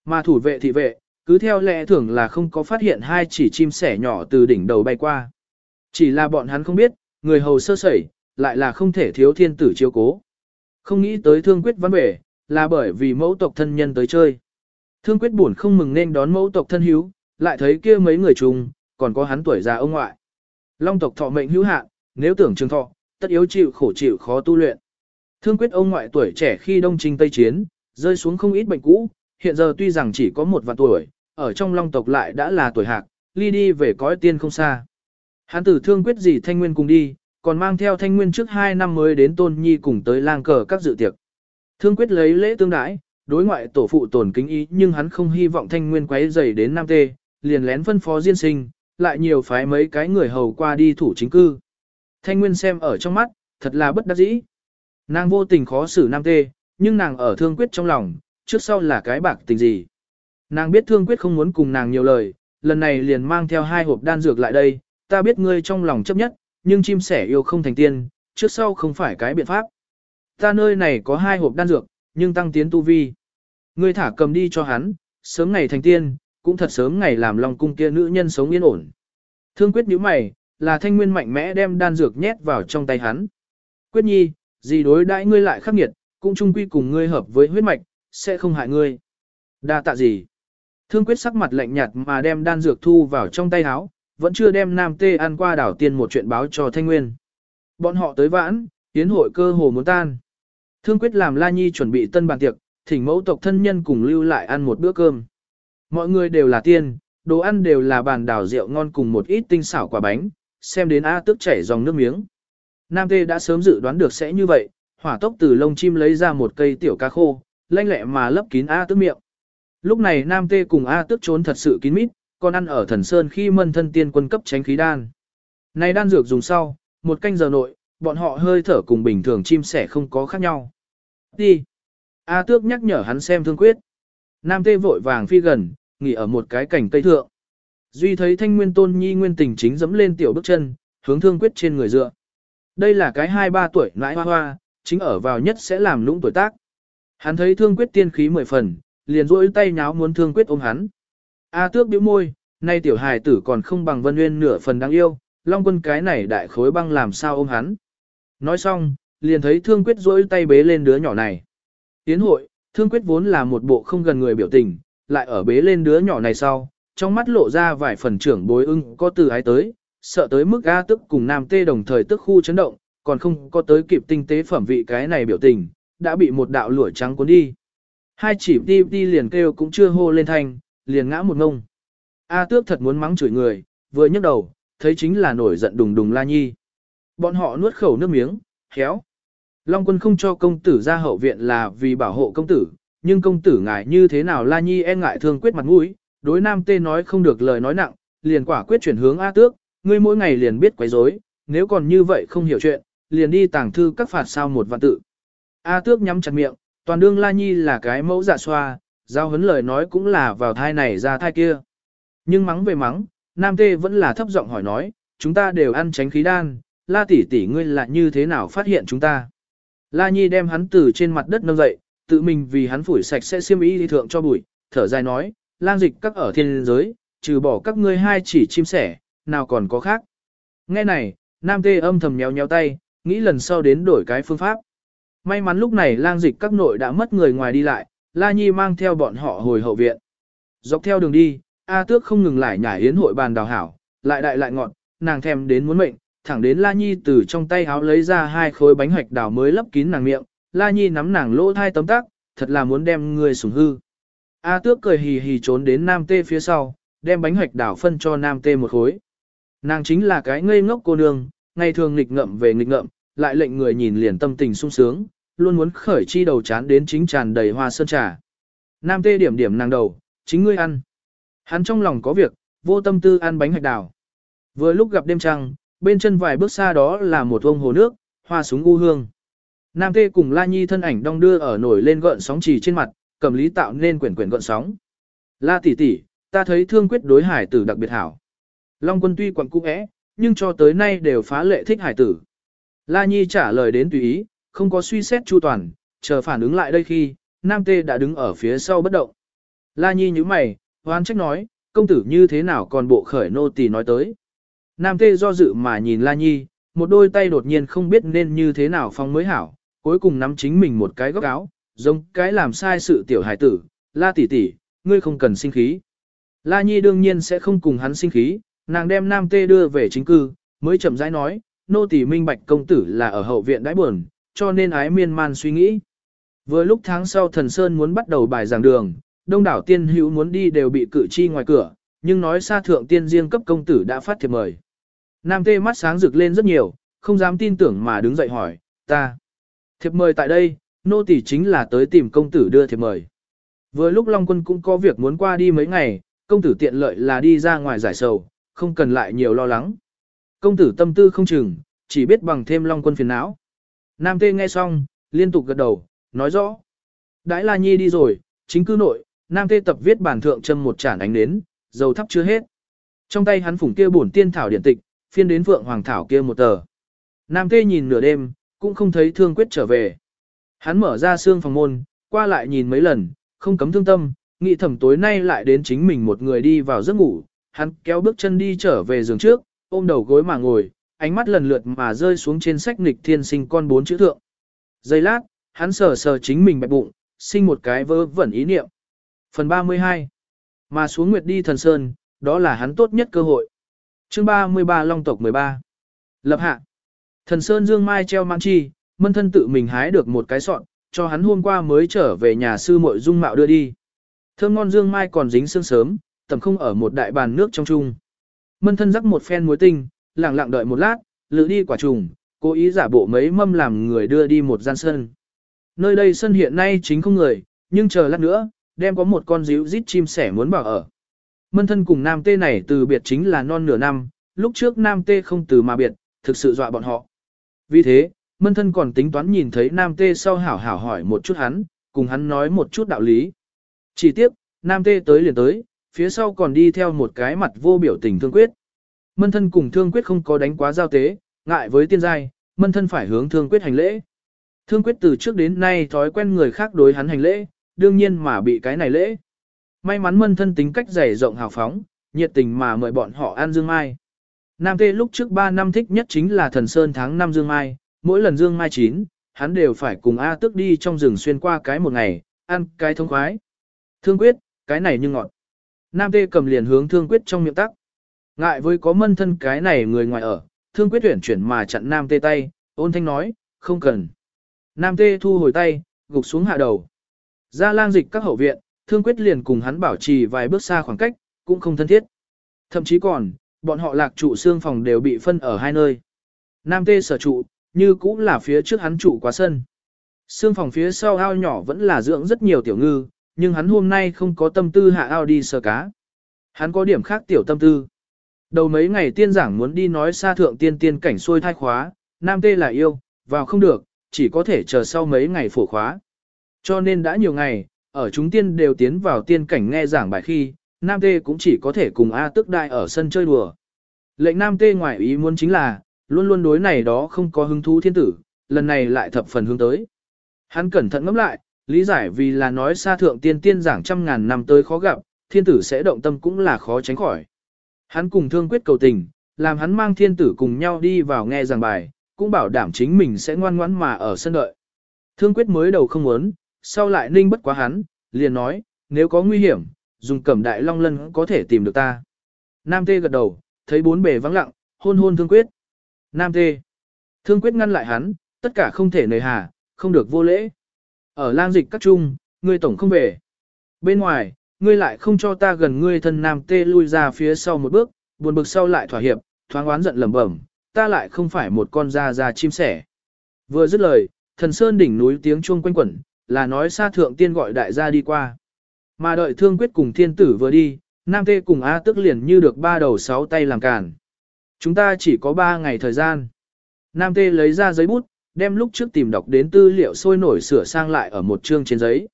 Speaker 1: Mà thủ vệ thị vệ, cứ theo lẽ thường là không có phát hiện hai chỉ chim sẻ nhỏ từ đỉnh đầu bay qua. Chỉ là bọn hắn không biết, người hầu sơ sẩy, lại là không thể thiếu thiên tử chiếu cố. Không nghĩ tới thương quyết văn bể, là bởi vì mẫu tộc thân nhân tới chơi. Thương quyết buồn không mừng nên đón mẫu tộc thân hiếu, lại thấy kia mấy người chung, còn có hắn tuổi già ông ngoại. Long tộc thọ mệnh hữu hạn, nếu tưởng trường thọ, tất yếu chịu khổ chịu khó tu luyện. Thương quyết ông ngoại tuổi trẻ khi đông trinh tây chiến, rơi xuống không ít bệnh cũ, hiện giờ tuy rằng chỉ có một vạn tuổi, ở trong long tộc lại đã là tuổi hạc, ly đi về cõi tiên không xa. Hắn tử thương quyết gì thanh nguyên cùng đi, còn mang theo thanh nguyên trước hai năm mới đến tôn nhi cùng tới lang cờ các dự tiệc. Thương quyết lấy lễ tương đãi, đối ngoại tổ phụ tổn kính ý nhưng hắn không hy vọng thanh nguyên quấy dày đến nam tê, liền lén phân phó diên sinh, lại nhiều phái mấy cái người hầu qua đi thủ chính cư. Thanh nguyên xem ở trong mắt, thật là bất đắc dĩ. Nàng vô tình khó xử nam tê, nhưng nàng ở thương quyết trong lòng, trước sau là cái bạc tình gì. Nàng biết thương quyết không muốn cùng nàng nhiều lời, lần này liền mang theo hai hộp đan dược lại đây, ta biết ngươi trong lòng chấp nhất, nhưng chim sẻ yêu không thành tiên, trước sau không phải cái biện pháp. Ta nơi này có hai hộp đan dược, nhưng tăng tiến tu vi. Ngươi thả cầm đi cho hắn, sớm ngày thành tiên, cũng thật sớm ngày làm lòng cung kia nữ nhân sống yên ổn. Thương quyết nhíu mày, là thanh nguyên mạnh mẽ đem đan dược nhét vào trong tay hắn. Quyết nhi, gì đối đãi ngươi lại khắc nghiệt, cũng chung quy cùng ngươi hợp với huyết mạch, sẽ không hại ngươi. Đa tạ gì? Thương quyết sắc mặt lạnh nhạt mà đem đan dược thu vào trong tay áo, vẫn chưa đem Nam Tê ăn qua đảo tiên một chuyện báo cho Thanh Nguyên. Bọn họ tới vãn, tiến hội cơ hồ muốn tan. Thương quyết làm La Nhi chuẩn bị tân bàn tiệc, thỉnh mẫu tộc thân nhân cùng lưu lại ăn một bữa cơm. Mọi người đều là tiên, đồ ăn đều là bàn đào rượu ngon cùng một ít tinh xảo quả bánh, xem đến A tức chảy dòng nước miếng. Nam Tê đã sớm dự đoán được sẽ như vậy, hỏa tốc từ lông chim lấy ra một cây tiểu cá khô, lanh lẹ mà lấp kín A tức miệng. Lúc này Nam Tê cùng A tức trốn thật sự kín mít, còn ăn ở thần sơn khi mân thân tiên quân cấp tránh khí đan. Này đan dược dùng sau, một canh giờ nội, bọn họ hơi thở cùng bình thường chim sẻ không có khác nhau. Đi. A tước nhắc nhở hắn xem thương quyết. Nam tê vội vàng phi gần, nghỉ ở một cái cảnh cây thượng. Duy thấy thanh nguyên tôn nhi nguyên tình chính dẫm lên tiểu bước chân, hướng thương quyết trên người dựa. Đây là cái hai ba tuổi nãi hoa hoa, chính ở vào nhất sẽ làm lũng tuổi tác. Hắn thấy thương quyết tiên khí mười phần, liền rỗi tay nháo muốn thương quyết ôm hắn. A tước bĩu môi, nay tiểu hài tử còn không bằng vân nguyên nửa phần đáng yêu, long quân cái này đại khối băng làm sao ôm hắn. Nói xong, liền thấy thương quyết rỗi tay bế lên đứa nhỏ này. Tiến hội, thương quyết vốn là một bộ không gần người biểu tình, lại ở bế lên đứa nhỏ này sau, trong mắt lộ ra vài phần trưởng bối ưng có từ ái tới, sợ tới mức A tức cùng nam tê đồng thời tức khu chấn động, còn không có tới kịp tinh tế phẩm vị cái này biểu tình, đã bị một đạo lũa trắng cuốn đi. Hai chỉ đi đi liền kêu cũng chưa hô lên thanh, liền ngã một ngông. A tước thật muốn mắng chửi người, vừa nhấc đầu, thấy chính là nổi giận đùng đùng la nhi. Bọn họ nuốt khẩu nước miếng, khéo. Long quân không cho công tử ra hậu viện là vì bảo hộ công tử, nhưng công tử ngại như thế nào La Nhi e ngại thương quyết mặt mũi, đối nam tê nói không được lời nói nặng, liền quả quyết chuyển hướng A tước, ngươi mỗi ngày liền biết quấy rối, nếu còn như vậy không hiểu chuyện, liền đi tàng thư các phạt sao một vạn tự. A tước nhắm chặt miệng, toàn đương La Nhi là cái mẫu giả xoa, giao hấn lời nói cũng là vào thai này ra thai kia. Nhưng mắng về mắng, nam tê vẫn là thấp giọng hỏi nói, chúng ta đều ăn tránh khí đan, La tỷ tỷ ngươi là như thế nào phát hiện chúng ta. La Nhi đem hắn từ trên mặt đất nâng dậy, tự mình vì hắn phủi sạch sẽ xiêm y đi thượng cho bụi, thở dài nói, lang dịch các ở thiên giới, trừ bỏ các ngươi hai chỉ chim sẻ, nào còn có khác. Nghe này, nam tê âm thầm nhéo nhéo tay, nghĩ lần sau đến đổi cái phương pháp. May mắn lúc này lang dịch các nội đã mất người ngoài đi lại, La Nhi mang theo bọn họ hồi hậu viện. Dọc theo đường đi, A Tước không ngừng lại nhảy yến hội bàn đào hảo, lại đại lại ngọn, nàng thèm đến muốn mệnh, thẳng đến La Nhi từ trong tay háo lấy ra hai khối bánh hoạch đào mới lấp kín nàng miệng, La Nhi nắm nàng lỗ thai tấm tắc, thật là muốn đem người sủng hư. A tước cười hì hì trốn đến Nam Tê phía sau, đem bánh hoạch đào phân cho Nam Tê một khối. Nàng chính là cái ngây ngốc cô nương, ngày thường nghịch ngậm về nghịch ngậm, lại lệnh người nhìn liền tâm tình sung sướng, luôn muốn khởi chi đầu chán đến chính tràn đầy hoa sơn trà. Nam Tê điểm điểm nàng đầu, chính ngươi ăn. Hắn trong lòng có việc, vô tâm tư ăn bánh hạch đào. Vừa lúc gặp đêm trăng, bên chân vài bước xa đó là một vông hồ nước, hoa súng u hương. Nam Tê cùng La Nhi thân ảnh đong đưa ở nổi lên gợn sóng trì trên mặt, cầm lý tạo nên quyển quyển gợn sóng. La tỷ tỷ, ta thấy thương quyết đối hải tử đặc biệt hảo. Long quân tuy quặng cũ é, nhưng cho tới nay đều phá lệ thích hải tử. La Nhi trả lời đến tùy ý, không có suy xét chu toàn, chờ phản ứng lại đây khi, Nam Tê đã đứng ở phía sau bất động. La Nhi như mày, hoan trách nói, công tử như thế nào còn bộ khởi nô tỳ nói tới. Nam Tê do dự mà nhìn La Nhi, một đôi tay đột nhiên không biết nên như thế nào phong mới hảo, cuối cùng nắm chính mình một cái góc áo, giống cái làm sai sự tiểu hải tử, La tỷ tỷ, ngươi không cần sinh khí. La Nhi đương nhiên sẽ không cùng hắn sinh khí, nàng đem Nam Tê đưa về chính cư, mới chậm rãi nói, nô tỷ minh bạch công tử là ở hậu viện đãi buồn, cho nên ái miên man suy nghĩ. Vừa lúc tháng sau thần Sơn muốn bắt đầu bài giảng đường, đông đảo tiên hữu muốn đi đều bị cử chi ngoài cửa, nhưng nói xa thượng tiên riêng cấp công tử đã phát thiệp mời. Nam tê mắt sáng rực lên rất nhiều, không dám tin tưởng mà đứng dậy hỏi, ta. Thiệp mời tại đây, nô tỳ chính là tới tìm công tử đưa thiệp mời. Vừa lúc Long Quân cũng có việc muốn qua đi mấy ngày, công tử tiện lợi là đi ra ngoài giải sầu, không cần lại nhiều lo lắng. Công tử tâm tư không chừng, chỉ biết bằng thêm Long Quân phiền não. Nam Tê nghe xong, liên tục gật đầu, nói rõ. Đãi La Nhi đi rồi, chính cư nội, Nam Tê tập viết bản thượng châm một chản ánh đến, dầu thắp chưa hết. Trong tay hắn phủng kia bổn tiên thảo điện tịch, phiên đến vượng hoàng thảo kia một tờ. Nam tê nhìn nửa đêm, cũng không thấy thương quyết trở về. Hắn mở ra xương phòng môn, qua lại nhìn mấy lần, không cấm thương tâm, nghĩ thầm tối nay lại đến chính mình một người đi vào giấc ngủ. Hắn kéo bước chân đi trở về giường trước, ôm đầu gối mà ngồi, ánh mắt lần lượt mà rơi xuống trên sách nghịch thiên sinh con bốn chữ thượng. Giây lát, hắn sờ sờ chính mình bẹp bụng, sinh một cái vơ vẩn ý niệm. Phần 32 Mà xuống nguyệt đi thần sơn, đó là hắn tốt nhất cơ hội. Chương 33 Long tộc 13 Lập hạ Thần Sơn Dương Mai treo mang chi, mân thân tự mình hái được một cái sọn, cho hắn hôm qua mới trở về nhà sư muội dung mạo đưa đi. Thơm ngon dương mai còn dính sương sớm, tầm không ở một đại bàn nước trong chung. Mân thân rắc một phen muối tinh, lặng lặng đợi một lát, lự đi quả trùng, cố ý giả bộ mấy mâm làm người đưa đi một gian sân. Nơi đây sân hiện nay chính không người, nhưng chờ lát nữa, đem có một con díu rít chim sẻ muốn bảo ở. Mân thân cùng nam tê này từ biệt chính là non nửa năm, lúc trước nam tê không từ mà biệt, thực sự dọa bọn họ. Vì thế, mân thân còn tính toán nhìn thấy nam tê sau hảo hảo hỏi một chút hắn, cùng hắn nói một chút đạo lý. Chỉ tiếp, nam tê tới liền tới, phía sau còn đi theo một cái mặt vô biểu tình thương quyết. Mân thân cùng thương quyết không có đánh quá giao tế, ngại với tiên giai, mân thân phải hướng thương quyết hành lễ. Thương quyết từ trước đến nay thói quen người khác đối hắn hành lễ, đương nhiên mà bị cái này lễ. May mắn mân thân tính cách dày rộng hào phóng, nhiệt tình mà mời bọn họ ăn dương mai. Nam Tê lúc trước 3 năm thích nhất chính là thần sơn tháng năm dương mai, mỗi lần dương mai chín, hắn đều phải cùng A tức đi trong rừng xuyên qua cái một ngày, ăn cái thông khoái. Thương quyết, cái này như ngọt. Nam Tê cầm liền hướng thương quyết trong miệng tắc. Ngại với có mân thân cái này người ngoài ở, thương quyết tuyển chuyển mà chặn Nam Tê tay, ôn thanh nói, không cần. Nam Tê thu hồi tay, gục xuống hạ đầu. Ra lang dịch các hậu viện, thương quyết liền cùng hắn bảo trì vài bước xa khoảng cách, cũng không thân thiết. Thậm chí còn, bọn họ lạc trụ xương phòng đều bị phân ở hai nơi. Nam Tê sở trụ, như cũng là phía trước hắn trụ quá sân. Xương phòng phía sau ao nhỏ vẫn là dưỡng rất nhiều tiểu ngư, nhưng hắn hôm nay không có tâm tư hạ ao đi sờ cá. Hắn có điểm khác tiểu tâm tư. Đầu mấy ngày tiên giảng muốn đi nói xa thượng tiên tiên cảnh xuôi thai khóa, nam tê là yêu, vào không được, chỉ có thể chờ sau mấy ngày phổ khóa. Cho nên đã nhiều ngày, ở chúng tiên đều tiến vào tiên cảnh nghe giảng bài khi, nam tê cũng chỉ có thể cùng A tức đại ở sân chơi đùa. Lệnh nam tê ngoại ý muốn chính là, luôn luôn đối này đó không có hứng thú thiên tử, lần này lại thập phần hướng tới. Hắn cẩn thận ngẫm lại, lý giải vì là nói xa thượng tiên tiên giảng trăm ngàn năm tới khó gặp, thiên tử sẽ động tâm cũng là khó tránh khỏi. Hắn cùng thương quyết cầu tình, làm hắn mang thiên tử cùng nhau đi vào nghe giảng bài, cũng bảo đảm chính mình sẽ ngoan ngoãn mà ở sân đợi. Thương quyết mới đầu không muốn, sau lại ninh bất quá hắn, liền nói, nếu có nguy hiểm, dùng cẩm đại long lân có thể tìm được ta. Nam tê gật đầu, thấy bốn bề vắng lặng, hôn hôn thương quyết. Nam tê. Thương quyết ngăn lại hắn, tất cả không thể nề hà, không được vô lễ. Ở lang dịch các trung, ngươi tổng không về. Bên ngoài, ngươi lại không cho ta gần ngươi thân nam tê lui ra phía sau một bước, buồn bực sau lại thỏa hiệp, thoáng oán giận lẩm bẩm, ta lại không phải một con da da chim sẻ. Vừa dứt lời, thần sơn đỉnh núi tiếng chuông quanh quẩn, là nói xa thượng tiên gọi đại gia đi qua. Mà đợi thương quyết cùng thiên tử vừa đi, nam tê cùng A tức liền như được ba đầu sáu tay làm cản. Chúng ta chỉ có ba ngày thời gian. Nam tê lấy ra giấy bút, đem lúc trước tìm đọc đến tư liệu sôi nổi sửa sang lại ở một chương trên giấy.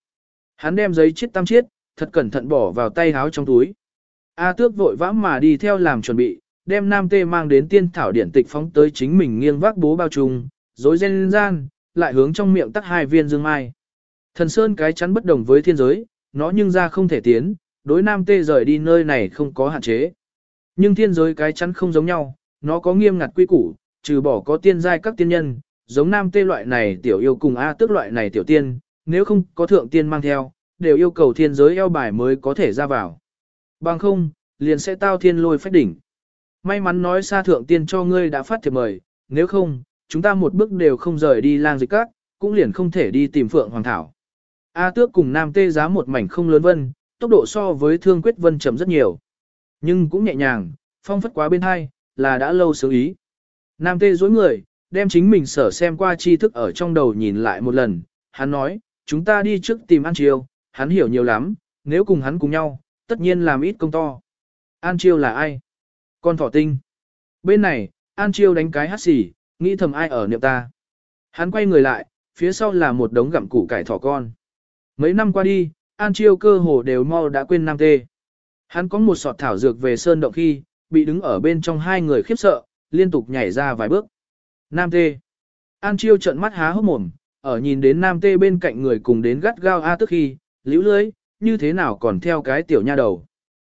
Speaker 1: Hắn đem giấy chiết tam chiết, thật cẩn thận bỏ vào tay háo trong túi. A tước vội vã mà đi theo làm chuẩn bị, đem nam tê mang đến tiên thảo điển tịch phóng tới chính mình nghiêng vác bố bao trùng, dối ren gian, lại hướng trong miệng tắt hai viên dương mai. Thần sơn cái chắn bất đồng với thiên giới, nó nhưng ra không thể tiến, đối nam tê rời đi nơi này không có hạn chế. Nhưng thiên giới cái chắn không giống nhau, nó có nghiêm ngặt quy củ, trừ bỏ có tiên giai các tiên nhân, giống nam tê loại này tiểu yêu cùng A tước loại này tiểu tiên, nếu không có thượng tiên mang theo, đều yêu cầu thiên giới eo bài mới có thể ra vào. Bằng không, liền sẽ tao thiên lôi phách đỉnh. May mắn nói xa thượng tiên cho ngươi đã phát thiệp mời, nếu không, chúng ta một bước đều không rời đi lang dịch các, cũng liền không thể đi tìm phượng hoàng thảo. A tước cùng nam tê giá một mảnh không lớn vân, tốc độ so với thương quyết vân chậm rất nhiều. Nhưng cũng nhẹ nhàng, phong phất quá bên hai, là đã lâu sướng ý. Nam tê dối người, đem chính mình sở xem qua tri thức ở trong đầu nhìn lại một lần, hắn nói, chúng ta đi trước tìm ăn chiều hắn hiểu nhiều lắm, nếu cùng hắn cùng nhau, tất nhiên làm ít công to. An Chiêu là ai? Con thỏ tinh. Bên này, An Chiêu đánh cái hát xỉ, nghĩ thầm ai ở niệm ta. Hắn quay người lại, phía sau là một đống gặm củ cải thỏ con. Mấy năm qua đi, An Chiêu cơ hồ đều mau đã quên Nam Tê. Hắn có một sọt thảo dược về sơn động khi, bị đứng ở bên trong hai người khiếp sợ, liên tục nhảy ra vài bước. Nam Tê. An Chiêu trợn mắt há hốc mồm, ở nhìn đến Nam Tê bên cạnh người cùng đến gắt gao A tức khi, liễu lưới, như thế nào còn theo cái tiểu nha đầu.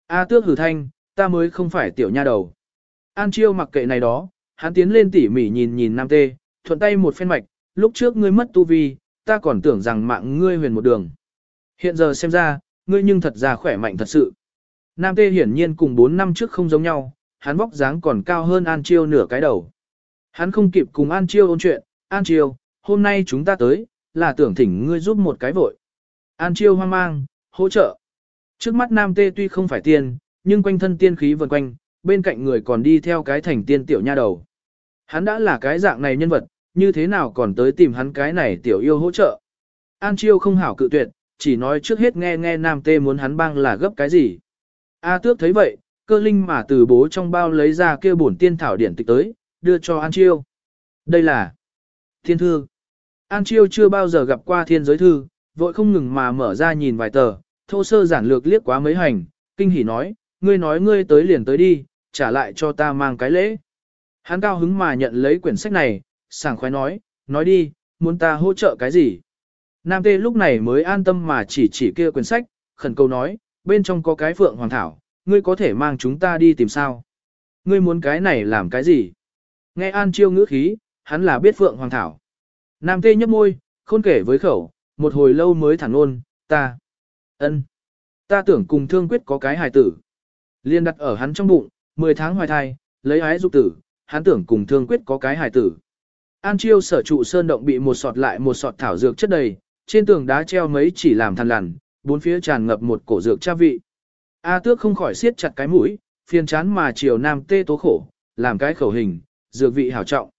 Speaker 1: A tước hử thanh, ta mới không phải tiểu nha đầu. An Chiêu mặc kệ này đó, hắn tiến lên tỉ mỉ nhìn nhìn Nam Tê, thuận tay một phen mạch, lúc trước ngươi mất tu vi, ta còn tưởng rằng mạng ngươi huyền một đường. Hiện giờ xem ra, ngươi nhưng thật ra khỏe mạnh thật sự. Nam Tê hiển nhiên cùng 4 năm trước không giống nhau, hắn vóc dáng còn cao hơn An Chiêu nửa cái đầu. Hắn không kịp cùng An Chiêu ôn chuyện, An Chiêu, hôm nay chúng ta tới, là tưởng thỉnh ngươi giúp một cái vội. An Chiêu hoang mang, hỗ trợ. Trước mắt nam tê tuy không phải tiên, nhưng quanh thân tiên khí vần quanh, bên cạnh người còn đi theo cái thành tiên tiểu nha đầu. Hắn đã là cái dạng này nhân vật, như thế nào còn tới tìm hắn cái này tiểu yêu hỗ trợ. An Chiêu không hảo cự tuyệt, chỉ nói trước hết nghe nghe nam tê muốn hắn băng là gấp cái gì. A tước thấy vậy, cơ linh mà từ bố trong bao lấy ra kia bổn tiên thảo điển tịch tới, đưa cho An Chiêu. Đây là thiên thư. An Chiêu chưa bao giờ gặp qua thiên giới thư, vội không ngừng mà mở ra nhìn vài tờ, thô sơ giản lược liếc quá mấy hành, kinh hỉ nói, ngươi nói ngươi tới liền tới đi, trả lại cho ta mang cái lễ. Hắn cao hứng mà nhận lấy quyển sách này, sảng khoái nói, nói đi, muốn ta hỗ trợ cái gì. Nam Tê lúc này mới an tâm mà chỉ chỉ kia quyển sách, khẩn cầu nói, bên trong có cái phượng hoàng thảo, ngươi có thể mang chúng ta đi tìm sao. Ngươi muốn cái này làm cái gì? Nghe An Chiêu ngữ khí, hắn là biết phượng hoàng thảo. Nam Tê nhấp môi, khôn kể với khẩu, một hồi lâu mới thẳng ôn, ta, ân, ta tưởng cùng thương quyết có cái hài tử. Liên đặt ở hắn trong bụng, 10 tháng hoài thai, lấy ái dục tử, hắn tưởng cùng thương quyết có cái hài tử. An Chiêu sở trụ sơn động bị một sọt lại một sọt thảo dược chất đầy, trên tường đá treo mấy chỉ làm thằn lằn, bốn phía tràn ngập một cổ dược cha vị. A tước không khỏi siết chặt cái mũi, phiền chán mà chiều nam tê tố khổ, làm cái khẩu hình, dược vị hảo trọng.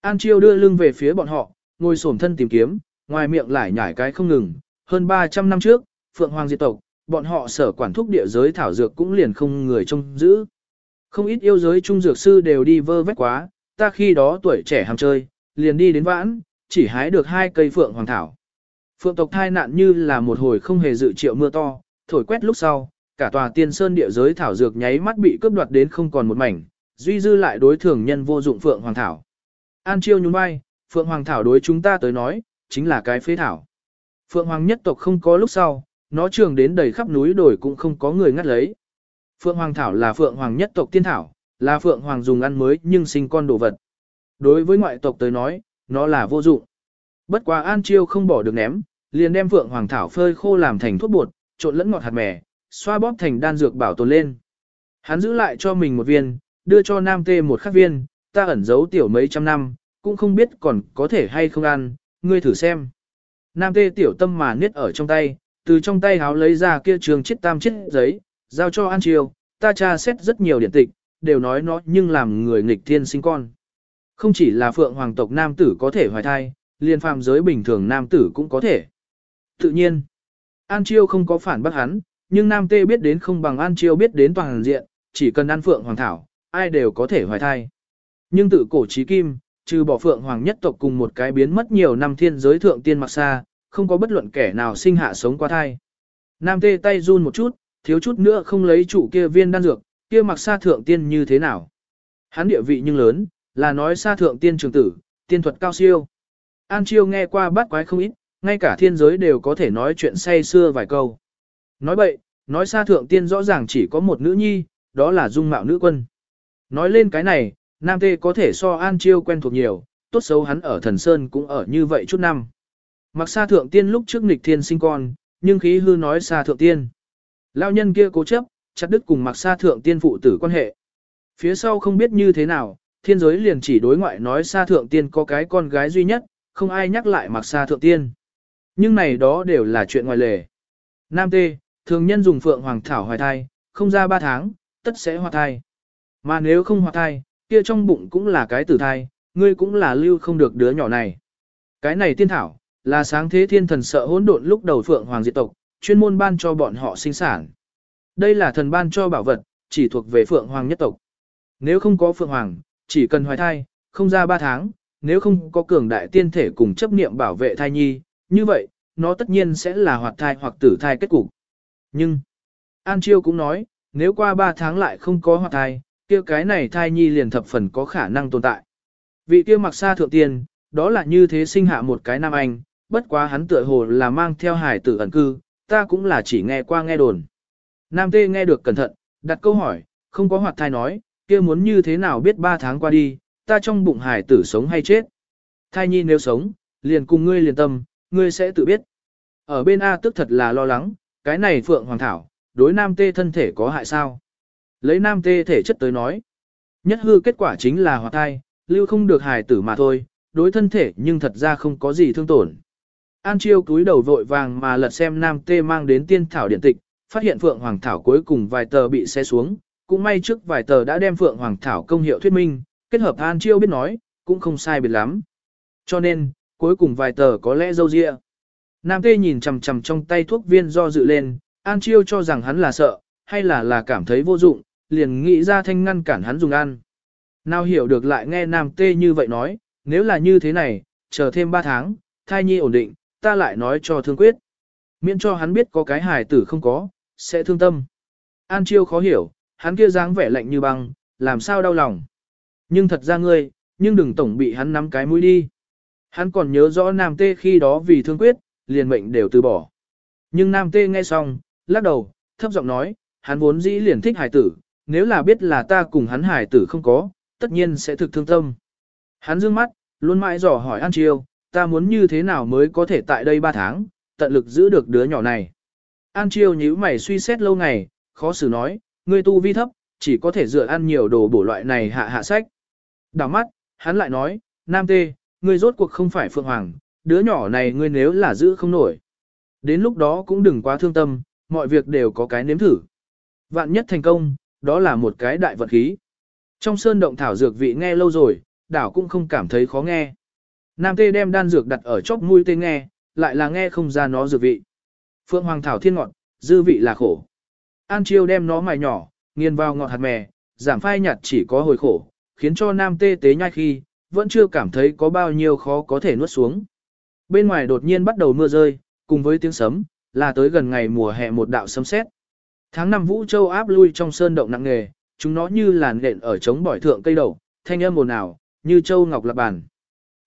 Speaker 1: An Chiêu đưa lưng về phía bọn họ, ngồi xổm thân tìm kiếm, ngoài miệng lại nhảy cái không ngừng, hơn 300 năm trước, Phượng Hoàng diệt tộc, bọn họ sở quản thúc địa giới thảo dược cũng liền không người trông giữ. Không ít yêu giới trung dược sư đều đi vơ vét quá, ta khi đó tuổi trẻ ham chơi, liền đi đến vãn, chỉ hái được hai cây Phượng Hoàng thảo. Phượng tộc thai nạn như là một hồi không hề dự triệu mưa to, thổi quét lúc sau, cả tòa tiên sơn địa giới thảo dược nháy mắt bị cướp đoạt đến không còn một mảnh, duy dư lại đối thường nhân vô dụng Phượng Hoàng thảo. An Chiêu nhún vai, Phượng Hoàng thảo đối chúng ta tới nói, chính là cái phế thảo. Phượng Hoàng nhất tộc không có lúc sau, nó trường đến đầy khắp núi đồi cũng không có người ngắt lấy. Phượng Hoàng thảo là Phượng Hoàng nhất tộc tiên thảo, là Phượng Hoàng dùng ăn mới nhưng sinh con đồ vật. Đối với ngoại tộc tới nói, nó là vô dụng. Bất quá An Chiêu không bỏ được ném, liền đem Phượng Hoàng thảo phơi khô làm thành thuốc bột, trộn lẫn ngọt hạt mè, xoa bóp thành đan dược bảo tồn lên. Hắn giữ lại cho mình một viên, đưa cho Nam Tê một khắc viên, ta ẩn giấu tiểu mấy trăm năm, cũng không biết còn có thể hay không ăn, ngươi thử xem. Nam Tê tiểu tâm mà niết ở trong tay, từ trong tay háo lấy ra kia trường chiếc tam chiếc giấy, giao cho An Triều, ta tra xét rất nhiều điển tịch, đều nói nó nhưng làm người nghịch thiên sinh con. Không chỉ là phượng hoàng tộc nam tử có thể hoài thai, liền phàm giới bình thường nam tử cũng có thể. Tự nhiên, An Chiêu không có phản bác hắn, nhưng nam tê biết đến không bằng An Chiêu biết đến toàn diện, chỉ cần ăn phượng hoàng thảo, ai đều có thể hoài thai. Nhưng tự cổ trí kim, trừ bỏ phượng hoàng nhất tộc cùng một cái biến mất nhiều năm thiên giới thượng tiên mặc xa, không có bất luận kẻ nào sinh hạ sống qua thai. Nam tê tay run một chút, thiếu chút nữa không lấy chủ kia viên đan dược, kia mặc xa thượng tiên như thế nào. Hắn địa vị nhưng lớn, là nói xa thượng tiên trường tử, tiên thuật cao siêu. An Chiêu nghe qua bát quái không ít, ngay cả thiên giới đều có thể nói chuyện say xưa vài câu. Nói bậy, nói xa thượng tiên rõ ràng chỉ có một nữ nhi, đó là dung mạo nữ quân. Nói lên cái này, Nam Tê có thể so An Chiêu quen thuộc nhiều, tốt xấu hắn ở thần Sơn cũng ở như vậy chút năm. Mặc xa thượng tiên lúc trước nghịch thiên sinh con, nhưng khí hư nói xa thượng tiên. Lao nhân kia cố chấp, chặt đứt cùng mặc xa thượng tiên phụ tử quan hệ. Phía sau không biết như thế nào, thiên giới liền chỉ đối ngoại nói xa thượng tiên có cái con gái duy nhất, không ai nhắc lại mặc xa thượng tiên. Nhưng này đó đều là chuyện ngoài lề. Nam Tê, thường nhân dùng phượng hoàng thảo hoài thai, không ra 3 tháng, tất sẽ hoa thai. Mà nếu không hoa thai, kia trong bụng cũng là cái tử thai, ngươi cũng là lưu không được đứa nhỏ này. Cái này tiên thảo, là sáng thế thiên thần sợ hỗn độn lúc đầu phượng hoàng diệt tộc, chuyên môn ban cho bọn họ sinh sản. Đây là thần ban cho bảo vật, chỉ thuộc về phượng hoàng nhất tộc. Nếu không có phượng hoàng, chỉ cần hoài thai, không ra 3 tháng, nếu không có cường đại tiên thể cùng chấp niệm bảo vệ thai nhi, như vậy, nó tất nhiên sẽ là hoạt thai hoặc tử thai kết cục. Nhưng, An Chiêu cũng nói, nếu qua 3 tháng lại không có hoạt thai, kia cái này thai nhi liền thập phần có khả năng tồn tại. Vị kia mặc xa thượng tiên, đó là như thế sinh hạ một cái nam anh, bất quá hắn tựa hồ là mang theo hải tử ẩn cư, ta cũng là chỉ nghe qua nghe đồn. Nam tê nghe được cẩn thận, đặt câu hỏi, không có hoạt thai nói, kia muốn như thế nào biết 3 tháng qua đi, ta trong bụng hải tử sống hay chết. Thai nhi nếu sống, liền cùng ngươi liền tâm, ngươi sẽ tự biết. Ở bên A tức thật là lo lắng, cái này Phượng Hoàng Thảo, đối nam tê thân thể có hại sao? Lấy nam tê thể chất tới nói. Nhất hư kết quả chính là hoạt thai, lưu không được hài tử mà thôi, đối thân thể nhưng thật ra không có gì thương tổn. An chiêu cúi đầu vội vàng mà lật xem nam tê mang đến tiên thảo điện tịch, phát hiện Phượng Hoàng Thảo cuối cùng vài tờ bị xé xuống, cũng may trước vài tờ đã đem Phượng Hoàng Thảo công hiệu thuyết minh, kết hợp An Chiêu biết nói, cũng không sai biệt lắm. Cho nên, cuối cùng vài tờ có lẽ dâu dịa. Nam Tê nhìn chằm chằm trong tay thuốc viên do dự lên, An Chiêu cho rằng hắn là sợ, hay là là cảm thấy vô dụng, liền nghĩ ra thanh ngăn cản hắn dùng ăn. Nào hiểu được lại nghe Nam Tê như vậy nói, nếu là như thế này, chờ thêm 3 tháng, thai nhi ổn định, ta lại nói cho thương quyết. Miễn cho hắn biết có cái hài tử không có, sẽ thương tâm. An Chiêu khó hiểu, hắn kia dáng vẻ lạnh như băng, làm sao đau lòng. Nhưng thật ra ngươi, nhưng đừng tổng bị hắn nắm cái mũi đi. Hắn còn nhớ rõ Nam Tê khi đó vì thương quyết, liền mệnh đều từ bỏ. Nhưng Nam Tê nghe xong, lắc đầu, thấp giọng nói, hắn vốn dĩ liền thích hải tử, nếu là biết là ta cùng hắn hải tử không có, tất nhiên sẽ thực thương tâm. Hắn dương mắt, luôn mãi dò hỏi An Chiêu, ta muốn như thế nào mới có thể tại đây 3 tháng, tận lực giữ được đứa nhỏ này. An Chiêu nhíu mày suy xét lâu ngày, khó xử nói, ngươi tu vi thấp, chỉ có thể dựa ăn nhiều đồ bổ loại này hạ hạ sách. Đào mắt, hắn lại nói, Nam Tê, ngươi rốt cuộc không phải Phượng Hoàng, đứa nhỏ này ngươi nếu là giữ không nổi. Đến lúc đó cũng đừng quá thương tâm, mọi việc đều có cái nếm thử. Vạn nhất thành công, đó là một cái đại vật khí. Trong sơn động thảo dược vị nghe lâu rồi, đảo cũng không cảm thấy khó nghe. Nam tê đem đan dược đặt ở chóp mũi tê nghe, lại là nghe không ra nó dược vị. Phượng hoàng thảo thiên ngọt, dư vị là khổ. An chiêu đem nó mài nhỏ, nghiền vào ngọt hạt mè, giảm phai nhạt chỉ có hồi khổ, khiến cho nam tê tế nhai khi, vẫn chưa cảm thấy có bao nhiêu khó có thể nuốt xuống. Bên ngoài đột nhiên bắt đầu mưa rơi, cùng với tiếng sấm, là tới gần ngày mùa hè một đạo sấm sét. Tháng năm Vũ Châu áp lui trong sơn động nặng nghề, chúng nó như làn nện ở trống bỏi thượng cây đầu, thanh âm ồn ào, như châu ngọc lạc bàn.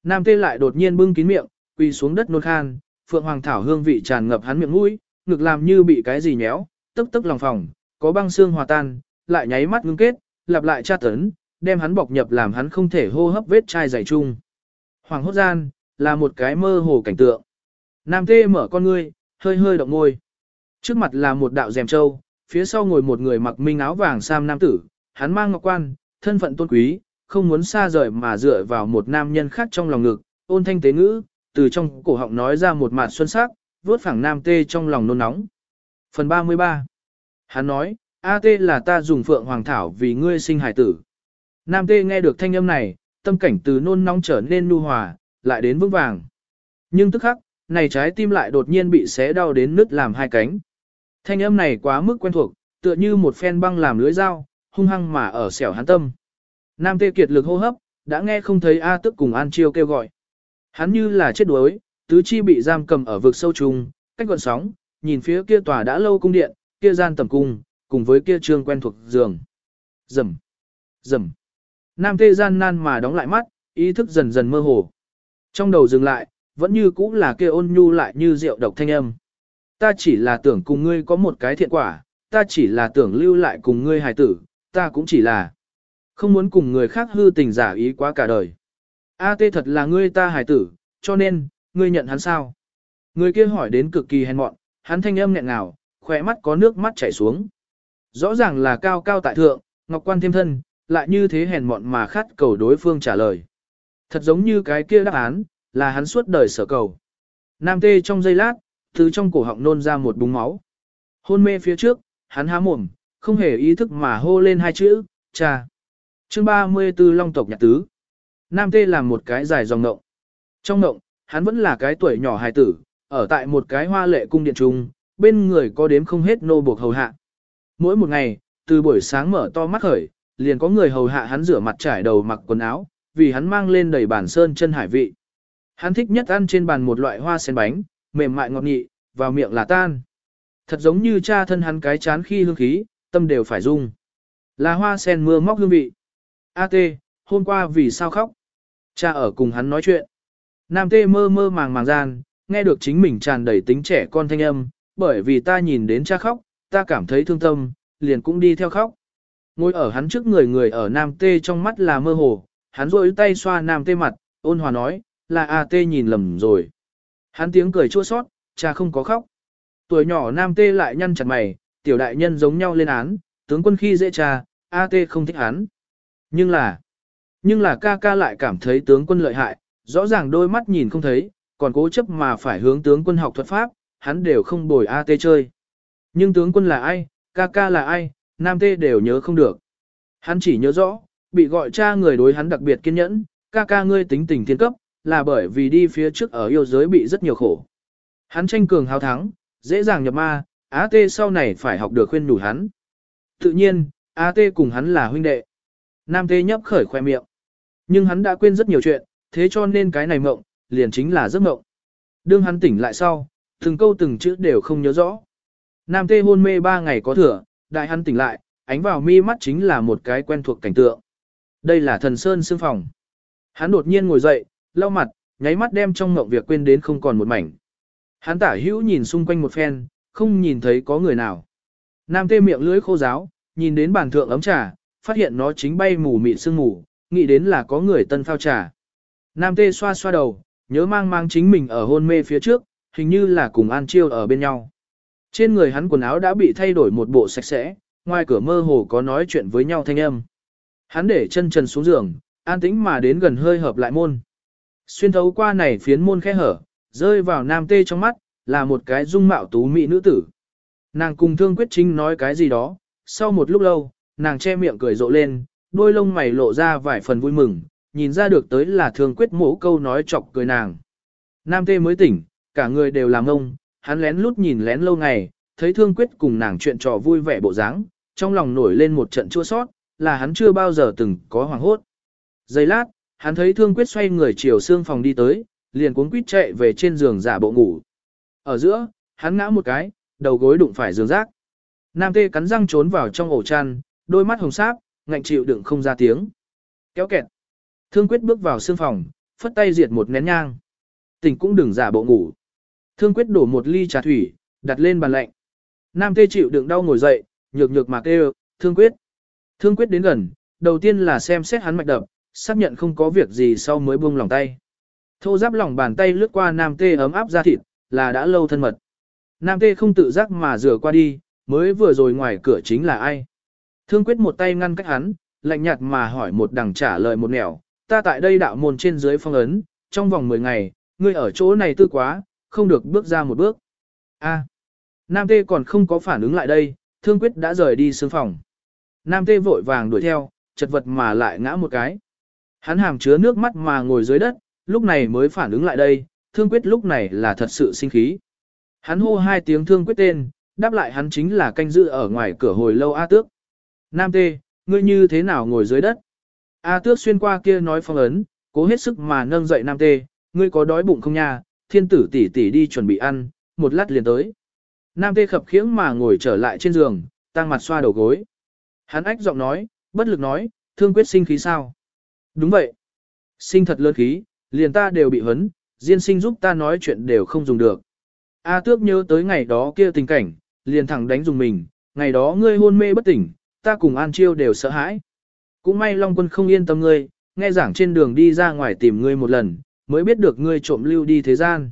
Speaker 1: Nam Tê lại đột nhiên bưng kín miệng, quỳ xuống đất nôn khan, phượng hoàng thảo hương vị tràn ngập hắn miệng mũi, ngực làm như bị cái gì nhéo, tức tức lòng phòng, có băng xương hòa tan, lại nháy mắt ngưng kết, lặp lại tra tấn, đem hắn bọc nhập làm hắn không thể hô hấp vết chai dày chung. Hoàng hốt gian, là một cái mơ hồ cảnh tượng. Nam Tê mở con ngươi, hơi hơi động môi. Trước mặt là một đạo rèm trâu, phía sau ngồi một người mặc minh áo vàng sam nam tử, hắn mang ngọc quan, thân phận tôn quý, không muốn xa rời mà dựa vào một nam nhân khác trong lòng ngực, ôn thanh tế ngữ, từ trong cổ họng nói ra một mạt xuân sắc, vuốt phẳng nam tê trong lòng nôn nóng. Phần 33 Hắn nói, A tê là ta dùng phượng hoàng thảo vì ngươi sinh hải tử. Nam tê nghe được thanh âm này, tâm cảnh từ nôn nóng trở nên nu hòa, lại đến vững vàng. Nhưng tức khắc, này trái tim lại đột nhiên bị xé đau đến nứt làm hai cánh. Thanh âm này quá mức quen thuộc, tựa như một phen băng làm lưới dao, hung hăng mà ở xẻo hắn tâm. Nam Tê kiệt lực hô hấp, đã nghe không thấy A tức cùng An Chiêu kêu gọi. Hắn như là chết đuối, tứ chi bị giam cầm ở vực sâu trùng, cách gọn sóng, nhìn phía kia tòa đã lâu cung điện, kia gian tầm cung, cùng với kia trương quen thuộc giường. Rầm, rầm. Nam Tê gian nan mà đóng lại mắt, ý thức dần dần mơ hồ. Trong đầu dừng lại, vẫn như cũ là kia ôn nhu lại như rượu độc thanh âm. Ta chỉ là tưởng cùng ngươi có một cái thiện quả, ta chỉ là tưởng lưu lại cùng ngươi hài tử, ta cũng chỉ là không muốn cùng người khác hư tình giả ý quá cả đời. A tê thật là ngươi ta hài tử, cho nên, ngươi nhận hắn sao? Người kia hỏi đến cực kỳ hèn mọn, hắn thanh âm nghẹn ngào, khỏe mắt có nước mắt chảy xuống. Rõ ràng là cao cao tại thượng, ngọc quan thêm thân, lại như thế hèn mọn mà khát cầu đối phương trả lời. Thật giống như cái kia đáp án, là hắn suốt đời sở cầu. Nam tê trong giây lát, từ trong cổ họng nôn ra một búng máu. Hôn mê phía trước, hắn há mồm, không hề ý thức mà hô lên hai chữ, cha. Chương 34 Long tộc nhạc tứ. Nam Tê làm một cái dài dòng ngộng. Trong ngộng, hắn vẫn là cái tuổi nhỏ hài tử, ở tại một cái hoa lệ cung điện trung, bên người có đếm không hết nô buộc hầu hạ. Mỗi một ngày, từ buổi sáng mở to mắt khởi, liền có người hầu hạ hắn rửa mặt trải đầu mặc quần áo, vì hắn mang lên đầy bản sơn chân hải vị. Hắn thích nhất ăn trên bàn một loại hoa sen bánh, mềm mại ngọt nhị, vào miệng là tan. Thật giống như cha thân hắn cái chán khi hương khí, tâm đều phải rung. Là hoa sen mưa móc hương vị. A tê, hôm qua vì sao khóc? Cha ở cùng hắn nói chuyện. Nam tê mơ mơ màng màng gian, nghe được chính mình tràn đầy tính trẻ con thanh âm, bởi vì ta nhìn đến cha khóc, ta cảm thấy thương tâm, liền cũng đi theo khóc. Ngồi ở hắn trước người người ở Nam tê trong mắt là mơ hồ, hắn rôi tay xoa Nam tê mặt, ôn hòa nói, là A tê nhìn lầm rồi. Hắn tiếng cười chua sót, cha không có khóc. Tuổi nhỏ nam tê lại nhăn chặt mày, tiểu đại nhân giống nhau lên án, tướng quân khi dễ cha, A tê không thích hắn. Nhưng là, nhưng là ca ca lại cảm thấy tướng quân lợi hại, rõ ràng đôi mắt nhìn không thấy, còn cố chấp mà phải hướng tướng quân học thuật pháp, hắn đều không bồi A tê chơi. Nhưng tướng quân là ai, ca ca là ai, nam tê đều nhớ không được. Hắn chỉ nhớ rõ, bị gọi cha người đối hắn đặc biệt kiên nhẫn, ca ca ngươi tính tình thiên cấp, là bởi vì đi phía trước ở yêu giới bị rất nhiều khổ. Hắn tranh cường hào thắng, dễ dàng nhập ma, Á Tê sau này phải học được khuyên nhủ hắn. Tự nhiên, Á Tê cùng hắn là huynh đệ. Nam Tê nhấp khởi khoe miệng. Nhưng hắn đã quên rất nhiều chuyện, thế cho nên cái này mộng, liền chính là giấc mộng. Đương hắn tỉnh lại sau, từng câu từng chữ đều không nhớ rõ. Nam Tê hôn mê ba ngày có thừa, đại hắn tỉnh lại, ánh vào mi mắt chính là một cái quen thuộc cảnh tượng. Đây là thần sơn xương phòng. Hắn đột nhiên ngồi dậy, lau mặt, nháy mắt đem trong ngộng việc quên đến không còn một mảnh. Hắn tả hữu nhìn xung quanh một phen, không nhìn thấy có người nào. Nam tê miệng lưỡi khô giáo, nhìn đến bàn thượng ấm trà, phát hiện nó chính bay mù mịn sương mù, nghĩ đến là có người tân phao trà. Nam tê xoa xoa đầu, nhớ mang mang chính mình ở hôn mê phía trước, hình như là cùng An Chiêu ở bên nhau. Trên người hắn quần áo đã bị thay đổi một bộ sạch sẽ, ngoài cửa mơ hồ có nói chuyện với nhau thanh âm. Hắn để chân trần xuống giường, an tĩnh mà đến gần hơi hợp lại môn. Xuyên thấu qua này phiến môn khẽ hở, rơi vào nam tê trong mắt, là một cái dung mạo tú mỹ nữ tử. Nàng cùng thương quyết chính nói cái gì đó, sau một lúc lâu, nàng che miệng cười rộ lên, đôi lông mày lộ ra vài phần vui mừng, nhìn ra được tới là thương quyết mổ câu nói chọc cười nàng. Nam tê mới tỉnh, cả người đều làm ông, hắn lén lút nhìn lén lâu ngày, thấy thương quyết cùng nàng chuyện trò vui vẻ bộ dáng, trong lòng nổi lên một trận chua sót, là hắn chưa bao giờ từng có hoàng hốt. Giây lát, hắn thấy thương quyết xoay người chiều xương phòng đi tới, liền cuốn quýt chạy về trên giường giả bộ ngủ. Ở giữa, hắn ngã một cái, đầu gối đụng phải giường rác. Nam tê cắn răng trốn vào trong ổ chăn, đôi mắt hồng sáp, ngạnh chịu đựng không ra tiếng. Kéo kẹt. Thương quyết bước vào xương phòng, phất tay diệt một nén nhang. Tỉnh cũng đừng giả bộ ngủ. Thương quyết đổ một ly trà thủy, đặt lên bàn lạnh. Nam tê chịu đựng đau ngồi dậy, nhược nhược mà kêu, thương quyết. Thương quyết đến gần, đầu tiên là xem xét hắn mạch đập, xác nhận không có việc gì sau mới buông lòng tay. Thô giáp lòng bàn tay lướt qua nam tê ấm áp ra thịt, là đã lâu thân mật. Nam tê không tự giác mà rửa qua đi, mới vừa rồi ngoài cửa chính là ai. Thương quyết một tay ngăn cách hắn, lạnh nhạt mà hỏi một đằng trả lời một nẻo, ta tại đây đạo môn trên dưới phong ấn, trong vòng 10 ngày, ngươi ở chỗ này tư quá, không được bước ra một bước. A. Nam tê còn không có phản ứng lại đây, thương quyết đã rời đi sương phòng. Nam tê vội vàng đuổi theo, chật vật mà lại ngã một cái. Hắn hàm chứa nước mắt mà ngồi dưới đất, lúc này mới phản ứng lại đây, thương quyết lúc này là thật sự sinh khí. Hắn hô hai tiếng thương quyết tên, đáp lại hắn chính là canh giữ ở ngoài cửa hồi lâu A tước. Nam tê, ngươi như thế nào ngồi dưới đất? A tước xuyên qua kia nói phong ấn, cố hết sức mà nâng dậy nam tê, ngươi có đói bụng không nha, thiên tử tỷ tỷ đi chuẩn bị ăn, một lát liền tới. Nam tê khập khiễng mà ngồi trở lại trên giường, tăng mặt xoa đầu gối. Hắn ách giọng nói, bất lực nói, thương quyết sinh khí sao? Đúng vậy. Sinh thật lớn khí, liền ta đều bị hấn, diên sinh giúp ta nói chuyện đều không dùng được. A tước nhớ tới ngày đó kia tình cảnh, liền thẳng đánh dùng mình, ngày đó ngươi hôn mê bất tỉnh, ta cùng An Chiêu đều sợ hãi. Cũng may Long Quân không yên tâm ngươi, nghe giảng trên đường đi ra ngoài tìm ngươi một lần, mới biết được ngươi trộm lưu đi thế gian.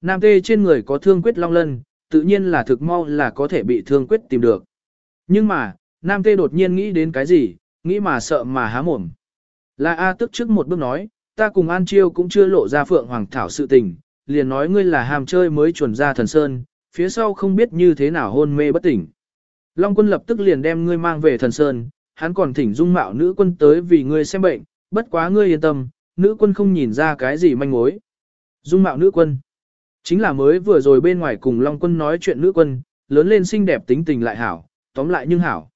Speaker 1: Nam tê trên người có thương quyết long lân, tự nhiên là thực mau là có thể bị thương quyết tìm được. Nhưng mà, Nam tê đột nhiên nghĩ đến cái gì, nghĩ mà sợ mà há mồm. Là A tức trước một bước nói, ta cùng An Chiêu cũng chưa lộ ra Phượng Hoàng Thảo sự tình, liền nói ngươi là hàm chơi mới chuẩn ra thần sơn, phía sau không biết như thế nào hôn mê bất tỉnh. Long quân lập tức liền đem ngươi mang về thần sơn, hắn còn thỉnh dung mạo nữ quân tới vì ngươi xem bệnh, bất quá ngươi yên tâm, nữ quân không nhìn ra cái gì manh mối. Dung mạo nữ quân, chính là mới vừa rồi bên ngoài cùng Long quân nói chuyện nữ quân, lớn lên xinh đẹp tính tình lại hảo, tóm lại nhưng hảo.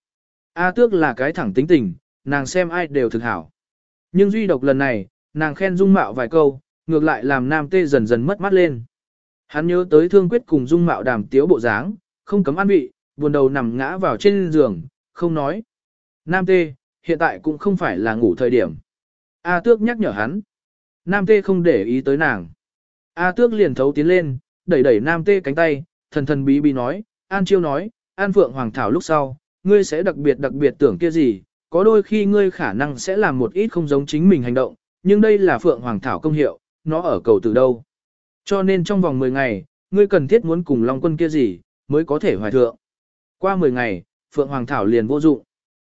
Speaker 1: A tước là cái thẳng tính tình, nàng xem ai đều thực hảo. Nhưng duy độc lần này, nàng khen dung mạo vài câu, ngược lại làm nam tê dần dần mất mắt lên. Hắn nhớ tới thương quyết cùng dung mạo đàm tiếu bộ dáng, không cấm ăn vị, buồn đầu nằm ngã vào trên giường, không nói. Nam tê, hiện tại cũng không phải là ngủ thời điểm. A tước nhắc nhở hắn. Nam tê không để ý tới nàng. A tước liền thấu tiến lên, đẩy đẩy nam tê cánh tay, thần thần bí bí nói, An chiêu nói, An phượng hoàng thảo lúc sau, ngươi sẽ đặc biệt đặc biệt tưởng kia gì, có đôi khi ngươi khả năng sẽ làm một ít không giống chính mình hành động, nhưng đây là Phượng Hoàng Thảo công hiệu, nó ở cầu từ đâu. Cho nên trong vòng 10 ngày, ngươi cần thiết muốn cùng Long Quân kia gì, mới có thể hoài thượng. Qua 10 ngày, Phượng Hoàng Thảo liền vô dụng.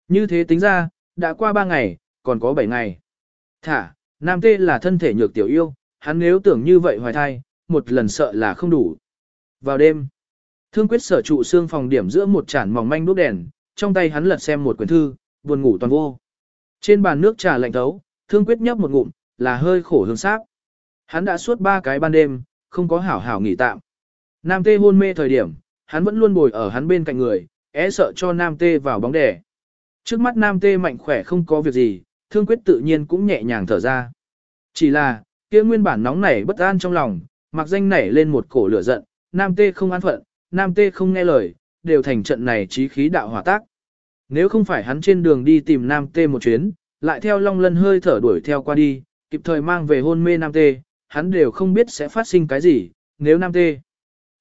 Speaker 1: Như thế tính ra, đã qua 3 ngày, còn có 7 ngày. Thả, Nam Tê là thân thể nhược tiểu yêu, hắn nếu tưởng như vậy hoài thai, một lần sợ là không đủ. Vào đêm, Thương quyết sở trụ xương phòng điểm giữa một chản mỏng manh đốt đèn, trong tay hắn lật xem một quyển thư, buồn ngủ toàn vô. Trên bàn nước trà lạnh thấu, thương quyết nhấp một ngụm, là hơi khổ hương sáp. Hắn đã suốt ba cái ban đêm, không có hảo hảo nghỉ tạm. Nam tê hôn mê thời điểm, hắn vẫn luôn bồi ở hắn bên cạnh người, é sợ cho nam tê vào bóng đè. Trước mắt nam tê mạnh khỏe không có việc gì, thương quyết tự nhiên cũng nhẹ nhàng thở ra. Chỉ là, kia nguyên bản nóng nảy bất an trong lòng, mặc danh nảy lên một cổ lửa giận, nam tê không an phận, nam tê không nghe lời, đều thành trận này trí khí đạo hỏa tác. Nếu không phải hắn trên đường đi tìm nam tê một chuyến, lại theo long lân hơi thở đuổi theo qua đi, kịp thời mang về hôn mê nam tê, hắn đều không biết sẽ phát sinh cái gì, nếu nam tê.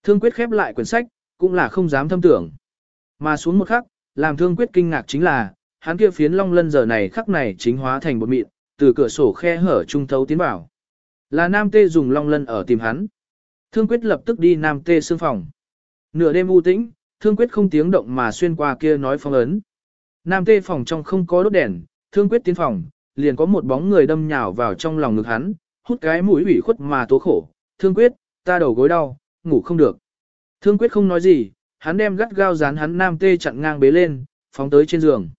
Speaker 1: Thương quyết khép lại quyển sách, cũng là không dám thâm tưởng. Mà xuống một khắc, làm thương quyết kinh ngạc chính là, hắn kia phiến long lân giờ này khắc này chính hóa thành một mịn, từ cửa sổ khe hở trung thấu tiến vào. Là nam tê dùng long lân ở tìm hắn. Thương quyết lập tức đi nam tê xương phòng. Nửa đêm u tĩnh, thương quyết không tiếng động mà xuyên qua kia nói phong ấn. Nam tê phòng trong không có đốt đèn, thương quyết tiến phòng, liền có một bóng người đâm nhào vào trong lòng ngực hắn, hút cái mũi ủy khuất mà tố khổ. Thương quyết, ta đầu gối đau, ngủ không được. Thương quyết không nói gì, hắn đem gắt gao dán hắn nam tê chặn ngang bế lên, phóng tới trên giường.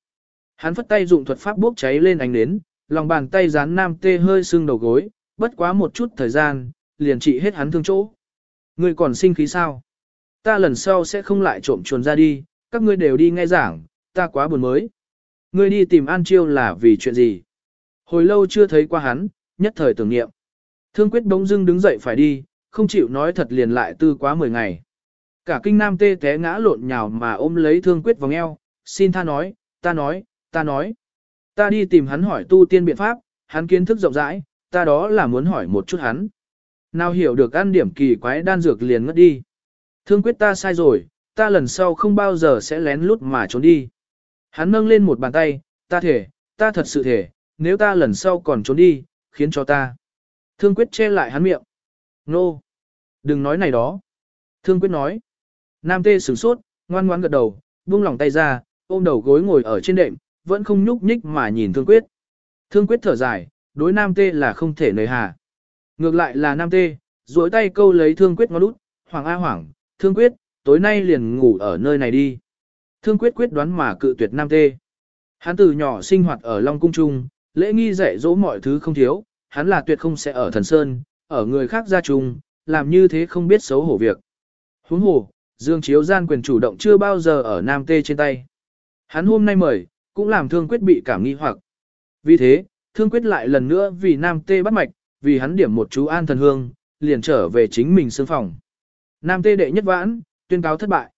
Speaker 1: Hắn phất tay dụng thuật pháp bốc cháy lên ánh nến, lòng bàn tay dán nam tê hơi sưng đầu gối, bất quá một chút thời gian, liền trị hết hắn thương chỗ. Ngươi còn sinh khí sao? Ta lần sau sẽ không lại trộm chuồn ra đi, các ngươi đều đi nghe giảng, ta quá buồn mới. Ngươi đi tìm An Chiêu là vì chuyện gì? Hồi lâu chưa thấy qua hắn, nhất thời tưởng niệm. Thương quyết bỗng dưng đứng dậy phải đi, không chịu nói thật liền lại tư quá 10 ngày. Cả kinh nam tê té ngã lộn nhào mà ôm lấy thương quyết vòng eo, xin tha nói, ta nói, ta nói. Ta đi tìm hắn hỏi tu tiên biện pháp, hắn kiến thức rộng rãi, ta đó là muốn hỏi một chút hắn. Nào hiểu được ăn điểm kỳ quái đan dược liền ngất đi. Thương quyết ta sai rồi, ta lần sau không bao giờ sẽ lén lút mà trốn đi. Hắn nâng lên một bàn tay, ta thể, ta thật sự thể, nếu ta lần sau còn trốn đi, khiến cho ta. Thương quyết che lại hắn miệng. Nô! Đừng nói này đó. Thương quyết nói. Nam tê sửng sốt, ngoan ngoan gật đầu, buông lòng tay ra, ôm đầu gối ngồi ở trên đệm, vẫn không nhúc nhích mà nhìn thương quyết. Thương quyết thở dài, đối nam tê là không thể nời hà. Ngược lại là nam tê, duỗi tay câu lấy thương quyết ngón út, hoàng a hoảng, thương quyết, tối nay liền ngủ ở nơi này đi. Thương quyết quyết đoán mà cự tuyệt nam tê. Hắn từ nhỏ sinh hoạt ở Long Cung Trung, lễ nghi dạy dỗ mọi thứ không thiếu, hắn là tuyệt không sẽ ở thần sơn, ở người khác gia trung, làm như thế không biết xấu hổ việc. Huống hồ, Dương Chiếu gian quyền chủ động chưa bao giờ ở nam tê trên tay. Hắn hôm nay mời, cũng làm thương quyết bị cảm nghi hoặc. Vì thế, thương quyết lại lần nữa vì nam tê bắt mạch, vì hắn điểm một chú an thần hương, liền trở về chính mình xương phòng. Nam tê đệ nhất vãn, tuyên cáo thất bại.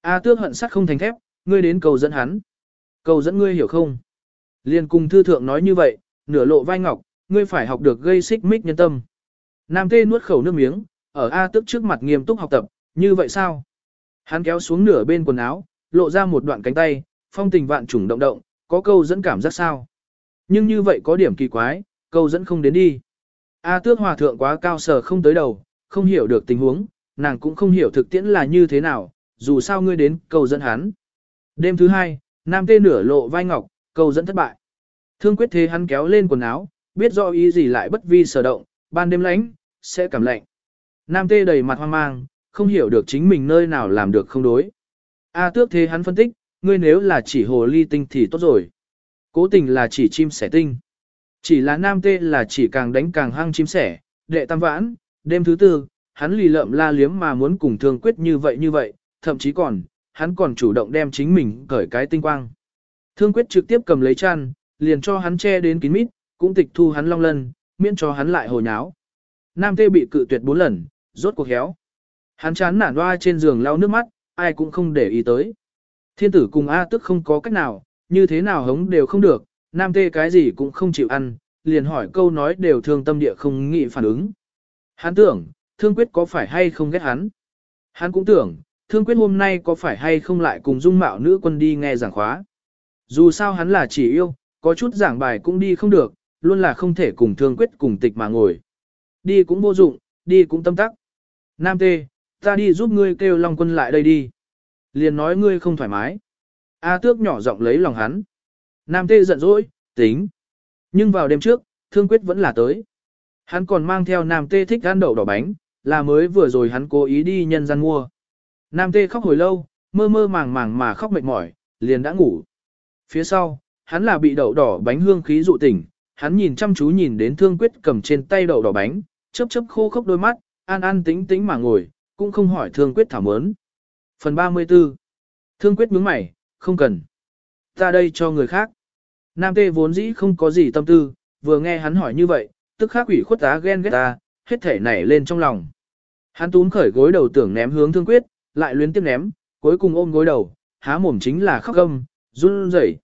Speaker 1: A tước hận sắt không thành thép, ngươi đến cầu dẫn hắn. Cầu dẫn ngươi hiểu không? Liên cùng thư thượng nói như vậy, nửa lộ vai ngọc, ngươi phải học được gây xích mích nhân tâm. Nam tê nuốt khẩu nước miếng, ở A tước trước mặt nghiêm túc học tập, như vậy sao? Hắn kéo xuống nửa bên quần áo, lộ ra một đoạn cánh tay, phong tình vạn trùng động động, có câu dẫn cảm giác sao? Nhưng như vậy có điểm kỳ quái, câu dẫn không đến đi. A tước hòa thượng quá cao sở không tới đầu, không hiểu được tình huống, nàng cũng không hiểu thực tiễn là như thế nào, dù sao ngươi đến cầu dẫn hắn. Đêm thứ hai, nam tê nửa lộ vai ngọc, cầu dẫn thất bại. Thương quyết thế hắn kéo lên quần áo, biết do ý gì lại bất vi sở động, ban đêm lạnh, sẽ cảm lạnh. Nam tê đầy mặt hoang mang, không hiểu được chính mình nơi nào làm được không đối. A tước thế hắn phân tích, ngươi nếu là chỉ hồ ly tinh thì tốt rồi. Cố tình là chỉ chim sẻ tinh. Chỉ là nam tê là chỉ càng đánh càng hăng chim sẻ, đệ tam vãn, đêm thứ tư, hắn lì lợm la liếm mà muốn cùng thương quyết như vậy như vậy, thậm chí còn, hắn còn chủ động đem chính mình cởi cái tinh quang. Thương quyết trực tiếp cầm lấy chăn, liền cho hắn che đến kín mít, cũng tịch thu hắn long lân, miễn cho hắn lại hồ nháo. Nam tê bị cự tuyệt bốn lần, rốt cuộc héo. Hắn chán nản hoa trên giường lau nước mắt, ai cũng không để ý tới. Thiên tử cùng A tức không có cách nào, như thế nào hống đều không được, nam tê cái gì cũng không chịu ăn, liền hỏi câu nói đều thương tâm địa không nghĩ phản ứng. Hắn tưởng, thương quyết có phải hay không ghét hắn. Hắn cũng tưởng, thương quyết hôm nay có phải hay không lại cùng dung mạo nữ quân đi nghe giảng khóa. Dù sao hắn là chỉ yêu, có chút giảng bài cũng đi không được, luôn là không thể cùng thương quyết cùng tịch mà ngồi. Đi cũng vô dụng, đi cũng tâm tắc. Nam tê, ta đi giúp ngươi kêu Long quân lại đây đi. Liền nói ngươi không thoải mái. A tước nhỏ giọng lấy lòng hắn. Nam tê giận dỗi, tính. Nhưng vào đêm trước, thương quyết vẫn là tới. Hắn còn mang theo nam tê thích ăn đậu đỏ bánh, là mới vừa rồi hắn cố ý đi nhân gian mua. Nam tê khóc hồi lâu, mơ mơ màng màng mà khóc mệt mỏi, liền đã ngủ. Phía sau, hắn là bị đậu đỏ bánh hương khí dụ tỉnh, hắn nhìn chăm chú nhìn đến thương quyết cầm trên tay đậu đỏ bánh, chớp chớp khô khốc đôi mắt, an an tĩnh tĩnh mà ngồi, cũng không hỏi thương quyết thảo mớn. Phần 34 Thương quyết nhướng mày, không cần. Ta đây cho người khác. Nam tê vốn dĩ không có gì tâm tư, vừa nghe hắn hỏi như vậy, tức khắc ủy khuất tá ghen ghét ta, hết thể nảy lên trong lòng. Hắn túm khởi gối đầu tưởng ném hướng thương quyết, lại luyến tiếp ném, cuối cùng ôm gối đầu, há mồm chính là khóc gâm, run rẩy.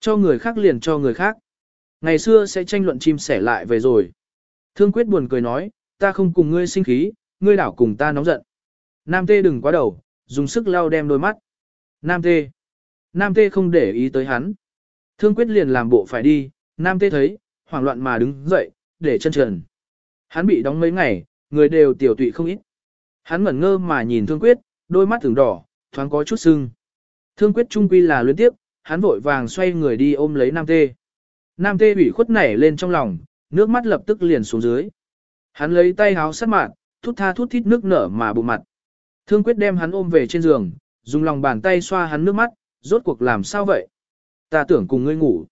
Speaker 1: Cho người khác liền cho người khác. Ngày xưa sẽ tranh luận chim sẻ lại về rồi. Thương quyết buồn cười nói, ta không cùng ngươi sinh khí, ngươi đảo cùng ta nóng giận. Nam tê đừng quá đầu, dùng sức lau đem đôi mắt. Nam tê. Nam tê không để ý tới hắn. Thương quyết liền làm bộ phải đi, Nam tê thấy, hoảng loạn mà đứng dậy, để chân trần. Hắn bị đóng mấy ngày, người đều tiểu tụy không ít. Hắn ngẩn ngơ mà nhìn thương quyết, đôi mắt thường đỏ, thoáng có chút sưng. Thương quyết trung quy là luyến tiếp, hắn vội vàng xoay người đi ôm lấy Nam tê. Nam tê bị khuất nảy lên trong lòng, nước mắt lập tức liền xuống dưới. Hắn lấy tay háo sát mạn, thút tha thút thít nước nở mà bụng mặt. Thương quyết đem hắn ôm về trên giường, dùng lòng bàn tay xoa hắn nước mắt, rốt cuộc làm sao vậy? Ta tưởng cùng ngươi ngủ.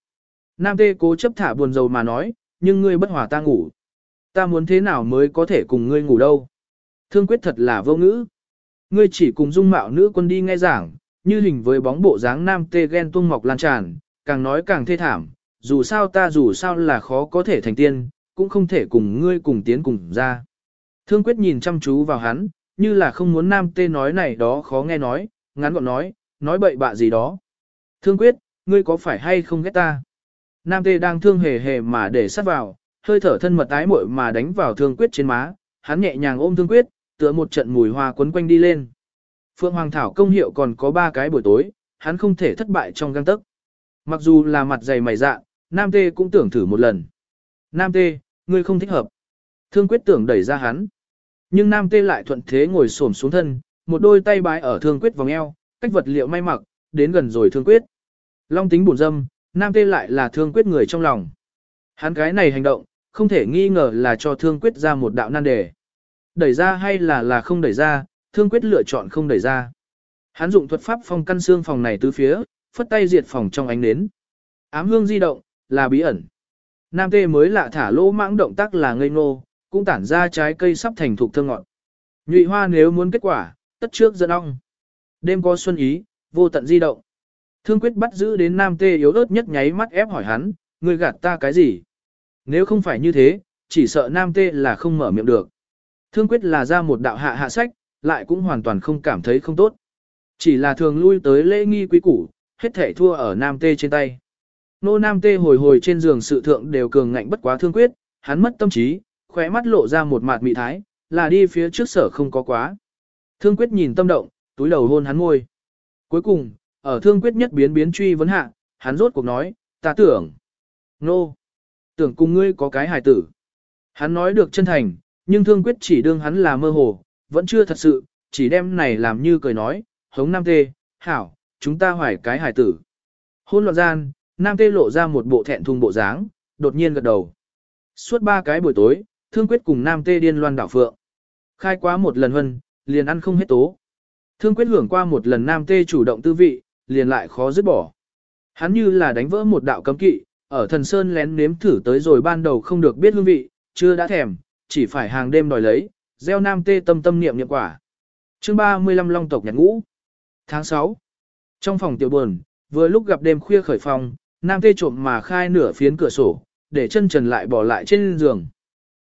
Speaker 1: Nam tê cố chấp thả buồn rầu mà nói, nhưng ngươi bất hòa ta ngủ. Ta muốn thế nào mới có thể cùng ngươi ngủ đâu? Thương quyết thật là vô ngữ. Ngươi chỉ cùng dung mạo nữ quân đi nghe giảng, như hình với bóng bộ dáng nam tê ghen tuông mọc lan tràn, càng nói càng thê thảm, dù sao ta dù sao là khó có thể thành tiên, cũng không thể cùng ngươi cùng tiến cùng ra. Thương quyết nhìn chăm chú vào hắn, như là không muốn nam tê nói này đó khó nghe nói, ngắn gọn nói, nói bậy bạ gì đó. Thương quyết, ngươi có phải hay không ghét ta? Nam tê đang thương hề hề mà để sát vào, hơi thở thân mật tái muội mà đánh vào thương quyết trên má, hắn nhẹ nhàng ôm thương quyết, tựa một trận mùi hoa quấn quanh đi lên. Phượng Hoàng Thảo công hiệu còn có ba cái buổi tối, hắn không thể thất bại trong găng tức. Mặc dù là mặt dày mày dạ, Nam Tê cũng tưởng thử một lần. Nam Tê, ngươi không thích hợp. Thương quyết tưởng đẩy ra hắn. Nhưng Nam Tê lại thuận thế ngồi xổm xuống thân, một đôi tay bái ở thương quyết vòng eo, cách vật liệu may mặc, đến gần rồi thương quyết. Long tính buồn dâm, Nam Tê lại là thương quyết người trong lòng. Hắn cái này hành động, không thể nghi ngờ là cho thương quyết ra một đạo nan đề. Đẩy ra hay là là không đẩy ra, thương quyết lựa chọn không đẩy ra. Hắn dụng thuật pháp phong căn xương phòng này tứ phía, phất tay diệt phòng trong ánh nến. Ám hương di động, là bí ẩn. Nam tê mới lạ thả lỗ mãng động tác là ngây ngô, cũng tản ra trái cây sắp thành thục thơm ngọt. Nhụy hoa nếu muốn kết quả, tất trước dẫn ong. Đêm có xuân ý, vô tận di động. Thương quyết bắt giữ đến nam tê yếu ớt nhất nháy mắt ép hỏi hắn, ngươi gạt ta cái gì? Nếu không phải như thế, chỉ sợ nam tê là không mở miệng được. Thương quyết là ra một đạo hạ hạ sách, lại cũng hoàn toàn không cảm thấy không tốt. Chỉ là thường lui tới lễ nghi quý củ, hết thể thua ở nam tê trên tay. Nô nam tê hồi hồi trên giường sự thượng đều cường ngạnh bất quá thương quyết, hắn mất tâm trí, khóe mắt lộ ra một mạt mị thái, là đi phía trước sở không có quá. Thương quyết nhìn tâm động, túi đầu hôn hắn môi. Cuối cùng, ở thương quyết nhất biến biến truy vấn hạ, hắn rốt cuộc nói, ta tưởng. Nô, tưởng cùng ngươi có cái hài tử. Hắn nói được chân thành, nhưng thương quyết chỉ đương hắn là mơ hồ, vẫn chưa thật sự, chỉ đem này làm như cười nói, hống nam tê, hảo, chúng ta hoài cái hải tử. Hôn loạn gian, nam tê lộ ra một bộ thẹn thùng bộ dáng, đột nhiên gật đầu. Suốt ba cái buổi tối, thương quyết cùng nam tê điên loan đảo phượng. Khai quá một lần hân, liền ăn không hết tố. Thương quyết hưởng qua một lần nam tê chủ động tư vị, liền lại khó dứt bỏ. Hắn như là đánh vỡ một đạo cấm kỵ, ở thần sơn lén nếm thử tới rồi ban đầu không được biết hương vị, chưa đã thèm, chỉ phải hàng đêm đòi lấy, gieo nam tê tâm tâm niệm niệm quả. Chương 35 Long tộc nhật ngũ. Tháng 6. Trong phòng tiểu buồn, vừa lúc gặp đêm khuya khởi phòng, nam tê trộm mà khai nửa phiến cửa sổ, để chân trần lại bỏ lại trên giường.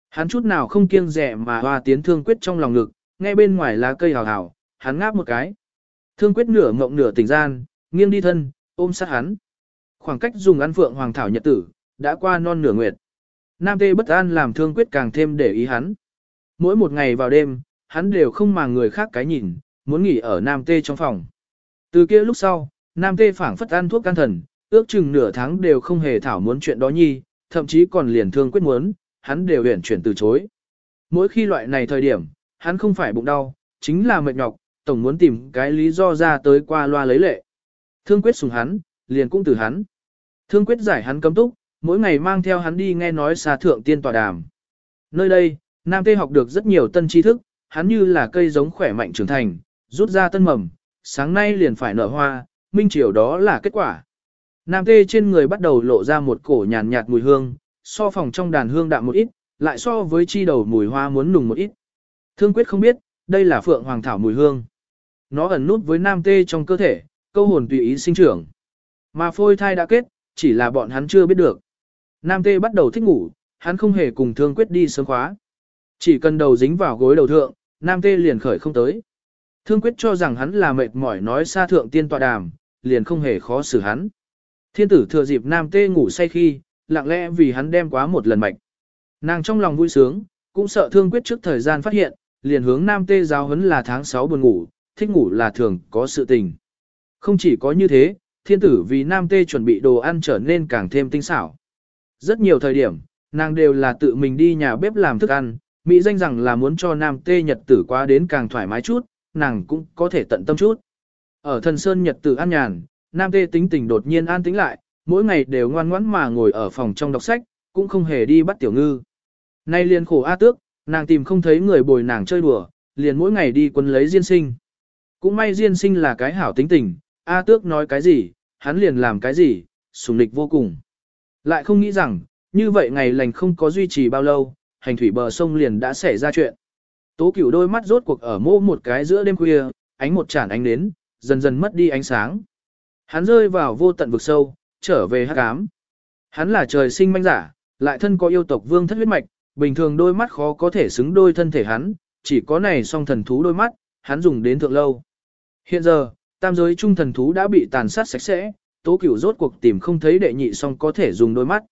Speaker 1: Hắn chút nào không kiêng rẻ mà hoa tiến thương quyết trong lòng ngực, nghe bên ngoài lá cây hào hào, hắn ngáp một cái. Thương quyết nửa mộng nửa tỉnh gian, nghiêng đi thân, ôm sát hắn. Khoảng cách dùng ăn phượng hoàng thảo nhật tử, đã qua non nửa nguyệt. Nam tê bất an làm thương quyết càng thêm để ý hắn. Mỗi một ngày vào đêm, hắn đều không màng người khác cái nhìn, muốn nghỉ ở Nam tê trong phòng. Từ kia lúc sau, Nam tê phảng phất ăn thuốc can thần, ước chừng nửa tháng đều không hề thảo muốn chuyện đó nhi, thậm chí còn liền thương quyết muốn, hắn đều huyển chuyển từ chối. Mỗi khi loại này thời điểm, hắn không phải bụng đau, chính là mệt nhọc, tổng muốn tìm cái lý do ra tới qua loa lấy lệ. Thương quyết sùng hắn, liền cũng từ hắn. Thương quyết giải hắn cấm túc, mỗi ngày mang theo hắn đi nghe nói xa thượng tiên tòa đàm. Nơi đây, Nam Tê học được rất nhiều tân tri thức, hắn như là cây giống khỏe mạnh trưởng thành, rút ra tân mầm, sáng nay liền phải nở hoa, minh chiều đó là kết quả. Nam tê trên người bắt đầu lộ ra một cổ nhàn nhạt mùi hương, so phòng trong đàn hương đạm một ít, lại so với chi đầu mùi hoa muốn nùng một ít. Thương quyết không biết, đây là phượng hoàng thảo mùi hương. Nó ẩn nút với nam tê trong cơ thể, câu hồn tùy ý sinh trưởng. Mà phôi thai đã kết, chỉ là bọn hắn chưa biết được. Nam tê bắt đầu thích ngủ, hắn không hề cùng thương quyết đi sớm khóa. Chỉ cần đầu dính vào gối đầu thượng, nam tê liền khởi không tới. Thương quyết cho rằng hắn là mệt mỏi nói xa thượng tiên tọa đàm, liền không hề khó xử hắn. Thiên tử thừa dịp nam tê ngủ say khi, lặng lẽ vì hắn đem quá một lần mạch. Nàng trong lòng vui sướng, cũng sợ thương quyết trước thời gian phát hiện, liền hướng nam tê giáo huấn là tháng 6 buồn ngủ, thích ngủ là thường có sự tình. Không chỉ có như thế, thiên tử vì nam tê chuẩn bị đồ ăn trở nên càng thêm tinh xảo. Rất nhiều thời điểm, nàng đều là tự mình đi nhà bếp làm thức ăn, mỹ danh rằng là muốn cho nam tê nhật tử qua đến càng thoải mái chút, nàng cũng có thể tận tâm chút. Ở thần sơn nhật tử an nhàn, nam tê tính tình đột nhiên an tĩnh lại, mỗi ngày đều ngoan ngoãn mà ngồi ở phòng trong đọc sách, cũng không hề đi bắt tiểu ngư. Nay liền khổ A tước, nàng tìm không thấy người bồi nàng chơi đùa, liền mỗi ngày đi quân lấy diên sinh. Cũng may diên sinh là cái hảo tính tình, A tước nói cái gì, hắn liền làm cái gì, sùng lịch vô cùng. Lại không nghĩ rằng, như vậy ngày lành không có duy trì bao lâu, hành thủy bờ sông liền đã xảy ra chuyện. Tố cửu đôi mắt rốt cuộc ở mô một cái giữa đêm khuya, ánh một chản ánh đến, dần dần mất đi ánh sáng. Hắn rơi vào vô tận vực sâu, trở về hắc ám. Hắn là trời sinh manh giả, lại thân có yêu tộc vương thất huyết mạch, bình thường đôi mắt khó có thể xứng đôi thân thể hắn, chỉ có này song thần thú đôi mắt, hắn dùng đến thượng lâu. Hiện giờ, tam giới trung thần thú đã bị tàn sát sạch sẽ, tố cửu rốt cuộc tìm không thấy đệ nhị song có thể dùng đôi mắt.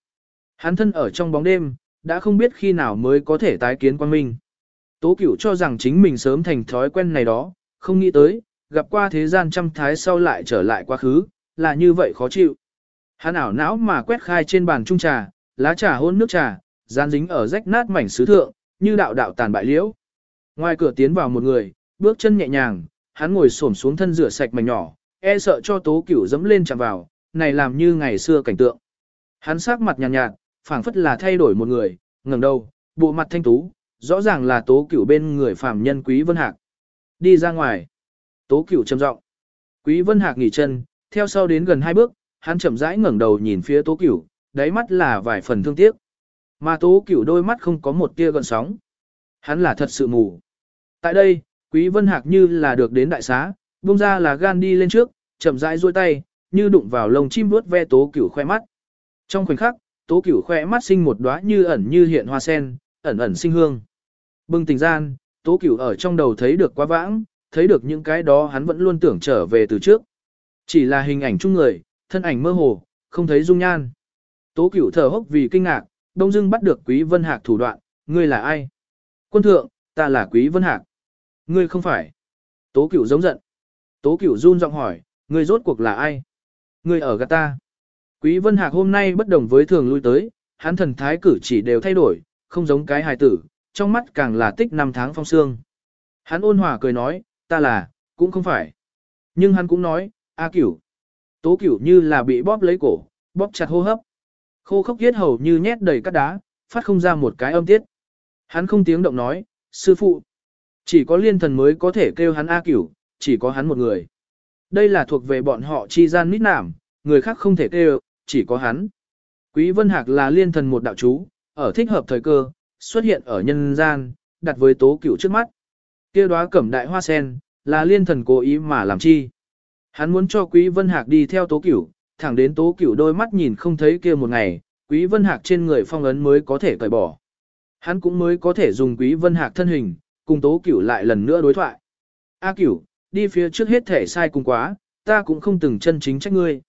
Speaker 1: Hắn thân ở trong bóng đêm, đã không biết khi nào mới có thể tái kiến quan minh. Tố cửu cho rằng chính mình sớm thành thói quen này đó, không nghĩ tới, gặp qua thế gian trăm thái sau lại trở lại quá khứ, là như vậy khó chịu. Hắn ảo não mà quét khai trên bàn trung trà, lá trà hôn nước trà, gian dính ở rách nát mảnh sứ thượng, như đạo đạo tàn bại liễu. Ngoài cửa tiến vào một người, bước chân nhẹ nhàng, hắn ngồi xổm xuống thân rửa sạch mảnh nhỏ, e sợ cho tố cửu dẫm lên chạm vào, này làm như ngày xưa cảnh tượng. Hắn sắc mặt nhàn nhạt, nhạt phảng phất là thay đổi một người, ngẩng đầu, bộ mặt thanh tú, rõ ràng là tố cửu bên người phàm nhân Quý Vân Hạc. Đi ra ngoài. Tố cửu trầm giọng. Quý Vân Hạc nghỉ chân, theo sau đến gần hai bước, hắn chậm rãi ngẩng đầu nhìn phía tố cửu, đáy mắt là vài phần thương tiếc. Mà tố cửu đôi mắt không có một tia gần sóng. Hắn là thật sự mù. Tại đây, Quý Vân Hạc như là được đến đại xá, Bông ra là gan đi lên trước, chậm rãi duỗi tay, như đụng vào lồng chim vuốt ve tố cửu khoe mắt. Trong khoảnh khắc, tố cửu khoe mắt sinh một đóa như ẩn như hiện hoa sen, ẩn ẩn sinh hương. Bừng tình gian, tố cửu ở trong đầu thấy được quá vãng, thấy được những cái đó hắn vẫn luôn tưởng trở về từ trước. Chỉ là hình ảnh chung người, thân ảnh mơ hồ, không thấy dung nhan. Tố cửu thở hốc vì kinh ngạc, đông dưng bắt được quý vân hạc thủ đoạn, ngươi là ai? Quân thượng, ta là quý vân hạc. Ngươi không phải. Tố cửu giống giận. Tố cửu run giọng hỏi, ngươi rốt cuộc là ai? Ngươi ở gạt ta. Quý vân hạc hôm nay bất đồng với thường lui tới, hắn thần thái cử chỉ đều thay đổi, không giống cái hài tử, trong mắt càng là tích năm tháng phong sương. Hắn ôn hòa cười nói, ta là, cũng không phải. Nhưng hắn cũng nói, A cửu. Tố cửu như là bị bóp lấy cổ, bóp chặt hô hấp. Khô khốc yết hầu như nhét đầy cát đá, phát không ra một cái âm tiết. Hắn không tiếng động nói, sư phụ. Chỉ có liên thần mới có thể kêu hắn A cửu, chỉ có hắn một người. Đây là thuộc về bọn họ chi gian nít nảm, người khác không thể kêu, chỉ có hắn. Quý Vân Hạc là liên thần một đạo chú, ở thích hợp thời cơ, xuất hiện ở nhân gian, đặt với tố cửu trước mắt. kia đóa cẩm đại hoa sen, là liên thần cố ý mà làm chi. Hắn muốn cho Quý Vân Hạc đi theo tố cửu, thẳng đến tố cửu đôi mắt nhìn không thấy kia một ngày, Quý Vân Hạc trên người phong ấn mới có thể cởi bỏ. Hắn cũng mới có thể dùng Quý Vân Hạc thân hình, cùng tố cửu lại lần nữa đối thoại. A cửu, đi phía trước hết thể sai cùng quá, ta cũng không từng chân chính trách ngươi.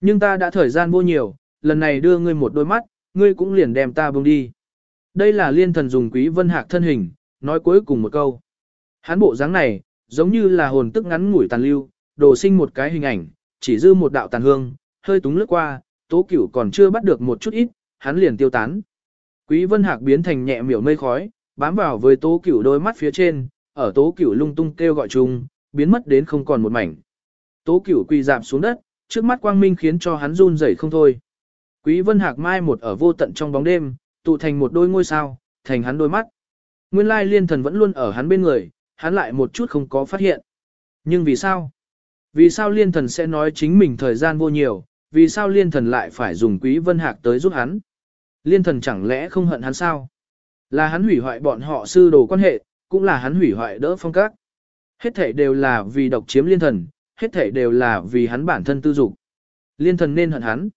Speaker 1: Nhưng ta đã thời gian vô nhiều, lần này đưa ngươi một đôi mắt, ngươi cũng liền đem ta buông đi. Đây là liên thần dùng quý vân hạc thân hình, nói cuối cùng một câu. Hán bộ dáng này, giống như là hồn tức ngắn ngủi tàn lưu, đồ sinh một cái hình ảnh, chỉ dư một đạo tàn hương, hơi túng lướt qua, tố cửu còn chưa bắt được một chút ít, hắn liền tiêu tán. Quý vân hạc biến thành nhẹ miểu mây khói, bám vào với tố cửu đôi mắt phía trên, ở tố cửu lung tung kêu gọi chung, biến mất đến không còn một mảnh. Tố cửu quỳ dạp xuống đất, trước mắt quang minh khiến cho hắn run rẩy không thôi. Quý vân hạc mai một ở vô tận trong bóng đêm, tụ thành một đôi ngôi sao, thành hắn đôi mắt. Nguyên lai liên thần vẫn luôn ở hắn bên người, hắn lại một chút không có phát hiện. Nhưng vì sao? Vì sao liên thần sẽ nói chính mình thời gian vô nhiều, vì sao liên thần lại phải dùng quý vân hạc tới giúp hắn? Liên thần chẳng lẽ không hận hắn sao? Là hắn hủy hoại bọn họ sư đồ quan hệ, cũng là hắn hủy hoại đỡ phong các. Hết thể đều là vì độc chiếm liên thần, hết thể đều là vì hắn bản thân tư dục. Liên thần nên hận hắn.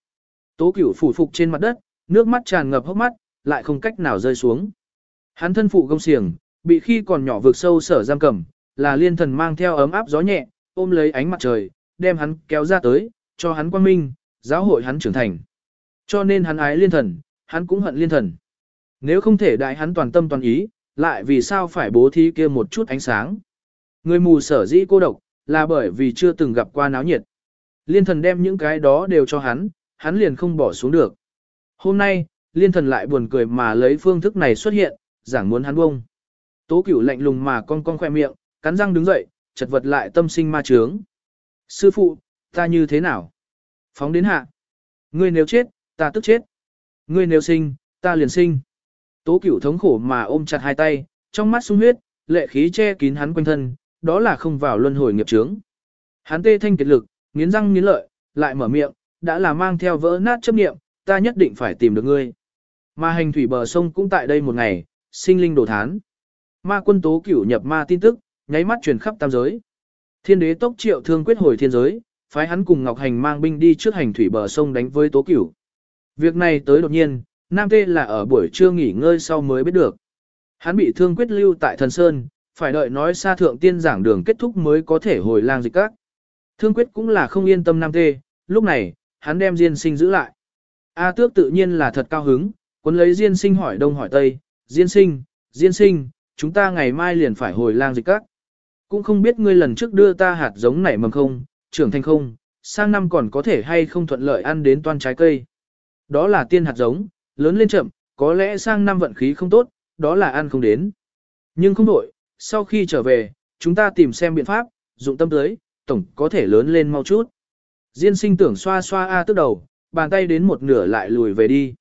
Speaker 1: Tố cửu phủ phục trên mặt đất, nước mắt tràn ngập hốc mắt, lại không cách nào rơi xuống. Hắn thân phụ gông xiềng, bị khi còn nhỏ vượt sâu sở giam cầm, là liên thần mang theo ấm áp gió nhẹ, ôm lấy ánh mặt trời, đem hắn kéo ra tới, cho hắn quang minh, giáo hội hắn trưởng thành. Cho nên hắn ái liên thần, hắn cũng hận liên thần. Nếu không thể đại hắn toàn tâm toàn ý, lại vì sao phải bố thí kia một chút ánh sáng. Người mù sở dĩ cô độc, là bởi vì chưa từng gặp qua náo nhiệt. Liên thần đem những cái đó đều cho hắn, hắn liền không bỏ xuống được. Hôm nay, liên thần lại buồn cười mà lấy phương thức này xuất hiện, giảng muốn hắn bông. Tố cửu lạnh lùng mà con con khoe miệng, cắn răng đứng dậy, chật vật lại tâm sinh ma trướng. Sư phụ, ta như thế nào? Phóng đến hạ. Ngươi nếu chết, ta tức chết. Ngươi nếu sinh, ta liền sinh. Tố cửu thống khổ mà ôm chặt hai tay, trong mắt sung huyết, lệ khí che kín hắn quanh thân, đó là không vào luân hồi nghiệp chướng. Hắn tê thanh kiệt lực, nghiến răng nghiến lợi, lại mở miệng, đã là mang theo vỡ nát chấp niệm, ta nhất định phải tìm được ngươi. Mà hành thủy bờ sông cũng tại đây một ngày, sinh linh đổ thán. Ma quân tố cửu nhập ma tin tức, nháy mắt truyền khắp tam giới. Thiên đế tốc triệu thương quyết hồi thiên giới, phái hắn cùng Ngọc Hành mang binh đi trước hành thủy bờ sông đánh với tố cửu. Việc này tới đột nhiên, Nam Tê là ở buổi trưa nghỉ ngơi sau mới biết được. Hắn bị thương quyết lưu tại thần Sơn, phải đợi nói xa thượng tiên giảng đường kết thúc mới có thể hồi lang dịch các. Thương quyết cũng là không yên tâm Nam Tê, lúc này, hắn đem Diên sinh giữ lại. A tước tự nhiên là thật cao hứng, cuốn lấy Diên sinh hỏi đông hỏi tây, Diên sinh, Diên sinh, chúng ta ngày mai liền phải hồi lang dịch các. Cũng không biết ngươi lần trước đưa ta hạt giống nảy mầm không, trưởng thành không, sang năm còn có thể hay không thuận lợi ăn đến toan trái cây. Đó là tiên hạt giống, lớn lên chậm, có lẽ sang năm vận khí không tốt, đó là ăn không đến. Nhưng không đổi, sau khi trở về, chúng ta tìm xem biện pháp, dụng tâm tới, tổng có thể lớn lên mau chút. Diên sinh tưởng xoa xoa A tức đầu, bàn tay đến một nửa lại lùi về đi.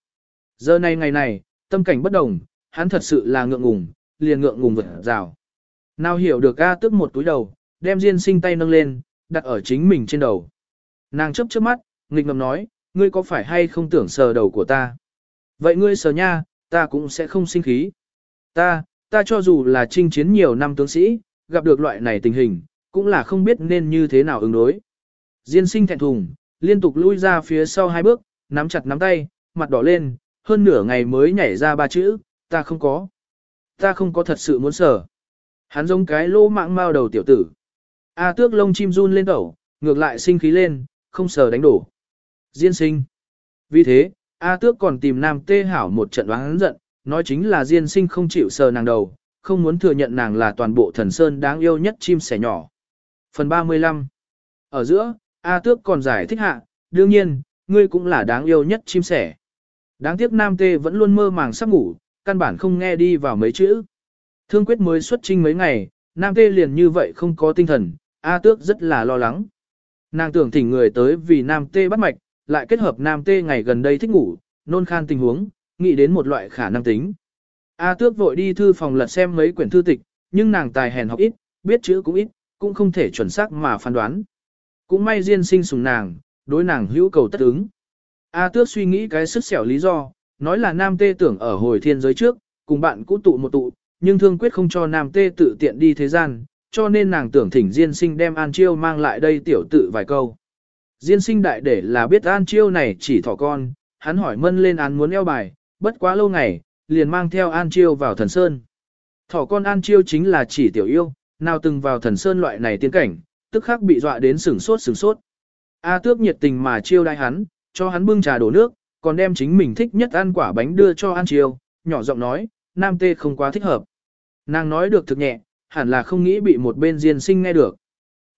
Speaker 1: Giờ này ngày này, tâm cảnh bất đồng, hắn thật sự là ngượng ngùng, liền ngượng ngùng vật rào. Nào hiểu được A tức một túi đầu, đem Diên sinh tay nâng lên, đặt ở chính mình trên đầu. Nàng chấp chớp mắt, nghịch ngầm nói, ngươi có phải hay không tưởng sờ đầu của ta? Vậy ngươi sờ nha, ta cũng sẽ không sinh khí. Ta, ta cho dù là chinh chiến nhiều năm tướng sĩ, gặp được loại này tình hình, cũng là không biết nên như thế nào ứng đối. Diên sinh thẹn thùng, liên tục lui ra phía sau hai bước, nắm chặt nắm tay, mặt đỏ lên, hơn nửa ngày mới nhảy ra ba chữ, ta không có. Ta không có thật sự muốn sở. Hắn giống cái lô mạng mao đầu tiểu tử. A tước lông chim run lên tẩu, ngược lại sinh khí lên, không sờ đánh đổ. Diên sinh. Vì thế, A tước còn tìm nam tê hảo một trận đoán giận, nói chính là diên sinh không chịu sờ nàng đầu, không muốn thừa nhận nàng là toàn bộ thần sơn đáng yêu nhất chim sẻ nhỏ. Phần 35 Ở giữa, A tước còn giải thích hạ, đương nhiên, ngươi cũng là đáng yêu nhất chim sẻ. Đáng tiếc nam tê vẫn luôn mơ màng sắp ngủ, căn bản không nghe đi vào mấy chữ. Thương quyết mới xuất trinh mấy ngày, nam tê liền như vậy không có tinh thần, A tước rất là lo lắng. Nàng tưởng thỉnh người tới vì nam tê bắt mạch, lại kết hợp nam tê ngày gần đây thích ngủ, nôn khan tình huống, nghĩ đến một loại khả năng tính. A tước vội đi thư phòng lật xem mấy quyển thư tịch, nhưng nàng tài hèn học ít, biết chữ cũng ít, cũng không thể chuẩn xác mà phán đoán. Cũng may Diên sinh sùng nàng, đối nàng hữu cầu tất ứng. A tước suy nghĩ cái sức xẻo lý do, nói là nam tê tưởng ở hồi thiên giới trước, cùng bạn cũ tụ một tụ, nhưng thương quyết không cho nam tê tự tiện đi thế gian, cho nên nàng tưởng thỉnh Diên sinh đem An Chiêu mang lại đây tiểu tự vài câu. Diên sinh đại để là biết An Chiêu này chỉ thỏ con, hắn hỏi mân lên án muốn eo bài, bất quá lâu ngày, liền mang theo An Chiêu vào thần sơn. Thỏ con An Chiêu chính là chỉ tiểu yêu, nào từng vào thần sơn loại này tiên cảnh, tức khắc bị dọa đến sửng sốt sửng sốt. A tước nhiệt tình mà chiêu đai hắn, cho hắn bưng trà đổ nước, còn đem chính mình thích nhất ăn quả bánh đưa cho An Chiêu, nhỏ giọng nói, nam tê không quá thích hợp. Nàng nói được thực nhẹ, hẳn là không nghĩ bị một bên diên sinh nghe được.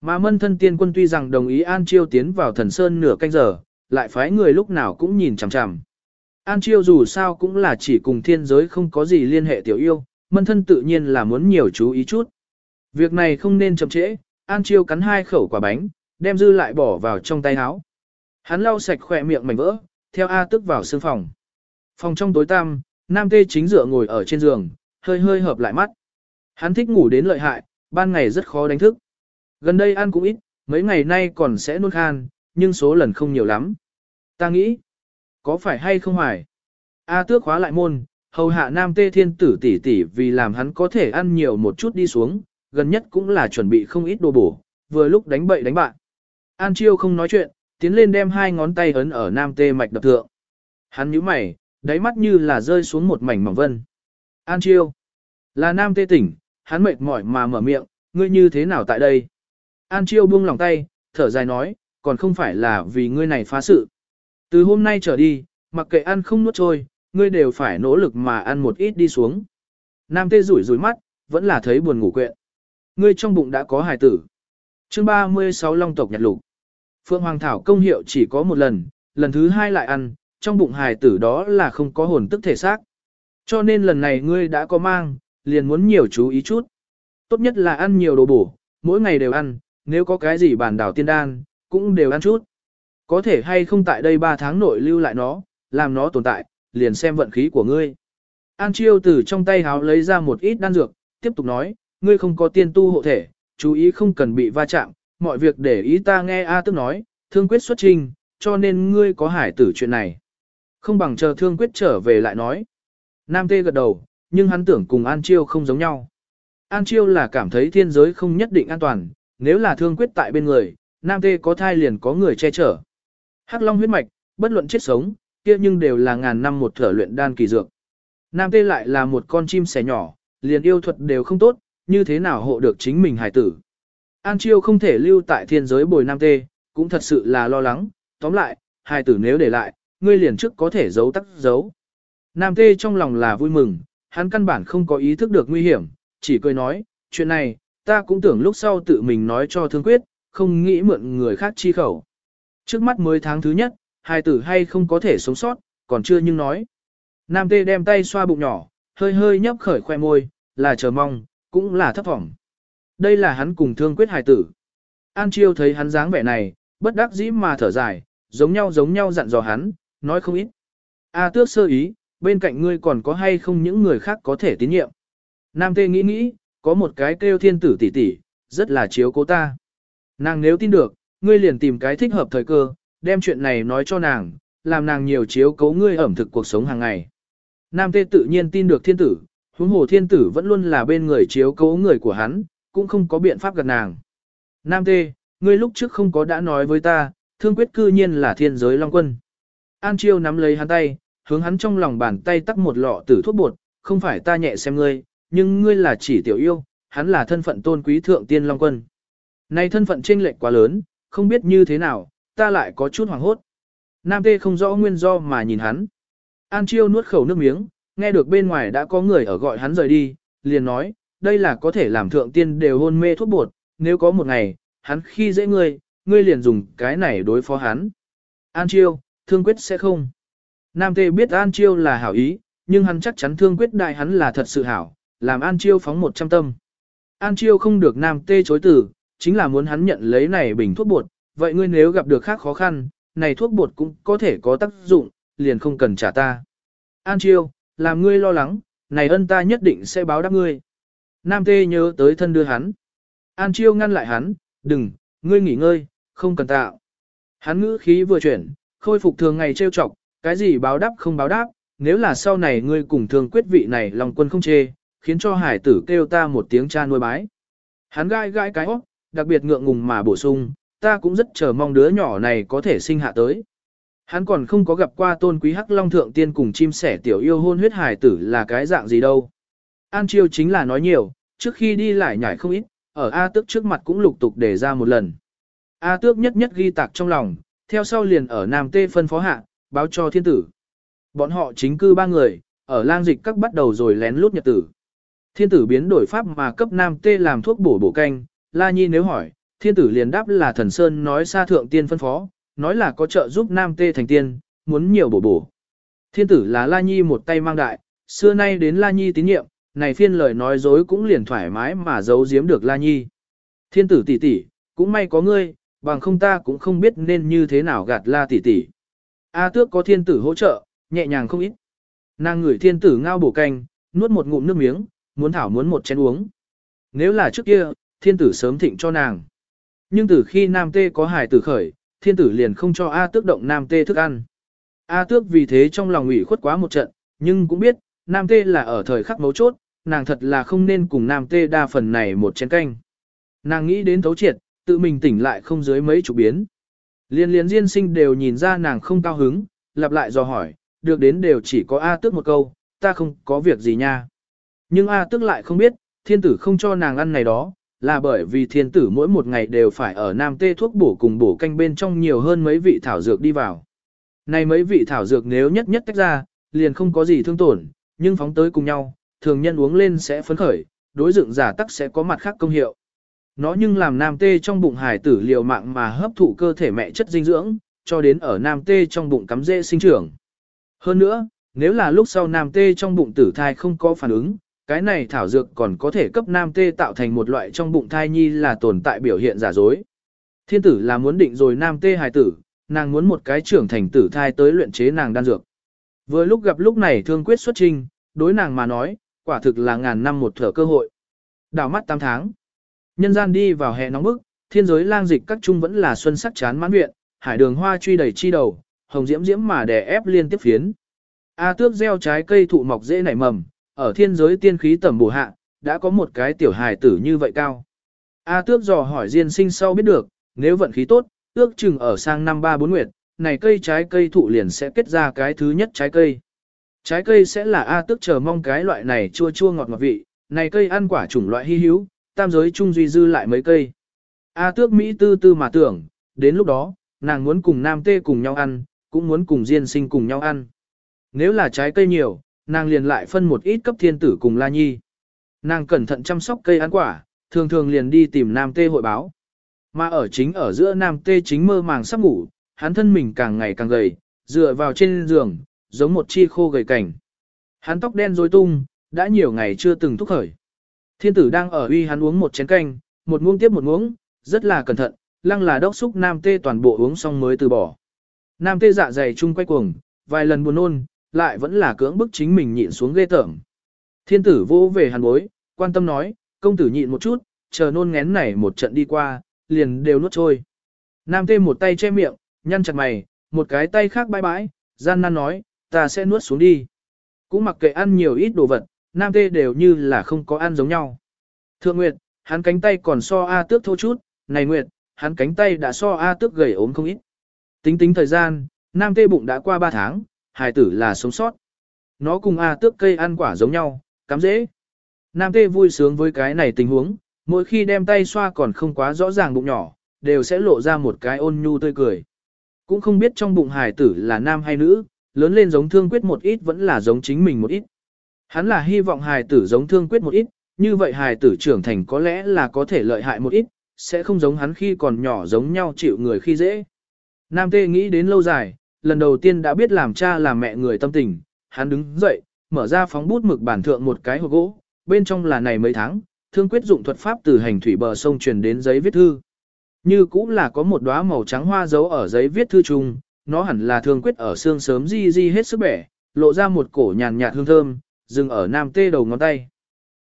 Speaker 1: Mà mân thân tiên quân tuy rằng đồng ý An Chiêu tiến vào thần sơn nửa canh giờ, lại phái người lúc nào cũng nhìn chằm chằm. An Chiêu dù sao cũng là chỉ cùng thiên giới không có gì liên hệ tiểu yêu, mân thân tự nhiên là muốn nhiều chú ý chút. Việc này không nên chậm trễ, An Chiêu cắn hai khẩu quả bánh, đem dư lại bỏ vào trong tay áo. Hắn lau sạch khỏe miệng mảnh vỡ, theo A tức vào sương phòng. Phòng trong tối tăm, Nam Tê chính dựa ngồi ở trên giường, hơi hơi hợp lại mắt. Hắn thích ngủ đến lợi hại, ban ngày rất khó đánh thức. Gần đây ăn cũng ít, mấy ngày nay còn sẽ nôn khan, nhưng số lần không nhiều lắm. Ta nghĩ, có phải hay không hoài? A tước khóa lại môn, hầu hạ nam tê thiên tử tỷ tỷ vì làm hắn có thể ăn nhiều một chút đi xuống, gần nhất cũng là chuẩn bị không ít đồ bổ, vừa lúc đánh bậy đánh bạn. An chiêu không nói chuyện, tiến lên đem hai ngón tay ấn ở nam tê mạch đập thượng. Hắn nhíu mày, đáy mắt như là rơi xuống một mảnh mỏng vân. An chiêu, là nam tê tỉnh, hắn mệt mỏi mà mở miệng, ngươi như thế nào tại đây? An chiêu buông lòng tay, thở dài nói, còn không phải là vì ngươi này phá sự. Từ hôm nay trở đi, mặc kệ ăn không nuốt trôi, ngươi đều phải nỗ lực mà ăn một ít đi xuống. Nam tê rủi rủi mắt, vẫn là thấy buồn ngủ quyện. Ngươi trong bụng đã có hài tử. chương 36 Long tộc nhật lục. Phượng Hoàng Thảo công hiệu chỉ có một lần, lần thứ hai lại ăn, trong bụng hài tử đó là không có hồn tức thể xác. Cho nên lần này ngươi đã có mang, liền muốn nhiều chú ý chút. Tốt nhất là ăn nhiều đồ bổ, mỗi ngày đều ăn, nếu có cái gì bản đảo tiên đan, cũng đều ăn chút. Có thể hay không tại đây 3 tháng nội lưu lại nó, làm nó tồn tại, liền xem vận khí của ngươi. An Chiêu từ trong tay háo lấy ra một ít đan dược, tiếp tục nói, ngươi không có tiên tu hộ thể, chú ý không cần bị va chạm, mọi việc để ý ta nghe A tức nói, thương quyết xuất trình, cho nên ngươi có hải tử chuyện này. Không bằng chờ thương quyết trở về lại nói. Nam Tê gật đầu, nhưng hắn tưởng cùng An Chiêu không giống nhau. An Chiêu là cảm thấy thiên giới không nhất định an toàn, nếu là thương quyết tại bên người, Nam Tê có thai liền có người che chở. Hắc Long huyết mạch, bất luận chết sống, kia nhưng đều là ngàn năm một thở luyện đan kỳ dược. Nam Tê lại là một con chim sẻ nhỏ, liền yêu thuật đều không tốt, như thế nào hộ được chính mình hải tử. An Chiêu không thể lưu tại thiên giới bồi Nam Tê, cũng thật sự là lo lắng, tóm lại, hải tử nếu để lại, ngươi liền trước có thể giấu tắt giấu. Nam Tê trong lòng là vui mừng, hắn căn bản không có ý thức được nguy hiểm, chỉ cười nói, chuyện này, ta cũng tưởng lúc sau tự mình nói cho thương quyết, không nghĩ mượn người khác chi khẩu. Trước mắt mới tháng thứ nhất, hai tử hay không có thể sống sót, còn chưa nhưng nói. Nam tê đem tay xoa bụng nhỏ, hơi hơi nhấp khởi khoe môi, là chờ mong, cũng là thấp vọng. Đây là hắn cùng thương quyết hài tử. An Chiêu thấy hắn dáng vẻ này, bất đắc dĩ mà thở dài, giống nhau giống nhau dặn dò hắn, nói không ít. A à, tước sơ ý, bên cạnh ngươi còn có hay không những người khác có thể tín nhiệm. Nam tê nghĩ nghĩ, có một cái kêu thiên tử tỷ tỷ, rất là chiếu cố ta. Nàng nếu tin được, ngươi liền tìm cái thích hợp thời cơ, đem chuyện này nói cho nàng, làm nàng nhiều chiếu cố ngươi ẩm thực cuộc sống hàng ngày. Nam Tê tự nhiên tin được thiên tử, huống hồ thiên tử vẫn luôn là bên người chiếu cố người của hắn, cũng không có biện pháp gần nàng. Nam Tê, ngươi lúc trước không có đã nói với ta, thương quyết cư nhiên là thiên giới long quân. An Chiêu nắm lấy hắn tay, hướng hắn trong lòng bàn tay tắc một lọ tử thuốc bột, không phải ta nhẹ xem ngươi, nhưng ngươi là chỉ tiểu yêu, hắn là thân phận tôn quý thượng tiên long quân. Này thân phận chênh lệch quá lớn, không biết như thế nào, ta lại có chút hoảng hốt. Nam tê không rõ nguyên do mà nhìn hắn. An chiêu nuốt khẩu nước miếng, nghe được bên ngoài đã có người ở gọi hắn rời đi, liền nói, đây là có thể làm thượng tiên đều hôn mê thuốc bột, nếu có một ngày, hắn khi dễ ngươi, ngươi liền dùng cái này đối phó hắn. An chiêu, thương quyết sẽ không. Nam tê biết An chiêu là hảo ý, nhưng hắn chắc chắn thương quyết đại hắn là thật sự hảo, làm An chiêu phóng một trăm tâm. An chiêu không được Nam tê chối từ, chính là muốn hắn nhận lấy này bình thuốc bột, vậy ngươi nếu gặp được khác khó khăn, này thuốc bột cũng có thể có tác dụng, liền không cần trả ta. An Chiêu, làm ngươi lo lắng, này ân ta nhất định sẽ báo đáp ngươi. Nam Tê nhớ tới thân đưa hắn. An Chiêu ngăn lại hắn, đừng, ngươi nghỉ ngơi, không cần tạo. Hắn ngữ khí vừa chuyển, khôi phục thường ngày trêu chọc, cái gì báo đáp không báo đáp, nếu là sau này ngươi cùng thường quyết vị này lòng quân không chê, khiến cho hải tử kêu ta một tiếng cha nuôi bái. Hắn gai gai cái óc, đặc biệt ngượng ngùng mà bổ sung, ta cũng rất chờ mong đứa nhỏ này có thể sinh hạ tới. Hắn còn không có gặp qua tôn quý hắc long thượng tiên cùng chim sẻ tiểu yêu hôn huyết hài tử là cái dạng gì đâu. An chiêu chính là nói nhiều, trước khi đi lại nhảy không ít, ở A tước trước mặt cũng lục tục để ra một lần. A tước nhất nhất ghi tạc trong lòng, theo sau liền ở Nam Tê phân phó hạ, báo cho thiên tử. Bọn họ chính cư ba người, ở lang dịch các bắt đầu rồi lén lút nhật tử. Thiên tử biến đổi pháp mà cấp Nam Tê làm thuốc bổ bổ canh, La Nhi nếu hỏi, thiên tử liền đáp là thần sơn nói xa thượng tiên phân phó, nói là có trợ giúp nam tê thành tiên, muốn nhiều bổ bổ. Thiên tử là La Nhi một tay mang đại, xưa nay đến La Nhi tín nhiệm, này phiên lời nói dối cũng liền thoải mái mà giấu giếm được La Nhi. Thiên tử tỷ tỷ, cũng may có ngươi, bằng không ta cũng không biết nên như thế nào gạt La tỷ tỷ. A tước có thiên tử hỗ trợ, nhẹ nhàng không ít. Nàng ngửi thiên tử ngao bổ canh, nuốt một ngụm nước miếng, muốn thảo muốn một chén uống. Nếu là trước kia, thiên tử sớm thịnh cho nàng. nhưng từ khi nam tê có hài tử khởi, thiên tử liền không cho A tước động nam tê thức ăn. A tước vì thế trong lòng ủy khuất quá một trận, nhưng cũng biết, nam tê là ở thời khắc mấu chốt, nàng thật là không nên cùng nam tê đa phần này một chén canh. Nàng nghĩ đến thấu triệt, tự mình tỉnh lại không dưới mấy chục biến. Liên liên diên sinh đều nhìn ra nàng không cao hứng, lặp lại dò hỏi, được đến đều chỉ có A tước một câu, ta không có việc gì nha. Nhưng A tước lại không biết, thiên tử không cho nàng ăn này đó, là bởi vì thiên tử mỗi một ngày đều phải ở nam tê thuốc bổ cùng bổ canh bên trong nhiều hơn mấy vị thảo dược đi vào. Này mấy vị thảo dược nếu nhất nhất tách ra, liền không có gì thương tổn, nhưng phóng tới cùng nhau, thường nhân uống lên sẽ phấn khởi, đối dựng giả tắc sẽ có mặt khác công hiệu. Nó nhưng làm nam tê trong bụng hải tử liều mạng mà hấp thụ cơ thể mẹ chất dinh dưỡng, cho đến ở nam tê trong bụng cắm dễ sinh trưởng. Hơn nữa, nếu là lúc sau nam tê trong bụng tử thai không có phản ứng, cái này thảo dược còn có thể cấp nam tê tạo thành một loại trong bụng thai nhi là tồn tại biểu hiện giả dối. Thiên tử là muốn định rồi nam tê hài tử, nàng muốn một cái trưởng thành tử thai tới luyện chế nàng đan dược. Vừa lúc gặp lúc này thương quyết xuất trình, đối nàng mà nói, quả thực là ngàn năm một thở cơ hội. Đảo mắt 8 tháng. Nhân gian đi vào hè nóng bức, thiên giới lang dịch các trung vẫn là xuân sắc chán mãn viện, hải đường hoa truy đầy chi đầu, hồng diễm diễm mà đè ép liên tiếp phiến. A tước gieo trái cây thụ mọc dễ nảy mầm, ở thiên giới tiên khí tẩm bổ hạ, đã có một cái tiểu hài tử như vậy cao. A tước dò hỏi Diên sinh sau biết được, nếu vận khí tốt, ước chừng ở sang năm ba bốn nguyệt, này cây trái cây thụ liền sẽ kết ra cái thứ nhất trái cây. Trái cây sẽ là A tước chờ mong cái loại này chua chua ngọt ngọt vị, này cây ăn quả chủng loại hy hữu, tam giới trung duy dư lại mấy cây. A tước Mỹ tư tư mà tưởng, đến lúc đó, nàng muốn cùng nam tê cùng nhau ăn, cũng muốn cùng Diên sinh cùng nhau ăn. Nếu là trái cây nhiều, nàng liền lại phân một ít cấp thiên tử cùng La Nhi. Nàng cẩn thận chăm sóc cây ăn quả, thường thường liền đi tìm Nam Tê hội báo. Mà ở chính ở giữa Nam Tê chính mơ màng sắp ngủ, hắn thân mình càng ngày càng gầy, dựa vào trên giường, giống một chi khô gầy cảnh. Hắn tóc đen rối tung, đã nhiều ngày chưa từng thúc khởi. Thiên tử đang ở uy hắn uống một chén canh, một muỗng tiếp một muỗng, rất là cẩn thận, lăng là đốc xúc Nam Tê toàn bộ uống xong mới từ bỏ. Nam Tê dạ dày chung quay cuồng, vài lần buồn nôn, lại vẫn là cưỡng bức chính mình nhịn xuống ghê tởm. Thiên tử vô về hàn bối, quan tâm nói, công tử nhịn một chút, chờ nôn ngén này một trận đi qua, liền đều nuốt trôi. Nam tê một tay che miệng, nhăn chặt mày, một cái tay khác bãi bãi, gian nan nói, ta sẽ nuốt xuống đi. Cũng mặc kệ ăn nhiều ít đồ vật, nam tê đều như là không có ăn giống nhau. Thượng Nguyệt, hắn cánh tay còn so A tước thô chút, này Nguyệt, hắn cánh tay đã so A tước gầy ốm không ít. Tính tính thời gian, nam tê bụng đã qua 3 tháng, hài tử là sống sót. Nó cùng A tước cây ăn quả giống nhau, cắm dễ. Nam tê vui sướng với cái này tình huống, mỗi khi đem tay xoa còn không quá rõ ràng bụng nhỏ, đều sẽ lộ ra một cái ôn nhu tươi cười. Cũng không biết trong bụng hài tử là nam hay nữ, lớn lên giống thương quyết một ít vẫn là giống chính mình một ít. Hắn là hy vọng hài tử giống thương quyết một ít, như vậy hài tử trưởng thành có lẽ là có thể lợi hại một ít, sẽ không giống hắn khi còn nhỏ giống nhau chịu người khi dễ. Nam tê nghĩ đến lâu dài, lần đầu tiên đã biết làm cha làm mẹ người tâm tình, hắn đứng dậy, mở ra phóng bút mực bản thượng một cái hộp gỗ, bên trong là này mấy tháng, thương quyết dụng thuật pháp từ hành thủy bờ sông truyền đến giấy viết thư. Như cũng là có một đóa màu trắng hoa dấu ở giấy viết thư chung, nó hẳn là thương quyết ở xương sớm di di hết sức bẻ, lộ ra một cổ nhàn nhạt hương thơm, dừng ở nam tê đầu ngón tay.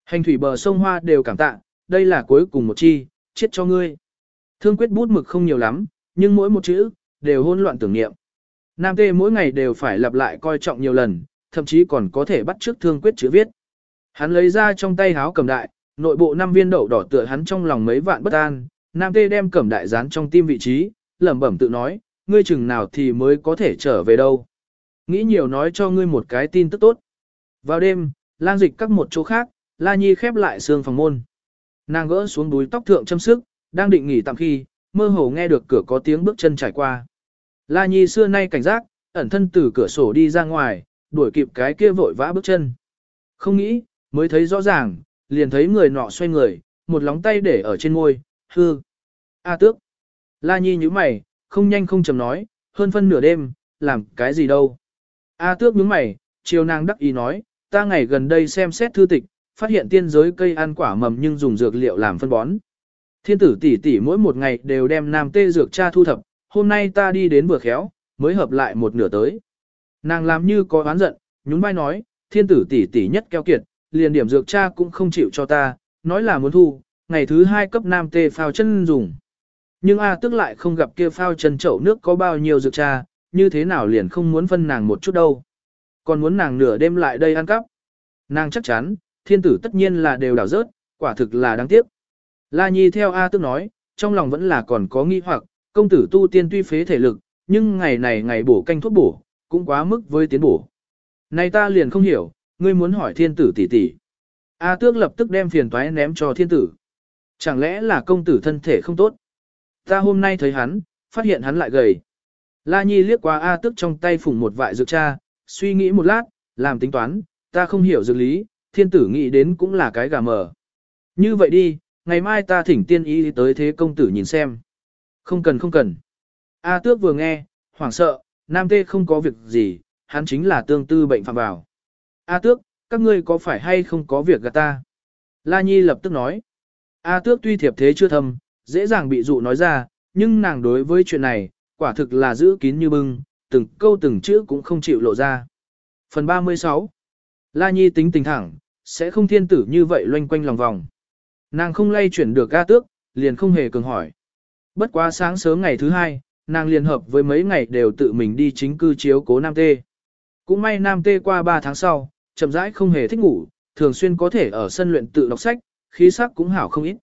Speaker 1: Hành thủy bờ sông hoa đều cảm tạ, đây là cuối cùng một chi, chết cho ngươi. Thương quyết bút mực không nhiều lắm, nhưng mỗi một chữ, đều hôn loạn tưởng niệm. Nam tê mỗi ngày đều phải lặp lại coi trọng nhiều lần, thậm chí còn có thể bắt trước thương quyết chữ viết. Hắn lấy ra trong tay háo cầm đại, nội bộ năm viên đậu đỏ tựa hắn trong lòng mấy vạn bất an, Nam tê đem cầm đại dán trong tim vị trí, lẩm bẩm tự nói, ngươi chừng nào thì mới có thể trở về đâu. Nghĩ nhiều nói cho ngươi một cái tin tức tốt. Vào đêm, lang dịch các một chỗ khác, La Nhi khép lại xương phòng môn. Nàng gỡ xuống đuôi tóc thượng châm sức, đang định nghỉ tạm khi, mơ hồ nghe được cửa có tiếng bước chân trải qua. La Nhi xưa nay cảnh giác, ẩn thân từ cửa sổ đi ra ngoài, đuổi kịp cái kia vội vã bước chân. Không nghĩ, mới thấy rõ ràng, liền thấy người nọ xoay người, một lóng tay để ở trên môi, hư. A tước. La Nhi nhíu mày, không nhanh không chầm nói, hơn phân nửa đêm, làm cái gì đâu. A tước nhướng mày, chiều nàng đắc ý nói, ta ngày gần đây xem xét thư tịch, phát hiện tiên giới cây ăn quả mầm nhưng dùng dược liệu làm phân bón. Thiên tử tỷ tỷ mỗi một ngày đều đem nam tê dược cha thu thập, hôm nay ta đi đến vừa khéo, mới hợp lại một nửa tới. Nàng làm như có oán giận, nhún vai nói, thiên tử tỷ tỷ nhất keo kiệt, liền điểm dược cha cũng không chịu cho ta, nói là muốn thu, ngày thứ hai cấp nam tê phao chân dùng. Nhưng A tức lại không gặp kia phao chân chậu nước có bao nhiêu dược cha, như thế nào liền không muốn phân nàng một chút đâu. Còn muốn nàng nửa đêm lại đây ăn cắp. Nàng chắc chắn, thiên tử tất nhiên là đều đảo rớt, quả thực là đáng tiếc. La Nhi theo A tức nói, trong lòng vẫn là còn có nghi hoặc, công tử tu tiên tuy phế thể lực, nhưng ngày này ngày bổ canh thuốc bổ, cũng quá mức với tiến bổ. Này ta liền không hiểu, ngươi muốn hỏi thiên tử tỷ tỷ. A tước lập tức đem phiền toái ném cho thiên tử. Chẳng lẽ là công tử thân thể không tốt? Ta hôm nay thấy hắn, phát hiện hắn lại gầy. La Nhi liếc qua A tước trong tay phủng một vại dược cha, suy nghĩ một lát, làm tính toán, ta không hiểu dược lý, thiên tử nghĩ đến cũng là cái gà mờ. Như vậy đi, ngày mai ta thỉnh tiên y tới thế công tử nhìn xem. Không cần không cần. A tước vừa nghe, hoảng sợ, nam tê không có việc gì, hắn chính là tương tư bệnh phạm vào. A tước, các ngươi có phải hay không có việc gạt ta? La Nhi lập tức nói. A tước tuy thiệp thế chưa thâm, dễ dàng bị dụ nói ra, nhưng nàng đối với chuyện này, quả thực là giữ kín như bưng, từng câu từng chữ cũng không chịu lộ ra. Phần 36 La Nhi tính tình thẳng, sẽ không thiên tử như vậy loanh quanh lòng vòng. Nàng không lay chuyển được A tước, liền không hề cường hỏi. Bất quá sáng sớm ngày thứ hai, nàng liên hợp với mấy ngày đều tự mình đi chính cư chiếu cố Nam Tê. Cũng may Nam Tê qua 3 tháng sau, chậm rãi không hề thích ngủ, thường xuyên có thể ở sân luyện tự đọc sách, khí sắc cũng hảo không ít.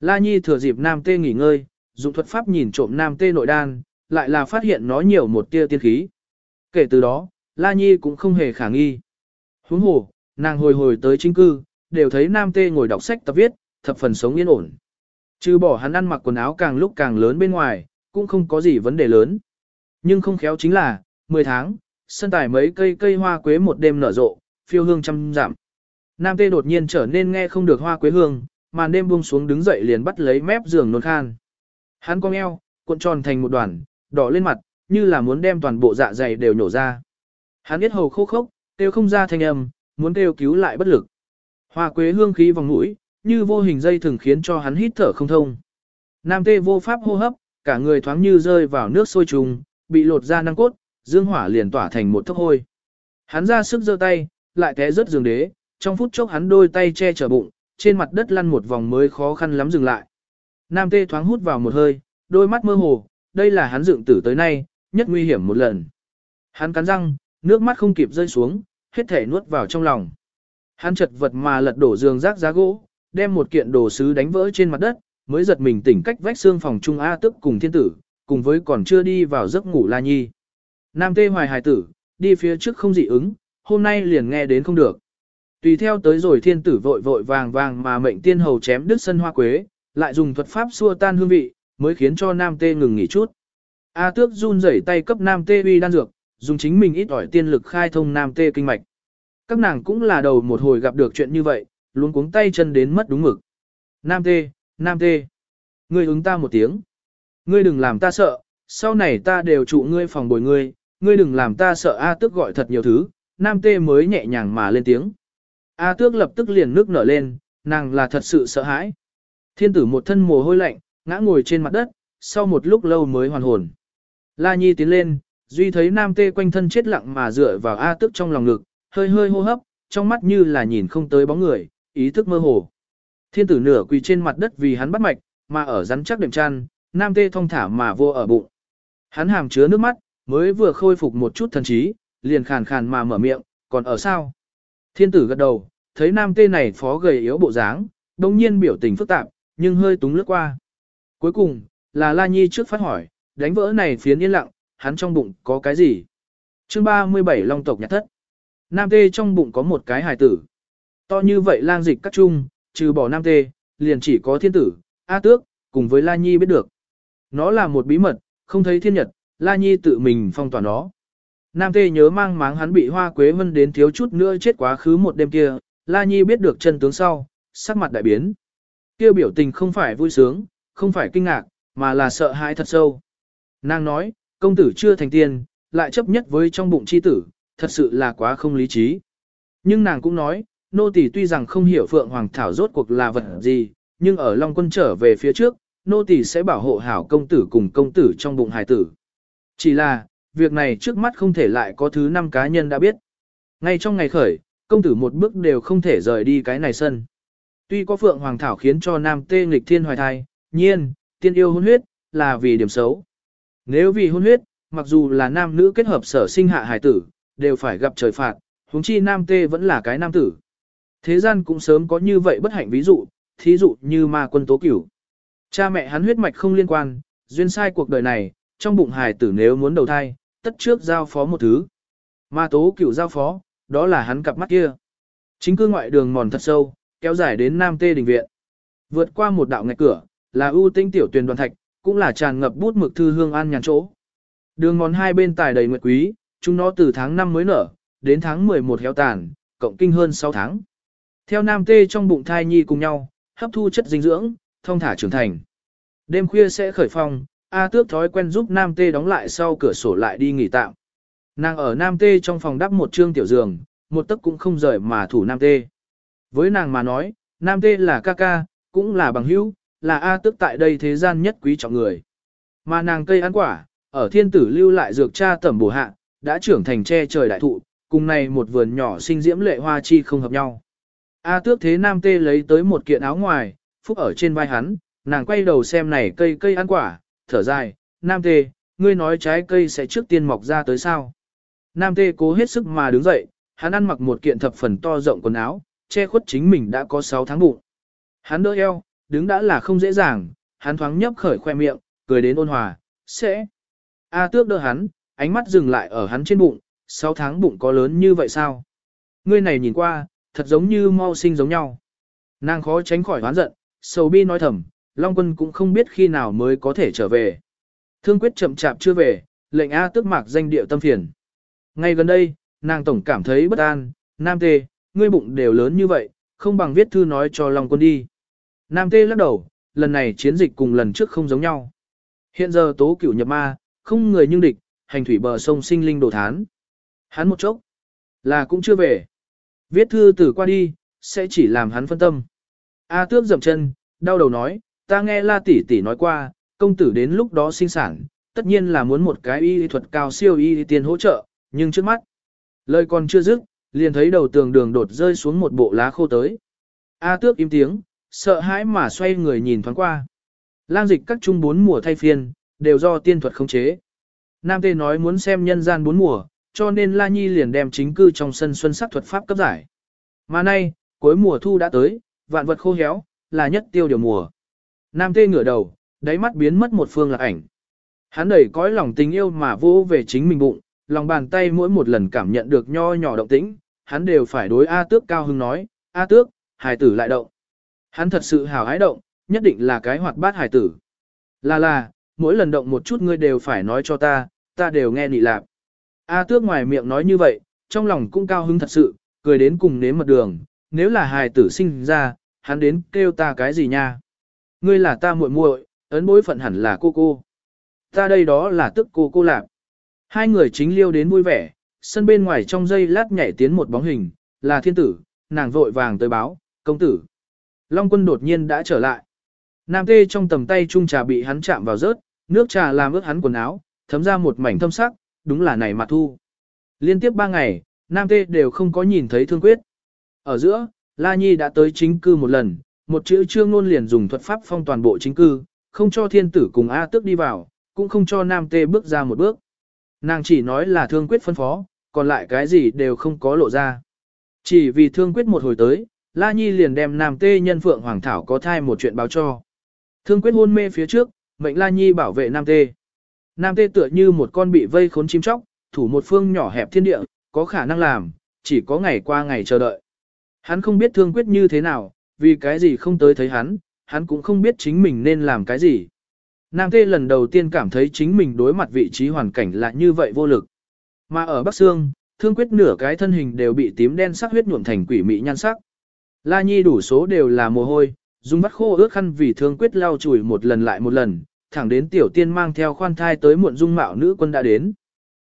Speaker 1: La Nhi thừa dịp Nam Tê nghỉ ngơi, dùng thuật pháp nhìn trộm Nam Tê nội đan, lại là phát hiện nó nhiều một tia tiên khí. Kể từ đó, La Nhi cũng không hề khả nghi. Huống hồ, nàng hồi hồi tới chính cư, đều thấy Nam Tê ngồi đọc sách tập viết, thập phần sống yên ổn. Trừ bỏ hắn ăn mặc quần áo càng lúc càng lớn bên ngoài, cũng không có gì vấn đề lớn. Nhưng không khéo chính là, 10 tháng, sân tải mấy cây cây hoa quế một đêm nở rộ, phiêu hương trăm giảm. Nam tê đột nhiên trở nên nghe không được hoa quế hương, màn đêm buông xuống đứng dậy liền bắt lấy mép giường nôn khan. Hắn cong eo, cuộn tròn thành một đoàn, đỏ lên mặt, như là muốn đem toàn bộ dạ dày đều nhổ ra. Hắn biết hầu khô khốc, kêu không ra thanh âm, muốn kêu cứu lại bất lực. Hoa quế hương khí vòng mũi, như vô hình dây thường khiến cho hắn hít thở không thông. Nam tê vô pháp hô hấp, cả người thoáng như rơi vào nước sôi trùng, bị lột ra năng cốt, dương hỏa liền tỏa thành một thốc hôi. Hắn ra sức giơ tay, lại té rớt giường đế, trong phút chốc hắn đôi tay che chở bụng, trên mặt đất lăn một vòng mới khó khăn lắm dừng lại. Nam tê thoáng hút vào một hơi, đôi mắt mơ hồ, đây là hắn dựng tử tới nay, nhất nguy hiểm một lần. Hắn cắn răng, nước mắt không kịp rơi xuống, hết thể nuốt vào trong lòng. Hắn chật vật mà lật đổ giường rác giá gỗ, đem một kiện đồ sứ đánh vỡ trên mặt đất, mới giật mình tỉnh cách vách xương phòng Trung A tức cùng thiên tử, cùng với còn chưa đi vào giấc ngủ La Nhi. Nam Tê Hoài hài tử, đi phía trước không dị ứng, hôm nay liền nghe đến không được. Tùy theo tới rồi thiên tử vội vội vàng vàng mà mệnh tiên hầu chém đứt sân hoa quế, lại dùng thuật pháp xua tan hương vị, mới khiến cho Nam Tê ngừng nghỉ chút. A tước run rẩy tay cấp Nam Tê uy đan dược, dùng chính mình ít ỏi tiên lực khai thông Nam Tê kinh mạch. Các nàng cũng là đầu một hồi gặp được chuyện như vậy, luôn cuống tay chân đến mất đúng mực. Nam Tê, Nam Tê, ngươi ứng ta một tiếng. Ngươi đừng làm ta sợ, sau này ta đều trụ ngươi phòng bồi ngươi, ngươi đừng làm ta sợ A tước gọi thật nhiều thứ, Nam Tê mới nhẹ nhàng mà lên tiếng. A tước lập tức liền nước nở lên, nàng là thật sự sợ hãi. Thiên tử một thân mồ hôi lạnh, ngã ngồi trên mặt đất, sau một lúc lâu mới hoàn hồn. La Nhi tiến lên, duy thấy Nam Tê quanh thân chết lặng mà dựa vào A tước trong lòng ngực, hơi hơi hô hấp, trong mắt như là nhìn không tới bóng người, ý thức mơ hồ. Thiên tử nửa quỳ trên mặt đất vì hắn bắt mạch, mà ở rắn chắc đệm chăn, nam tê thong thả mà vô ở bụng. Hắn hàm chứa nước mắt, mới vừa khôi phục một chút thần trí, liền khàn khàn mà mở miệng, còn ở sao? Thiên tử gật đầu, thấy nam tê này phó gầy yếu bộ dáng, đồng nhiên biểu tình phức tạp, nhưng hơi túng lướt qua. Cuối cùng, là La Nhi trước phát hỏi, đánh vỡ này phiến yên lặng, hắn trong bụng có cái gì? chương 37 Long tộc nhạc thất. Nam tê trong bụng có một cái hài tử. To như vậy lang dịch các chung, trừ bỏ nam tê, liền chỉ có thiên tử, A tước, cùng với La Nhi biết được. Nó là một bí mật, không thấy thiên nhật, La Nhi tự mình phong tỏa nó. Nam tê nhớ mang máng hắn bị hoa quế vân đến thiếu chút nữa chết quá khứ một đêm kia, La Nhi biết được chân tướng sau, sắc mặt đại biến. Kêu biểu tình không phải vui sướng, không phải kinh ngạc, mà là sợ hãi thật sâu. Nàng nói, công tử chưa thành tiên, lại chấp nhất với trong bụng chi tử, thật sự là quá không lý trí. Nhưng nàng cũng nói, nô tỳ tuy rằng không hiểu Phượng Hoàng Thảo rốt cuộc là vật gì, nhưng ở Long Quân trở về phía trước, nô tỳ sẽ bảo hộ hảo công tử cùng công tử trong bụng hài tử. Chỉ là, việc này trước mắt không thể lại có thứ năm cá nhân đã biết. Ngay trong ngày khởi, công tử một bước đều không thể rời đi cái này sân. Tuy có Phượng Hoàng Thảo khiến cho nam tê nghịch thiên hoài thai, nhiên, tiên yêu hôn huyết, là vì điểm xấu. Nếu vì hôn huyết, mặc dù là nam nữ kết hợp sở sinh hạ hài tử, đều phải gặp trời phạt, huống chi nam tê vẫn là cái nam tử. Thế gian cũng sớm có như vậy bất hạnh ví dụ, thí dụ như ma quân tố cửu. Cha mẹ hắn huyết mạch không liên quan, duyên sai cuộc đời này, trong bụng hài tử nếu muốn đầu thai, tất trước giao phó một thứ. Ma tố cửu giao phó, đó là hắn cặp mắt kia. Chính cư ngoại đường mòn thật sâu, kéo dài đến Nam Tê Đình Viện. Vượt qua một đạo ngạch cửa, là ưu tinh tiểu tuyền đoàn thạch, cũng là tràn ngập bút mực thư hương an nhàn chỗ. Đường mòn hai bên tài đầy nguyệt quý, chúng nó từ tháng 5 mới nở, đến tháng 11 héo tàn, cộng kinh hơn 6 tháng. Theo Nam Tê trong bụng thai nhi cùng nhau, hấp thu chất dinh dưỡng, thông thả trưởng thành. Đêm khuya sẽ khởi phòng, A tước thói quen giúp Nam Tê đóng lại sau cửa sổ lại đi nghỉ tạm. Nàng ở Nam Tê trong phòng đắp một trương tiểu giường, một tấc cũng không rời mà thủ Nam Tê. Với nàng mà nói, Nam Tê là ca ca, cũng là bằng hữu, là A tước tại đây thế gian nhất quý trọng người. Mà nàng cây ăn quả, ở thiên tử lưu lại dược cha tẩm bổ hạ, đã trưởng thành che trời đại thụ, cùng này một vườn nhỏ sinh diễm lệ hoa chi không hợp nhau. A tước thế Nam Tê lấy tới một kiện áo ngoài, phúc ở trên vai hắn, nàng quay đầu xem này cây cây ăn quả, thở dài, Nam Tê, ngươi nói trái cây sẽ trước tiên mọc ra tới sao. Nam Tê cố hết sức mà đứng dậy, hắn ăn mặc một kiện thập phần to rộng quần áo, che khuất chính mình đã có 6 tháng bụng. Hắn đỡ eo, đứng đã là không dễ dàng, hắn thoáng nhấp khởi khoe miệng, cười đến ôn hòa, sẽ. A tước đỡ hắn, ánh mắt dừng lại ở hắn trên bụng, 6 tháng bụng có lớn như vậy sao? Ngươi này nhìn qua, thật giống như mau sinh giống nhau. Nàng khó tránh khỏi hoán giận, sầu bi nói thầm, Long quân cũng không biết khi nào mới có thể trở về. Thương quyết chậm chạp chưa về, lệnh A tức mạc danh điệu tâm phiền. Ngay gần đây, nàng tổng cảm thấy bất an, Nam Tê, ngươi bụng đều lớn như vậy, không bằng viết thư nói cho Long quân đi. Nam Tê lắc đầu, lần này chiến dịch cùng lần trước không giống nhau. Hiện giờ tố cửu nhập ma, không người nhưng địch, hành thủy bờ sông sinh linh đổ thán. Hắn một chốc, là cũng chưa về. Viết thư từ qua đi, sẽ chỉ làm hắn phân tâm. A tước dậm chân, đau đầu nói, ta nghe la tỷ tỷ nói qua, công tử đến lúc đó sinh sản, tất nhiên là muốn một cái y thuật cao siêu y tiền hỗ trợ, nhưng trước mắt, lời còn chưa dứt, liền thấy đầu tường đường đột rơi xuống một bộ lá khô tới. A tước im tiếng, sợ hãi mà xoay người nhìn thoáng qua. Lang dịch các trung bốn mùa thay phiên, đều do tiên thuật khống chế. Nam Tê nói muốn xem nhân gian bốn mùa, cho nên La Nhi liền đem chính cư trong sân xuân sắc thuật pháp cấp giải. Mà nay, cuối mùa thu đã tới, vạn vật khô héo, là nhất tiêu điều mùa. Nam Tê ngửa đầu, đáy mắt biến mất một phương lạc ảnh. Hắn đẩy cõi lòng tình yêu mà vô về chính mình bụng, lòng bàn tay mỗi một lần cảm nhận được nho nhỏ động tĩnh, hắn đều phải đối A Tước cao hưng nói, A Tước, hài tử lại động. Hắn thật sự hào hái động, nhất định là cái hoạt bát hài tử. Là là, mỗi lần động một chút ngươi đều phải nói cho ta, ta đều nghe nị lạc. A Tước ngoài miệng nói như vậy, trong lòng cũng cao hứng thật sự, cười đến cùng nếm mật đường, nếu là hài tử sinh ra, hắn đến kêu ta cái gì nha. Ngươi là ta muội muội, ấn bối phận hẳn là cô cô. Ta đây đó là tức cô cô lạc. Hai người chính liêu đến vui vẻ, sân bên ngoài trong giây lát nhảy tiến một bóng hình, là thiên tử, nàng vội vàng tới báo, công tử. Long quân đột nhiên đã trở lại. Nam tê trong tầm tay chung trà bị hắn chạm vào rớt, nước trà làm ướt hắn quần áo, thấm ra một mảnh thâm sắc, đúng là này mặt thu. Liên tiếp ba ngày, Nam tê đều không có nhìn thấy thương quyết. Ở giữa, La Nhi đã tới chính cư một lần, một chữ trương ngôn liền dùng thuật pháp phong toàn bộ chính cư, không cho thiên tử cùng A tước đi vào, cũng không cho nam tê bước ra một bước. Nàng chỉ nói là thương quyết phân phó, còn lại cái gì đều không có lộ ra. Chỉ vì thương quyết một hồi tới, La Nhi liền đem nam tê nhân phượng hoàng thảo có thai một chuyện báo cho. Thương quyết hôn mê phía trước, mệnh La Nhi bảo vệ nam tê. Nam tê tựa như một con bị vây khốn chim chóc, thủ một phương nhỏ hẹp thiên địa, có khả năng làm, chỉ có ngày qua ngày chờ đợi. Hắn không biết thương quyết như thế nào, vì cái gì không tới thấy hắn, hắn cũng không biết chính mình nên làm cái gì. Nam Tê lần đầu tiên cảm thấy chính mình đối mặt vị trí hoàn cảnh là như vậy vô lực. Mà ở Bắc Sương, thương quyết nửa cái thân hình đều bị tím đen sắc huyết nhuộm thành quỷ mị nhan sắc. La Nhi đủ số đều là mồ hôi, dùng vắt khô ướt khăn vì thương quyết lau chùi một lần lại một lần, thẳng đến tiểu tiên mang theo khoan thai tới muộn dung mạo nữ quân đã đến.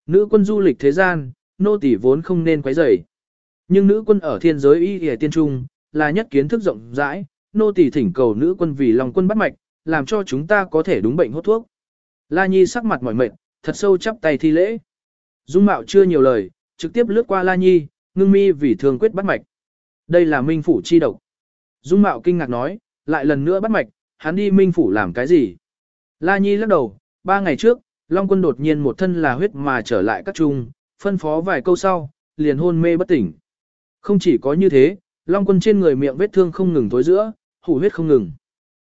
Speaker 1: Nữ quân du lịch thế gian, nô tỳ vốn không nên quấy rầy. Nhưng nữ quân ở thiên giới y y tiên trung, là nhất kiến thức rộng rãi, nô tỳ thỉnh cầu nữ quân vì lòng quân bắt mạch, làm cho chúng ta có thể đúng bệnh hốt thuốc. La Nhi sắc mặt mỏi mệt, thật sâu chắp tay thi lễ. Dung Mạo chưa nhiều lời, trực tiếp lướt qua La Nhi, ngưng mi vì thường quyết bắt mạch. Đây là minh phủ chi độc. Dung Mạo kinh ngạc nói, lại lần nữa bắt mạch, hắn đi minh phủ làm cái gì? La Nhi lắc đầu, ba ngày trước, Long Quân đột nhiên một thân là huyết mà trở lại các trung, phân phó vài câu sau, liền hôn mê bất tỉnh. Không chỉ có như thế, Long Quân trên người miệng vết thương không ngừng tối giữa, hủ huyết không ngừng.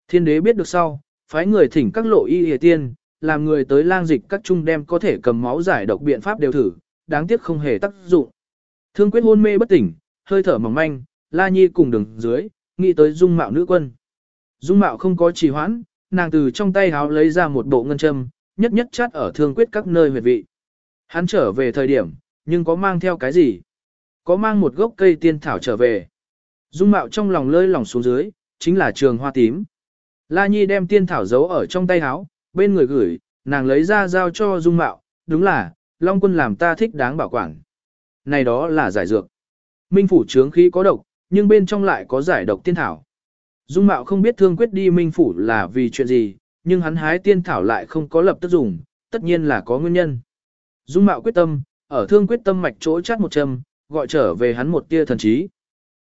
Speaker 1: Thiên đế biết được sau, phái người thỉnh các lộ y hề tiên, làm người tới lang dịch các trung đem có thể cầm máu giải độc biện pháp đều thử, đáng tiếc không hề tác dụng. Thương quyết hôn mê bất tỉnh, hơi thở mỏng manh, La Nhi cùng đường dưới, nghĩ tới dung mạo nữ quân. Dung mạo không có trì hoãn, nàng từ trong tay háo lấy ra một bộ ngân châm, nhất nhất chát ở thương quyết các nơi huyệt vị. Hắn trở về thời điểm, nhưng có mang theo cái gì? Có mang một gốc cây tiên thảo trở về. Dung mạo trong lòng lơi lỏng xuống dưới, chính là trường hoa tím. La Nhi đem tiên thảo giấu ở trong tay háo, bên người gửi, nàng lấy ra giao cho Dung mạo, đúng là, Long quân làm ta thích đáng bảo quản. Này đó là giải dược. Minh phủ trướng khí có độc, nhưng bên trong lại có giải độc tiên thảo. Dung mạo không biết thương quyết đi minh phủ là vì chuyện gì, nhưng hắn hái tiên thảo lại không có lập tức dùng, tất nhiên là có nguyên nhân. Dung mạo quyết tâm, ở thương quyết tâm mạch chỗ chát một châm, gọi trở về hắn một tia thần trí.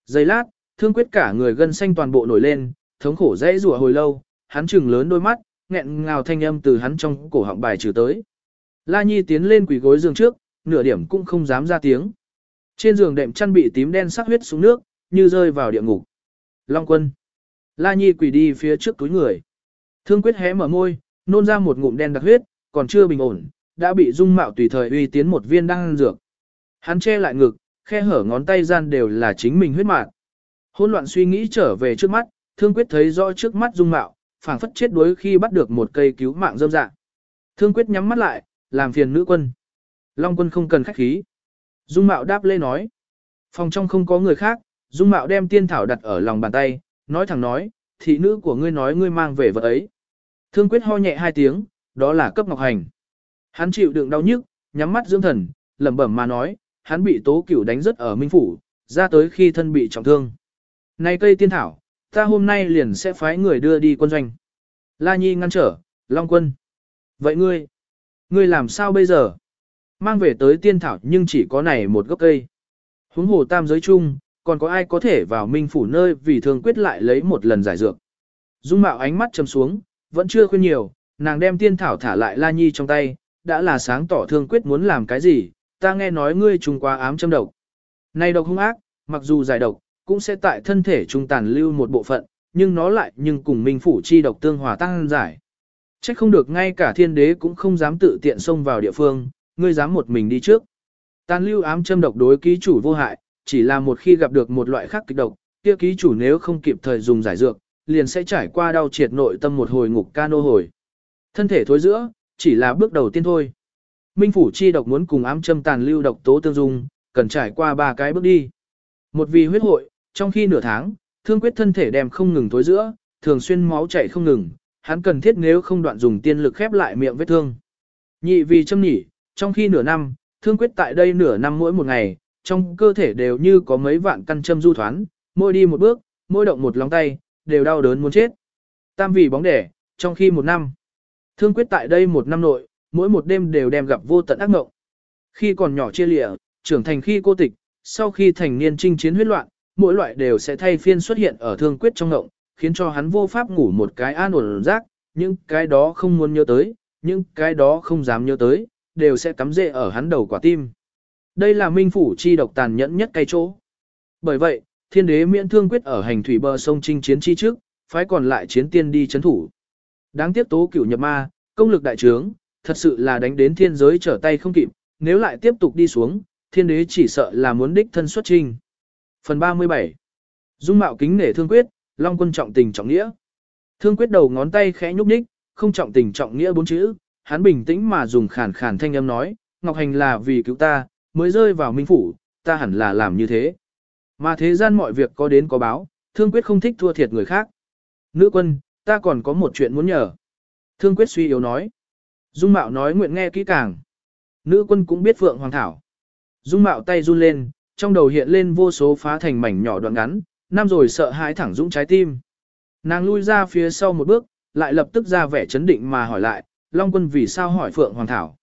Speaker 1: Giây lát, thương quyết cả người gân xanh toàn bộ nổi lên, thống khổ dễ rủa hồi lâu, hắn trừng lớn đôi mắt, nghẹn ngào thanh âm từ hắn trong cổ họng bài trừ tới. La Nhi tiến lên quỳ gối giường trước, nửa điểm cũng không dám ra tiếng. Trên giường đệm chăn bị tím đen sắc huyết xuống nước, như rơi vào địa ngục. Long quân. La Nhi quỳ đi phía trước túi người. Thương quyết hé mở môi, nôn ra một ngụm đen đặc huyết, còn chưa bình ổn, đã bị dung mạo tùy thời uy tiến một viên đan dược. Hắn che lại ngực, khe hở ngón tay gian đều là chính mình huyết mạc. Hôn loạn suy nghĩ trở về trước mắt, thương quyết thấy rõ trước mắt dung mạo, phảng phất chết đuối khi bắt được một cây cứu mạng dâm dạng. Thương quyết nhắm mắt lại, làm phiền nữ quân. Long quân không cần khách khí. Dung mạo đáp lê nói. Phòng trong không có người khác, Dung mạo đem tiên thảo đặt ở lòng bàn tay, nói thẳng nói, thị nữ của ngươi nói ngươi mang về vật ấy. Thương quyết ho nhẹ hai tiếng, đó là cấp ngọc hành. Hắn chịu đựng đau nhức, nhắm mắt dưỡng thần, lẩm bẩm mà nói, hắn bị tố cửu đánh rất ở minh phủ, ra tới khi thân bị trọng thương. Này cây tiên thảo, ta hôm nay liền sẽ phái người đưa đi quân doanh. La Nhi ngăn trở, Long quân. Vậy ngươi, ngươi làm sao bây giờ? Mang về tới tiên thảo nhưng chỉ có này một gốc cây. Huống hồ tam giới chung, còn có ai có thể vào minh phủ nơi vì thường quyết lại lấy một lần giải dược. Dung mạo ánh mắt chầm xuống, vẫn chưa khuyên nhiều, nàng đem tiên thảo thả lại La Nhi trong tay, đã là sáng tỏ thương quyết muốn làm cái gì, ta nghe nói ngươi trùng quá ám châm độc. Này độc hung ác, mặc dù giải độc, cũng sẽ tại thân thể trung tàn lưu một bộ phận, nhưng nó lại nhưng cùng minh phủ chi độc tương hòa tăng giải. Chắc không được ngay cả thiên đế cũng không dám tự tiện xông vào địa phương, ngươi dám một mình đi trước. Tàn lưu ám châm độc đối ký chủ vô hại, chỉ là một khi gặp được một loại khác kịch độc, kia ký chủ nếu không kịp thời dùng giải dược, liền sẽ trải qua đau triệt nội tâm một hồi ngục ca nô hồi. Thân thể thối giữa, chỉ là bước đầu tiên thôi. Minh phủ chi độc muốn cùng ám châm tàn lưu độc tố tương dung, cần trải qua ba cái bước đi. Một vì huyết hội, trong khi nửa tháng, thương quyết thân thể đem không ngừng thối giữa, thường xuyên máu chảy không ngừng, hắn cần thiết nếu không đoạn dùng tiên lực khép lại miệng vết thương. Nhị vì châm nhỉ, trong khi nửa năm, thương quyết tại đây nửa năm mỗi một ngày, trong cơ thể đều như có mấy vạn căn châm du thoán, mỗi đi một bước, mỗi động một lòng tay, đều đau đớn muốn chết. Tam vì bóng đẻ, trong khi một năm, thương quyết tại đây một năm nội, mỗi một đêm đều đem gặp vô tận ác mộng. Khi còn nhỏ chia lịa, trưởng thành khi cô tịch, sau khi thành niên chinh chiến huyết loạn, mỗi loại đều sẽ thay phiên xuất hiện ở thương quyết trong ngộng, khiến cho hắn vô pháp ngủ một cái an ổn rác, những cái đó không muốn nhớ tới, những cái đó không dám nhớ tới, đều sẽ cắm rễ ở hắn đầu quả tim. Đây là minh phủ chi độc tàn nhẫn nhất cây chỗ. Bởi vậy, thiên đế miễn thương quyết ở hành thủy bờ sông chinh chiến chi trước, phái còn lại chiến tiên đi chấn thủ. Đáng tiếc tố cửu nhập ma, công lực đại trướng, thật sự là đánh đến thiên giới trở tay không kịp, nếu lại tiếp tục đi xuống, thiên đế chỉ sợ là muốn đích thân xuất trinh. Phần 37 Dung mạo kính nể thương quyết, long quân trọng tình trọng nghĩa. Thương quyết đầu ngón tay khẽ nhúc nhích, không trọng tình trọng nghĩa bốn chữ, hắn bình tĩnh mà dùng khàn khàn thanh âm nói, Ngọc Hành là vì cứu ta, mới rơi vào minh phủ, ta hẳn là làm như thế. Mà thế gian mọi việc có đến có báo, thương quyết không thích thua thiệt người khác. Nữ quân, ta còn có một chuyện muốn nhờ. Thương quyết suy yếu nói. Dung mạo nói nguyện nghe kỹ càng. Nữ quân cũng biết Phượng Hoàng Thảo. Dung mạo tay run lên, trong đầu hiện lên vô số phá thành mảnh nhỏ đoạn ngắn, năm rồi sợ hãi thẳng dũng trái tim. Nàng lui ra phía sau một bước, lại lập tức ra vẻ chấn định mà hỏi lại, Long quân vì sao hỏi Phượng Hoàng Thảo.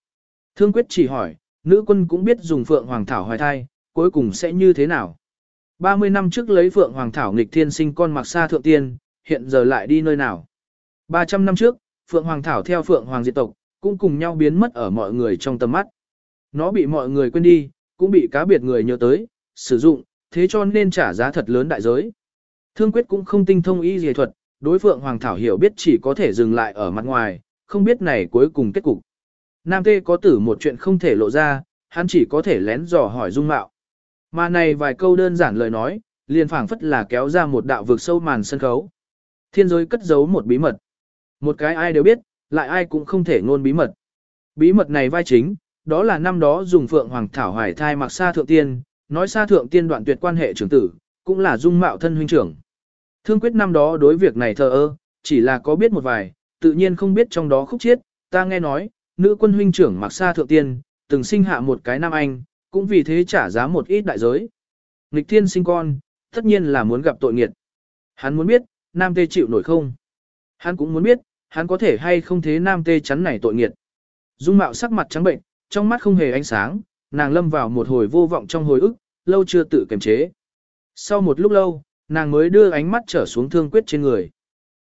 Speaker 1: Thương quyết chỉ hỏi, nữ quân cũng biết dùng Phượng Hoàng Thảo hoài thai, cuối cùng sẽ như thế nào. 30 năm trước lấy Phượng Hoàng Thảo nghịch thiên sinh con mặc xa thượng tiên, hiện giờ lại đi nơi nào. 300 năm trước, Phượng Hoàng Thảo theo Phượng Hoàng diệt tộc, cũng cùng nhau biến mất ở mọi người trong tầm mắt. Nó bị mọi người quên đi, cũng bị cá biệt người nhớ tới, sử dụng, thế cho nên trả giá thật lớn đại giới. Thương quyết cũng không tinh thông y dề thuật, đối Phượng Hoàng Thảo hiểu biết chỉ có thể dừng lại ở mặt ngoài, không biết này cuối cùng kết cục. Nam Tê có tử một chuyện không thể lộ ra, hắn chỉ có thể lén dò hỏi dung mạo. Mà này vài câu đơn giản lời nói, liền phảng phất là kéo ra một đạo vực sâu màn sân khấu. Thiên giới cất giấu một bí mật. Một cái ai đều biết, lại ai cũng không thể ngôn bí mật. Bí mật này vai chính, đó là năm đó dùng Phượng Hoàng Thảo Hoài thai mặc sa thượng tiên, nói sa thượng tiên đoạn tuyệt quan hệ trưởng tử, cũng là dung mạo thân huynh trưởng. Thương quyết năm đó đối việc này thờ ơ, chỉ là có biết một vài, tự nhiên không biết trong đó khúc chiết, ta nghe nói, nữ quân huynh trưởng mặc xa thượng tiên, từng sinh hạ một cái nam anh, cũng vì thế trả giá một ít đại giới. Nghịch thiên sinh con, tất nhiên là muốn gặp tội nghiệt. Hắn muốn biết, nam tê chịu nổi không? Hắn cũng muốn biết, hắn có thể hay không thế nam tê chắn này tội nghiệt. Dung mạo sắc mặt trắng bệnh, trong mắt không hề ánh sáng, nàng lâm vào một hồi vô vọng trong hồi ức, lâu chưa tự kiềm chế. Sau một lúc lâu, nàng mới đưa ánh mắt trở xuống thương quyết trên người.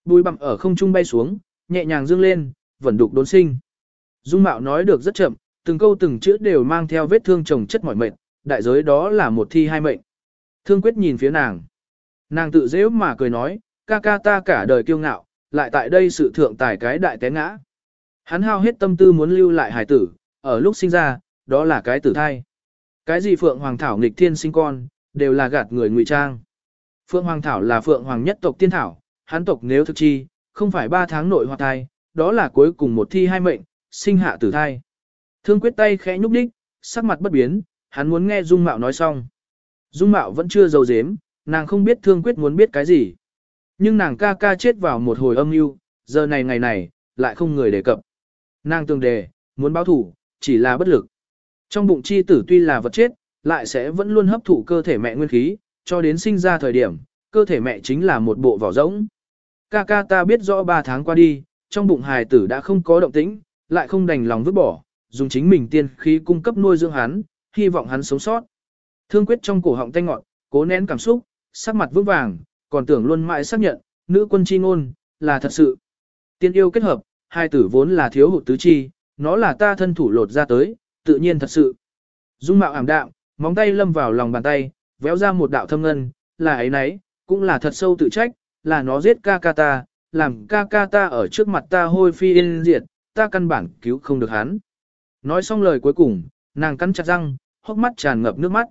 Speaker 1: Bùi bặm ở không trung bay xuống, nhẹ nhàng dương lên, vẫn đục đốn sinh. Dung mạo nói được rất chậm, từng câu từng chữ đều mang theo vết thương chồng chất mỏi mệt, đại giới đó là một thi hai mệnh. Thương quyết nhìn phía nàng. Nàng tự dễ mà cười nói, ca ca ta cả đời kiêu ngạo, lại tại đây sự thượng tài cái đại té ngã. Hắn hao hết tâm tư muốn lưu lại hải tử, ở lúc sinh ra, đó là cái tử thai. Cái gì Phượng Hoàng Thảo nghịch thiên sinh con, đều là gạt người ngụy trang. Phượng Hoàng Thảo là Phượng Hoàng nhất tộc tiên thảo, hắn tộc nếu thực chi, không phải ba tháng nội hoạt thai, đó là cuối cùng một thi hai mệnh, sinh hạ tử thai. Thương quyết tay khẽ nhúc đích, sắc mặt bất biến, hắn muốn nghe Dung Mạo nói xong. Dung Mạo vẫn chưa dầu dếm, nàng không biết Thương quyết muốn biết cái gì. Nhưng nàng ca ca chết vào một hồi âm mưu, giờ này ngày này, lại không người đề cập. Nàng tương đề, muốn báo thủ, chỉ là bất lực. Trong bụng chi tử tuy là vật chết, lại sẽ vẫn luôn hấp thụ cơ thể mẹ nguyên khí, cho đến sinh ra thời điểm, cơ thể mẹ chính là một bộ vỏ rỗng. Ca ca ta biết rõ 3 tháng qua đi, trong bụng hài tử đã không có động tĩnh, lại không đành lòng vứt bỏ, dùng chính mình tiên khí cung cấp nuôi dưỡng hắn, hy vọng hắn sống sót. Thương quyết trong cổ họng tanh ngọn, cố nén cảm xúc, sắc mặt vững vàng, còn tưởng luôn mãi xác nhận, nữ quân chi ngôn, là thật sự. Tiên yêu kết hợp, hai tử vốn là thiếu hụt tứ chi, nó là ta thân thủ lột ra tới, tự nhiên thật sự. Dung mạo ảm đạm, móng tay lâm vào lòng bàn tay, véo ra một đạo thâm ngân, là ấy nấy, cũng là thật sâu tự trách, là nó giết ca ca ta, làm ca ca ta ở trước mặt ta hôi phi yên diệt, ta căn bản cứu không được hắn. Nói xong lời cuối cùng, nàng cắn chặt răng, hốc mắt tràn ngập nước mắt.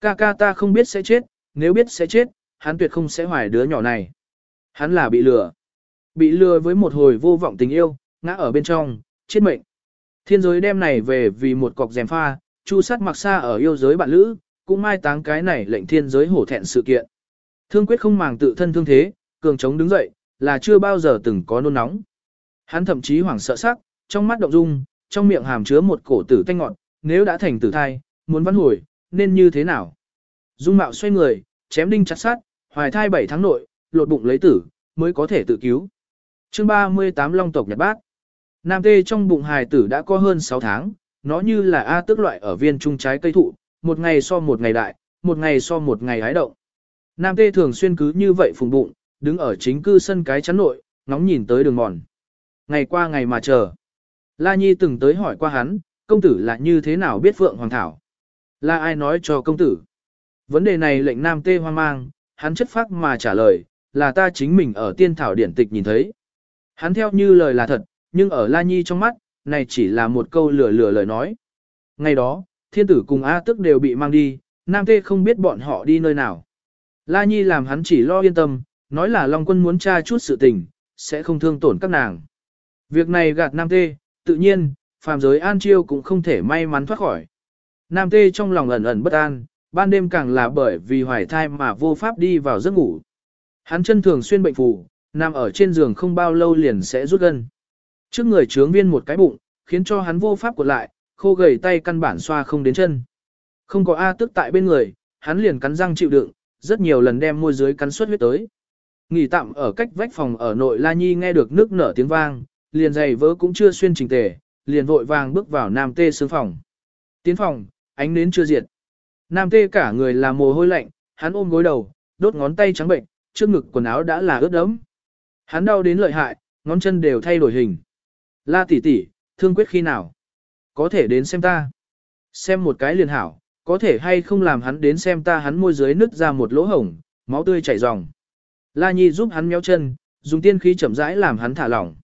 Speaker 1: Ca ca ta không biết sẽ chết, nếu biết sẽ chết, hắn tuyệt không sẽ hoài đứa nhỏ này. Hắn là bị lừa. Bị lừa với một hồi vô vọng tình yêu, ngã ở bên trong, chết mệnh. Thiên giới đem này về vì một cọc dèm pha, chu sát mặc xa ở yêu giới bạn lữ, cũng mai táng cái này lệnh thiên giới hổ thẹn sự kiện. Thương quyết không màng tự thân thương thế, cường trống đứng dậy, là chưa bao giờ từng có nôn nóng. Hắn thậm chí hoảng sợ sắc, trong mắt động dung, trong miệng hàm chứa một cổ tử tanh ngọn, nếu đã thành tử thai, muốn văn hồi, nên như thế nào? Dung mạo xoay người, chém đinh chặt sát, hoài thai 7 tháng nội, lột bụng lấy tử, mới có thể tự cứu. chương 38 Long tộc Nhật Bát Nam tê trong bụng hài tử đã có hơn 6 tháng, nó như là A tước loại ở viên trung trái cây thụ, một ngày so một ngày đại, một ngày so một ngày hái động. Nam tê thường xuyên cứ như vậy phùng bụng, đứng ở chính cư sân cái chắn nội, ngóng nhìn tới đường mòn. Ngày qua ngày mà chờ. La Nhi từng tới hỏi qua hắn, công tử là như thế nào biết Phượng Hoàng Thảo? Là ai nói cho công tử? Vấn đề này lệnh Nam tê hoang mang, hắn chất phác mà trả lời, là ta chính mình ở tiên thảo điển tịch nhìn thấy. Hắn theo như lời là thật, nhưng ở La Nhi trong mắt, này chỉ là một câu lừa lừa lời nói. Ngày đó, thiên tử cùng A tức đều bị mang đi, Nam Tê không biết bọn họ đi nơi nào. La Nhi làm hắn chỉ lo yên tâm, nói là Long quân muốn tra chút sự tình, sẽ không thương tổn các nàng. Việc này gạt Nam Tê, tự nhiên, phàm giới An Chiêu cũng không thể may mắn thoát khỏi. Nam Tê trong lòng ẩn ẩn bất an, ban đêm càng là bởi vì hoài thai mà vô pháp đi vào giấc ngủ. Hắn chân thường xuyên bệnh phù, nằm ở trên giường không bao lâu liền sẽ rút gân. Trước người trướng viên một cái bụng, khiến cho hắn vô pháp cuộn lại, khô gầy tay căn bản xoa không đến chân. Không có A tức tại bên người, hắn liền cắn răng chịu đựng, rất nhiều lần đem môi dưới cắn suất huyết tới. Nghỉ tạm ở cách vách phòng ở nội La Nhi nghe được nước nở tiếng vang, liền giày vớ cũng chưa xuyên chỉnh tề, liền vội vàng bước vào nam tê sướng phòng. Tiến phòng, ánh nến chưa diệt. Nam tê cả người là mồ hôi lạnh, hắn ôm gối đầu, đốt ngón tay trắng bệnh, trước ngực quần áo đã là ướt đẫm. Hắn đau đến lợi hại, ngón chân đều thay đổi hình. La tỷ tỷ, thương quyết khi nào? Có thể đến xem ta. Xem một cái liền hảo, có thể hay không làm hắn đến xem ta hắn môi dưới nứt ra một lỗ hổng, máu tươi chảy ròng. La Nhi giúp hắn méo chân, dùng tiên khí chậm rãi làm hắn thả lỏng.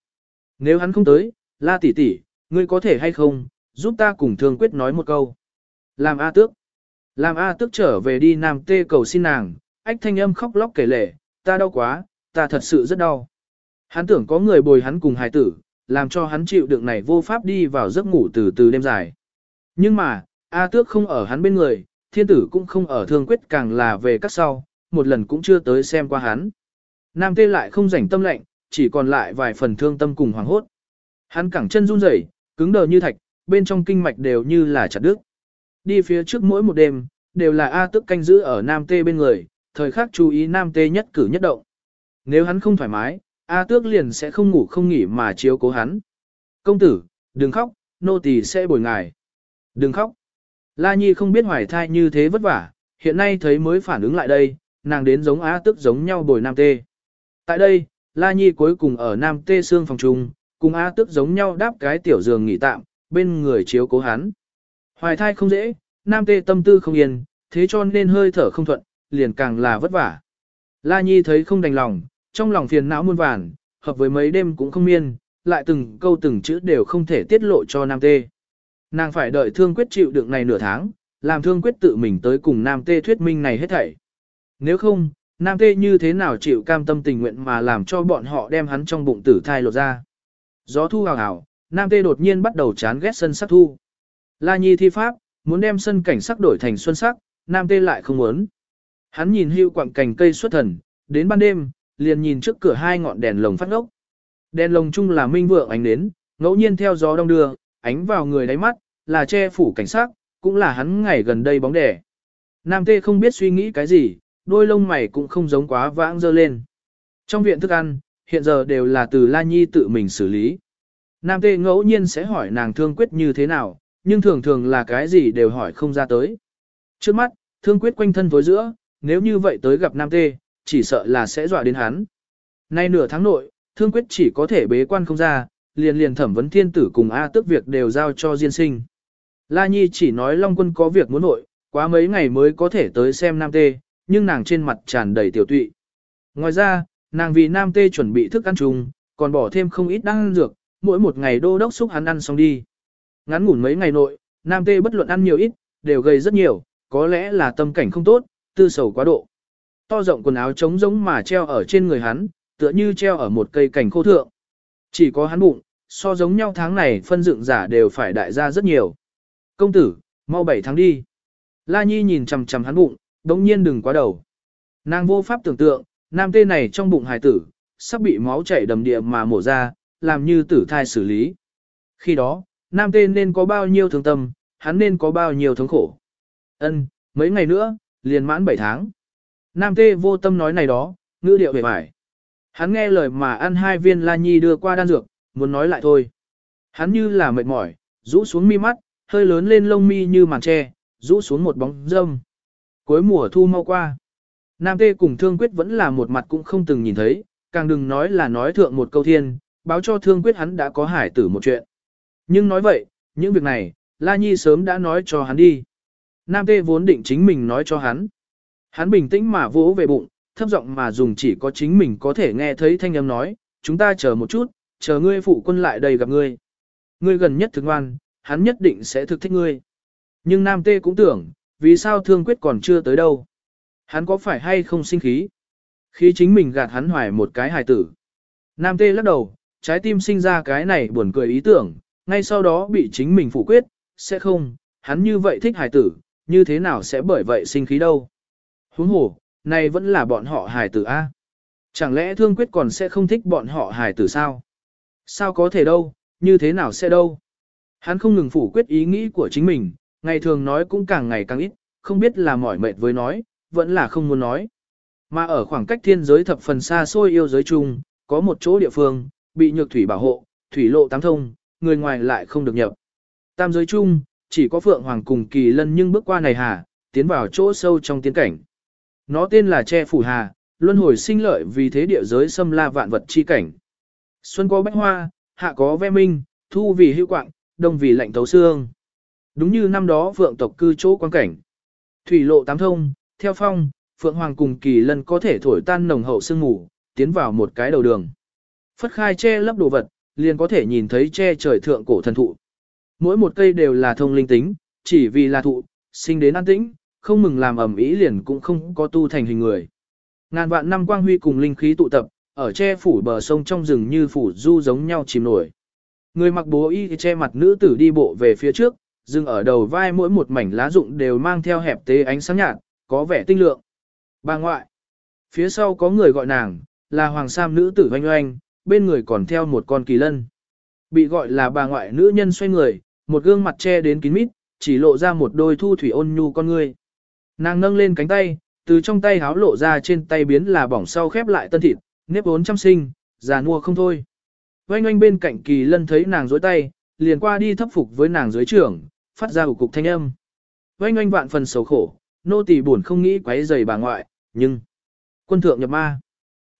Speaker 1: Nếu hắn không tới, La tỷ tỷ, ngươi có thể hay không, giúp ta cùng thương quyết nói một câu. Làm A tước. Làm A tước trở về đi Nam Tê cầu xin nàng, ách thanh âm khóc lóc kể lể, ta đau quá, ta thật sự rất đau. Hắn tưởng có người bồi hắn cùng hài tử, làm cho hắn chịu đựng này vô pháp đi vào giấc ngủ từ từ đêm dài. Nhưng mà, A tước không ở hắn bên người, thiên tử cũng không ở thương quyết càng là về các sau, một lần cũng chưa tới xem qua hắn. Nam tê lại không rảnh tâm lệnh, chỉ còn lại vài phần thương tâm cùng hoàng hốt. Hắn cẳng chân run rẩy, cứng đờ như thạch, bên trong kinh mạch đều như là chặt đứt. Đi phía trước mỗi một đêm, đều là A tức canh giữ ở Nam Tê bên người, thời khắc chú ý Nam Tê nhất cử nhất động. Nếu hắn không thoải mái, A tước liền sẽ không ngủ không nghỉ mà chiếu cố hắn. Công tử, đừng khóc, nô tỳ sẽ bồi ngài. Đừng khóc. La Nhi không biết hoài thai như thế vất vả, hiện nay thấy mới phản ứng lại đây, nàng đến giống A tước giống nhau bồi Nam Tê. Tại đây, La Nhi cuối cùng ở Nam Tê sương phòng trung, cùng A tước giống nhau đáp cái tiểu giường nghỉ tạm, bên người chiếu cố hắn. Hoài thai không dễ, Nam Tê tâm tư không yên, thế cho nên hơi thở không thuận, liền càng là vất vả. La Nhi thấy không đành lòng, trong lòng phiền não muôn vàn, hợp với mấy đêm cũng không miên, lại từng câu từng chữ đều không thể tiết lộ cho Nam Tê. Nàng phải đợi thương quyết chịu đựng này nửa tháng, làm thương quyết tự mình tới cùng Nam Tê thuyết minh này hết thảy. Nếu không, Nam Tê như thế nào chịu cam tâm tình nguyện mà làm cho bọn họ đem hắn trong bụng tử thai lột ra. Gió thu hào hào, Nam Tê đột nhiên bắt đầu chán ghét sân sắc thu. La Nhi thi pháp, muốn đem sân cảnh sắc đổi thành xuân sắc, Nam Tê lại không muốn. Hắn nhìn hưu quặng cành cây xuất thần, đến ban đêm, liền nhìn trước cửa hai ngọn đèn lồng phát ngốc. Đèn lồng chung là minh vượng ánh nến, ngẫu nhiên theo gió đông đưa, ánh vào người đáy mắt, là che phủ cảnh sắc, cũng là hắn ngày gần đây bóng đẻ. Nam Tê không biết suy nghĩ cái gì, đôi lông mày cũng không giống quá vãng dơ lên. Trong viện thức ăn, hiện giờ đều là từ La Nhi tự mình xử lý. Nam Tê ngẫu nhiên sẽ hỏi nàng thương quyết như thế nào, nhưng thường thường là cái gì đều hỏi không ra tới. Trước mắt, thương quyết quanh thân với giữa, nếu như vậy tới gặp Nam Tê, chỉ sợ là sẽ dọa đến hắn. Nay nửa tháng nội, thương quyết chỉ có thể bế quan không ra, liền liền thẩm vấn thiên tử cùng A tức việc đều giao cho diên sinh. La Nhi chỉ nói Long Quân có việc muốn nội, quá mấy ngày mới có thể tới xem Nam Tê, nhưng nàng trên mặt tràn đầy tiểu tụy. Ngoài ra, nàng vì Nam Tê chuẩn bị thức ăn chung, còn bỏ thêm không ít đăng dược, mỗi một ngày đô đốc xúc hắn ăn xong đi. Ngắn ngủn mấy ngày nội, Nam Tê bất luận ăn nhiều ít, đều gầy rất nhiều, có lẽ là tâm cảnh không tốt, tư sầu quá độ. To rộng quần áo trống giống mà treo ở trên người hắn, tựa như treo ở một cây cảnh khô thượng. Chỉ có hắn bụng, so giống nhau tháng này phân dựng giả đều phải đại ra rất nhiều. Công tử, mau bảy tháng đi. La Nhi nhìn chằm chằm hắn bụng, đống nhiên đừng quá đầu. Nàng vô pháp tưởng tượng, nam tê này trong bụng hài tử, sắp bị máu chảy đầm địa mà mổ ra, làm như tử thai xử lý. Khi đó, nam tê nên có bao nhiêu thương tâm, hắn nên có bao nhiêu thống khổ. Ân, mấy ngày nữa, liền mãn 7 tháng. Nam tê vô tâm nói này đó, ngữ điệu bề bài. Hắn nghe lời mà ăn hai viên la nhi đưa qua đan dược, muốn nói lại thôi. Hắn như là mệt mỏi, rũ xuống mi mắt, hơi lớn lên lông mi như màn tre, rũ xuống một bóng dâm. Cuối mùa thu mau qua. Nam tê cùng thương quyết vẫn là một mặt cũng không từng nhìn thấy, càng đừng nói là nói thượng một câu thiên, báo cho thương quyết hắn đã có hải tử một chuyện. Nhưng nói vậy, những việc này, La Nhi sớm đã nói cho hắn đi. Nam Tê vốn định chính mình nói cho hắn. Hắn bình tĩnh mà vỗ về bụng, thấp giọng mà dùng chỉ có chính mình có thể nghe thấy thanh âm nói, chúng ta chờ một chút, chờ ngươi phụ quân lại đây gặp ngươi. Ngươi gần nhất thực ngoan, hắn nhất định sẽ thực thích ngươi. Nhưng Nam Tê cũng tưởng, vì sao thương quyết còn chưa tới đâu. Hắn có phải hay không sinh khí? Khi chính mình gạt hắn hoài một cái hài tử. Nam Tê lắc đầu, trái tim sinh ra cái này buồn cười ý tưởng, ngay sau đó bị chính mình phủ quyết, sẽ không, hắn như vậy thích hài tử, như thế nào sẽ bởi vậy sinh khí đâu. Huống hồ, này vẫn là bọn họ hài tử A. Chẳng lẽ thương quyết còn sẽ không thích bọn họ hài tử sao? Sao có thể đâu, như thế nào sẽ đâu? Hắn không ngừng phủ quyết ý nghĩ của chính mình, ngày thường nói cũng càng ngày càng ít, không biết là mỏi mệt với nói, vẫn là không muốn nói. Mà ở khoảng cách thiên giới thập phần xa xôi yêu giới chung, có một chỗ địa phương, bị nhược thủy bảo hộ, thủy lộ tám thông, người ngoài lại không được nhập. Tam giới chung, chỉ có Phượng Hoàng cùng Kỳ Lân nhưng bước qua này hà, tiến vào chỗ sâu trong tiến cảnh. Nó tên là Che Phủ Hà, luân hồi sinh lợi vì thế địa giới xâm la vạn vật chi cảnh. Xuân có bách hoa, hạ có ve minh, thu vì hữu quạng, đông vì lạnh thấu xương. Đúng như năm đó vượng tộc cư chỗ quan cảnh. Thủy lộ tám thông, theo phong, Phượng Hoàng cùng kỳ lân có thể thổi tan nồng hậu sương mù, tiến vào một cái đầu đường. Phất khai che lấp đồ vật, liền có thể nhìn thấy che trời thượng cổ thần thụ. Mỗi một cây đều là thông linh tính, chỉ vì là thụ, sinh đến an tĩnh, không mừng làm ẩm ý liền cũng không có tu thành hình người. Ngàn vạn năm quang huy cùng linh khí tụ tập, ở che phủ bờ sông trong rừng như phủ du giống nhau chìm nổi. Người mặc bố y che mặt nữ tử đi bộ về phía trước, dừng ở đầu vai mỗi một mảnh lá rụng đều mang theo hẹp tế ánh sáng nhạt, có vẻ tinh lượng. Bà ngoại. Phía sau có người gọi nàng, là hoàng sam nữ tử oanh oanh, bên người còn theo một con kỳ lân. Bị gọi là bà ngoại nữ nhân xoay người, một gương mặt che đến kín mít, chỉ lộ ra một đôi thu thủy ôn nhu con người. Nàng nâng lên cánh tay, từ trong tay háo lộ ra trên tay biến là bỏng sau khép lại tân thịt, nếp bốn trăm sinh, già mua không thôi. Oanh oanh bên cạnh kỳ lân thấy nàng dối tay, liền qua đi thấp phục với nàng dưới trưởng, phát ra hủ cục thanh âm. Oanh oanh vạn phần xấu khổ, nô tỳ buồn không nghĩ quấy rầy bà ngoại, nhưng... Quân thượng nhập ma.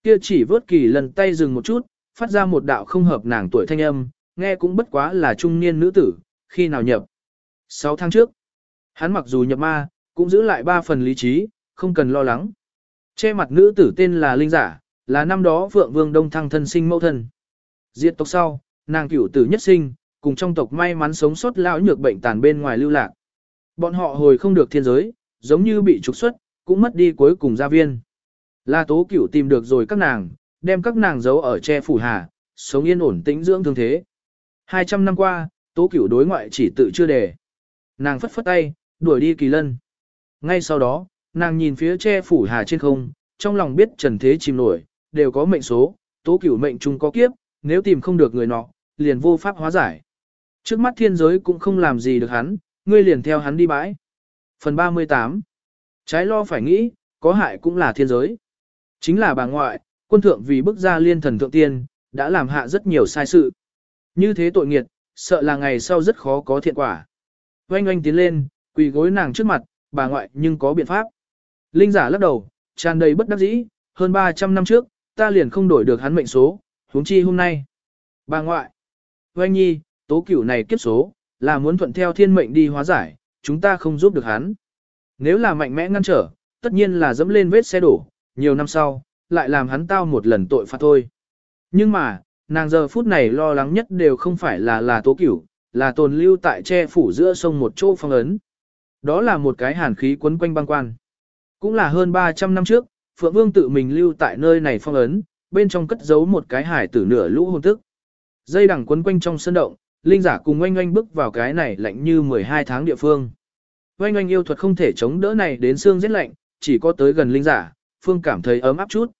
Speaker 1: Kia chỉ vớt kỳ lần tay dừng một chút, phát ra một đạo không hợp nàng tuổi thanh âm, nghe cũng bất quá là trung niên nữ tử, khi nào nhập. Sáu tháng trước, hắn mặc dù nhập ma, cũng giữ lại ba phần lý trí, không cần lo lắng. Che mặt nữ tử tên là Linh Giả, là năm đó Phượng Vương Đông Thăng thân sinh mẫu thân. Diệt tộc sau, nàng cửu tử nhất sinh, cùng trong tộc may mắn sống sót lão nhược bệnh tàn bên ngoài lưu lạc. Bọn họ hồi không được thiên giới, giống như bị trục xuất, cũng mất đi cuối cùng gia viên. Là tố cửu tìm được rồi các nàng, đem các nàng giấu ở che phủ hà, sống yên ổn tĩnh dưỡng thương thế. 200 năm qua, tố cửu đối ngoại chỉ tự chưa đề. Nàng phất phất tay, đuổi đi kỳ lân. Ngay sau đó, nàng nhìn phía che phủ hà trên không, trong lòng biết trần thế chìm nổi, đều có mệnh số, tố cửu mệnh chung có kiếp, nếu tìm không được người nọ, liền vô pháp hóa giải. Trước mắt thiên giới cũng không làm gì được hắn, ngươi liền theo hắn đi bãi. Phần 38 Trái lo phải nghĩ, có hại cũng là thiên giới. Chính là bà ngoại, quân thượng vì bức ra liên thần thượng tiên, đã làm hạ rất nhiều sai sự. Như thế tội nghiệt, sợ là ngày sau rất khó có thiện quả. Oanh oanh tiến lên, quỳ gối nàng trước mặt, bà ngoại nhưng có biện pháp. Linh giả lắc đầu, tràn đầy bất đắc dĩ, hơn 300 năm trước, ta liền không đổi được hắn mệnh số, huống chi hôm nay. Bà ngoại, Oanh nhi, tố cửu này kiếp số, là muốn thuận theo thiên mệnh đi hóa giải, chúng ta không giúp được hắn. Nếu là mạnh mẽ ngăn trở, tất nhiên là dẫm lên vết xe đổ, nhiều năm sau, lại làm hắn tao một lần tội phạt thôi. Nhưng mà, nàng giờ phút này lo lắng nhất đều không phải là là tố cửu, là tồn lưu tại che phủ giữa sông một chỗ phong ấn. Đó là một cái hàn khí quấn quanh băng quan. Cũng là hơn 300 năm trước, Phượng Vương tự mình lưu tại nơi này phong ấn, bên trong cất giấu một cái hải tử nửa lũ hồn tức. Dây đằng quấn quanh trong sân động, linh giả cùng oanh oanh bước vào cái này lạnh như 12 tháng địa phương. Oanh oanh yêu thuật không thể chống đỡ này đến xương rét lạnh, chỉ có tới gần linh giả, phương cảm thấy ấm áp chút.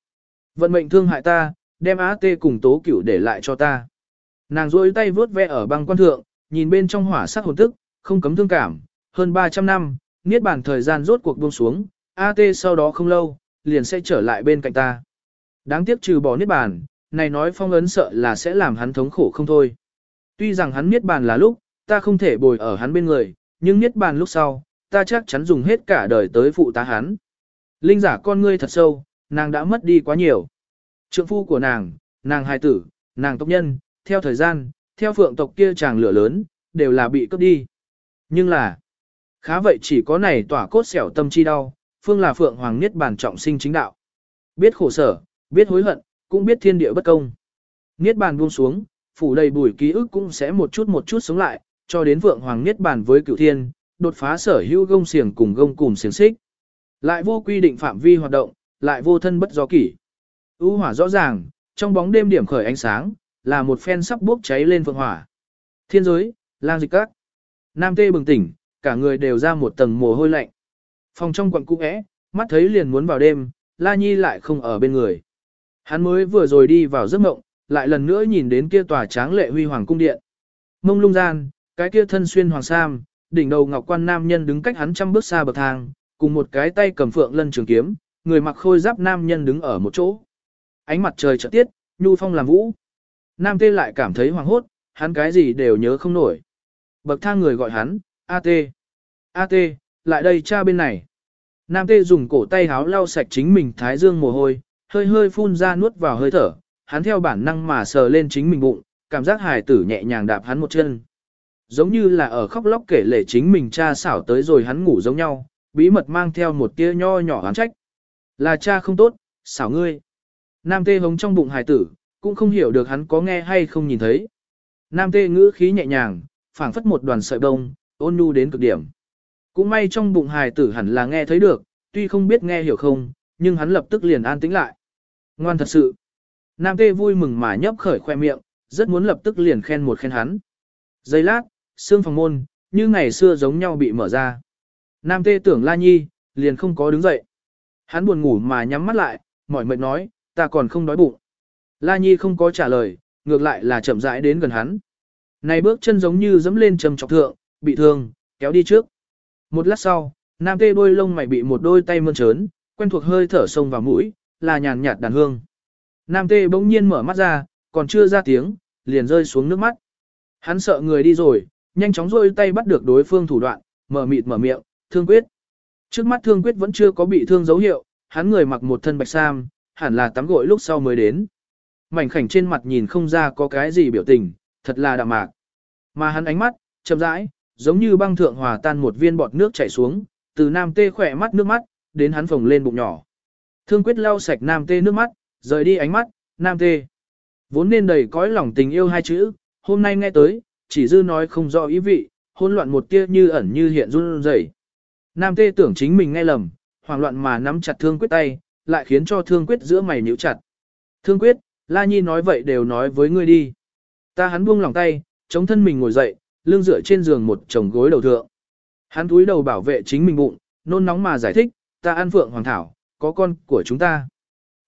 Speaker 1: Vận mệnh thương hại ta, đem á tê cùng tố cửu để lại cho ta. Nàng rôi tay vướt ve ở băng quan thượng, nhìn bên trong hỏa sắc hồn tức, không cấm thương cảm, hơn 300 năm, niết bàn thời gian rốt cuộc buông xuống, A tê sau đó không lâu, liền sẽ trở lại bên cạnh ta. Đáng tiếc trừ bỏ niết bàn, này nói phong ấn sợ là sẽ làm hắn thống khổ không thôi. Tuy rằng hắn niết bàn là lúc, ta không thể bồi ở hắn bên người, nhưng niết bàn lúc sau, ta chắc chắn dùng hết cả đời tới phụ tá hắn. Linh giả con ngươi thật sâu, nàng đã mất đi quá nhiều. Trượng phu của nàng, nàng hài tử, nàng tộc nhân, theo thời gian, theo phượng tộc kia chàng lửa lớn, đều là bị cướp đi. Nhưng là, khá vậy chỉ có này tỏa cốt xẻo tâm chi đau, phương là phượng hoàng niết bàn trọng sinh chính đạo. Biết khổ sở, biết hối hận, cũng biết thiên địa bất công. Niết bàn buông xuống, phủ đầy bùi ký ức cũng sẽ một chút một chút sống lại, cho đến vượng hoàng niết bàn với cửu thiên, đột phá sở hữu gông xiềng cùng gông cùng xiềng xích. Lại vô quy định phạm vi hoạt động, lại vô thân bất do kỷ. U hỏa rõ ràng, trong bóng đêm điểm khởi ánh sáng, là một phen sắp bốc cháy lên vượng hỏa. Thiên giới, lang dịch các. Nam tê bừng tỉnh, cả người đều ra một tầng mồ hôi lạnh. Phòng trong quận cũ é, mắt thấy liền muốn vào đêm, La Nhi lại không ở bên người. Hắn mới vừa rồi đi vào giấc mộng, lại lần nữa nhìn đến kia tòa tráng lệ huy hoàng cung điện. Mông lung gian, cái kia thân xuyên hoàng sam, đỉnh đầu ngọc quan nam nhân đứng cách hắn trăm bước xa bậc thang, cùng một cái tay cầm phượng lân trường kiếm, người mặc khôi giáp nam nhân đứng ở một chỗ. Ánh mặt trời chợt tiết, nhu phong làm vũ. Nam tê lại cảm thấy hoàng hốt, hắn cái gì đều nhớ không nổi. Bậc thang người gọi hắn, A-T. A-T, lại đây cha bên này. Nam tê dùng cổ tay háo lau sạch chính mình thái dương mồ hôi, hơi hơi phun ra nuốt vào hơi thở, hắn theo bản năng mà sờ lên chính mình bụng, cảm giác hài tử nhẹ nhàng đạp hắn một chân. Giống như là ở khóc lóc kể lể chính mình cha xảo tới rồi hắn ngủ giống nhau, bí mật mang theo một tia nho nhỏ hắn trách. Là cha không tốt, xảo ngươi. Nam tê hống trong bụng hài tử, cũng không hiểu được hắn có nghe hay không nhìn thấy. Nam tê ngữ khí nhẹ nhàng, phảng phất một đoàn sợi bông, ôn nhu đến cực điểm. Cũng may trong bụng hài tử hẳn là nghe thấy được, tuy không biết nghe hiểu không, nhưng hắn lập tức liền an tĩnh lại. Ngoan thật sự. Nam tê vui mừng mà nhấp khởi khoe miệng, rất muốn lập tức liền khen một khen hắn. Giây lát, xương phòng môn, như ngày xưa giống nhau bị mở ra. Nam tê tưởng La Nhi, liền không có đứng dậy. Hắn buồn ngủ mà nhắm mắt lại, mỏi mệt nói, ta còn không đói bụng. La Nhi không có trả lời, ngược lại là chậm rãi đến gần hắn. Này bước chân giống như dẫm lên trầm trọc thượng, bị thương, kéo đi trước. Một lát sau, nam tê đôi lông mày bị một đôi tay mơn trớn, quen thuộc hơi thở sông vào mũi, là nhàn nhạt đàn hương. Nam tê bỗng nhiên mở mắt ra, còn chưa ra tiếng, liền rơi xuống nước mắt. Hắn sợ người đi rồi, nhanh chóng rôi tay bắt được đối phương thủ đoạn, mở mịt mở miệng, thương quyết. Trước mắt thương quyết vẫn chưa có bị thương dấu hiệu, hắn người mặc một thân bạch sam, hẳn là tắm gội lúc sau mới đến. Mảnh khảnh trên mặt nhìn không ra có cái gì biểu tình, thật là đạm mạc. Mà hắn ánh mắt, chậm rãi, giống như băng thượng hòa tan một viên bọt nước chảy xuống, từ nam tê khỏe mắt nước mắt, đến hắn phồng lên bụng nhỏ. Thương quyết lau sạch nam tê nước mắt, rời đi ánh mắt, nam tê. Vốn nên đầy cõi lòng tình yêu hai chữ, hôm nay nghe tới, chỉ dư nói không rõ ý vị, hỗn loạn một tia như ẩn như hiện run rẩy. Nam tê tưởng chính mình nghe lầm, hoảng loạn mà nắm chặt thương quyết tay, lại khiến cho thương quyết giữa mày nhíu chặt. Thương quyết, La Nhi nói vậy đều nói với ngươi đi. Ta hắn buông lòng tay, chống thân mình ngồi dậy, lưng dựa trên giường một chồng gối đầu thượng. Hắn túi đầu bảo vệ chính mình bụng, nôn nóng mà giải thích, ta ăn phượng hoàng thảo, có con của chúng ta.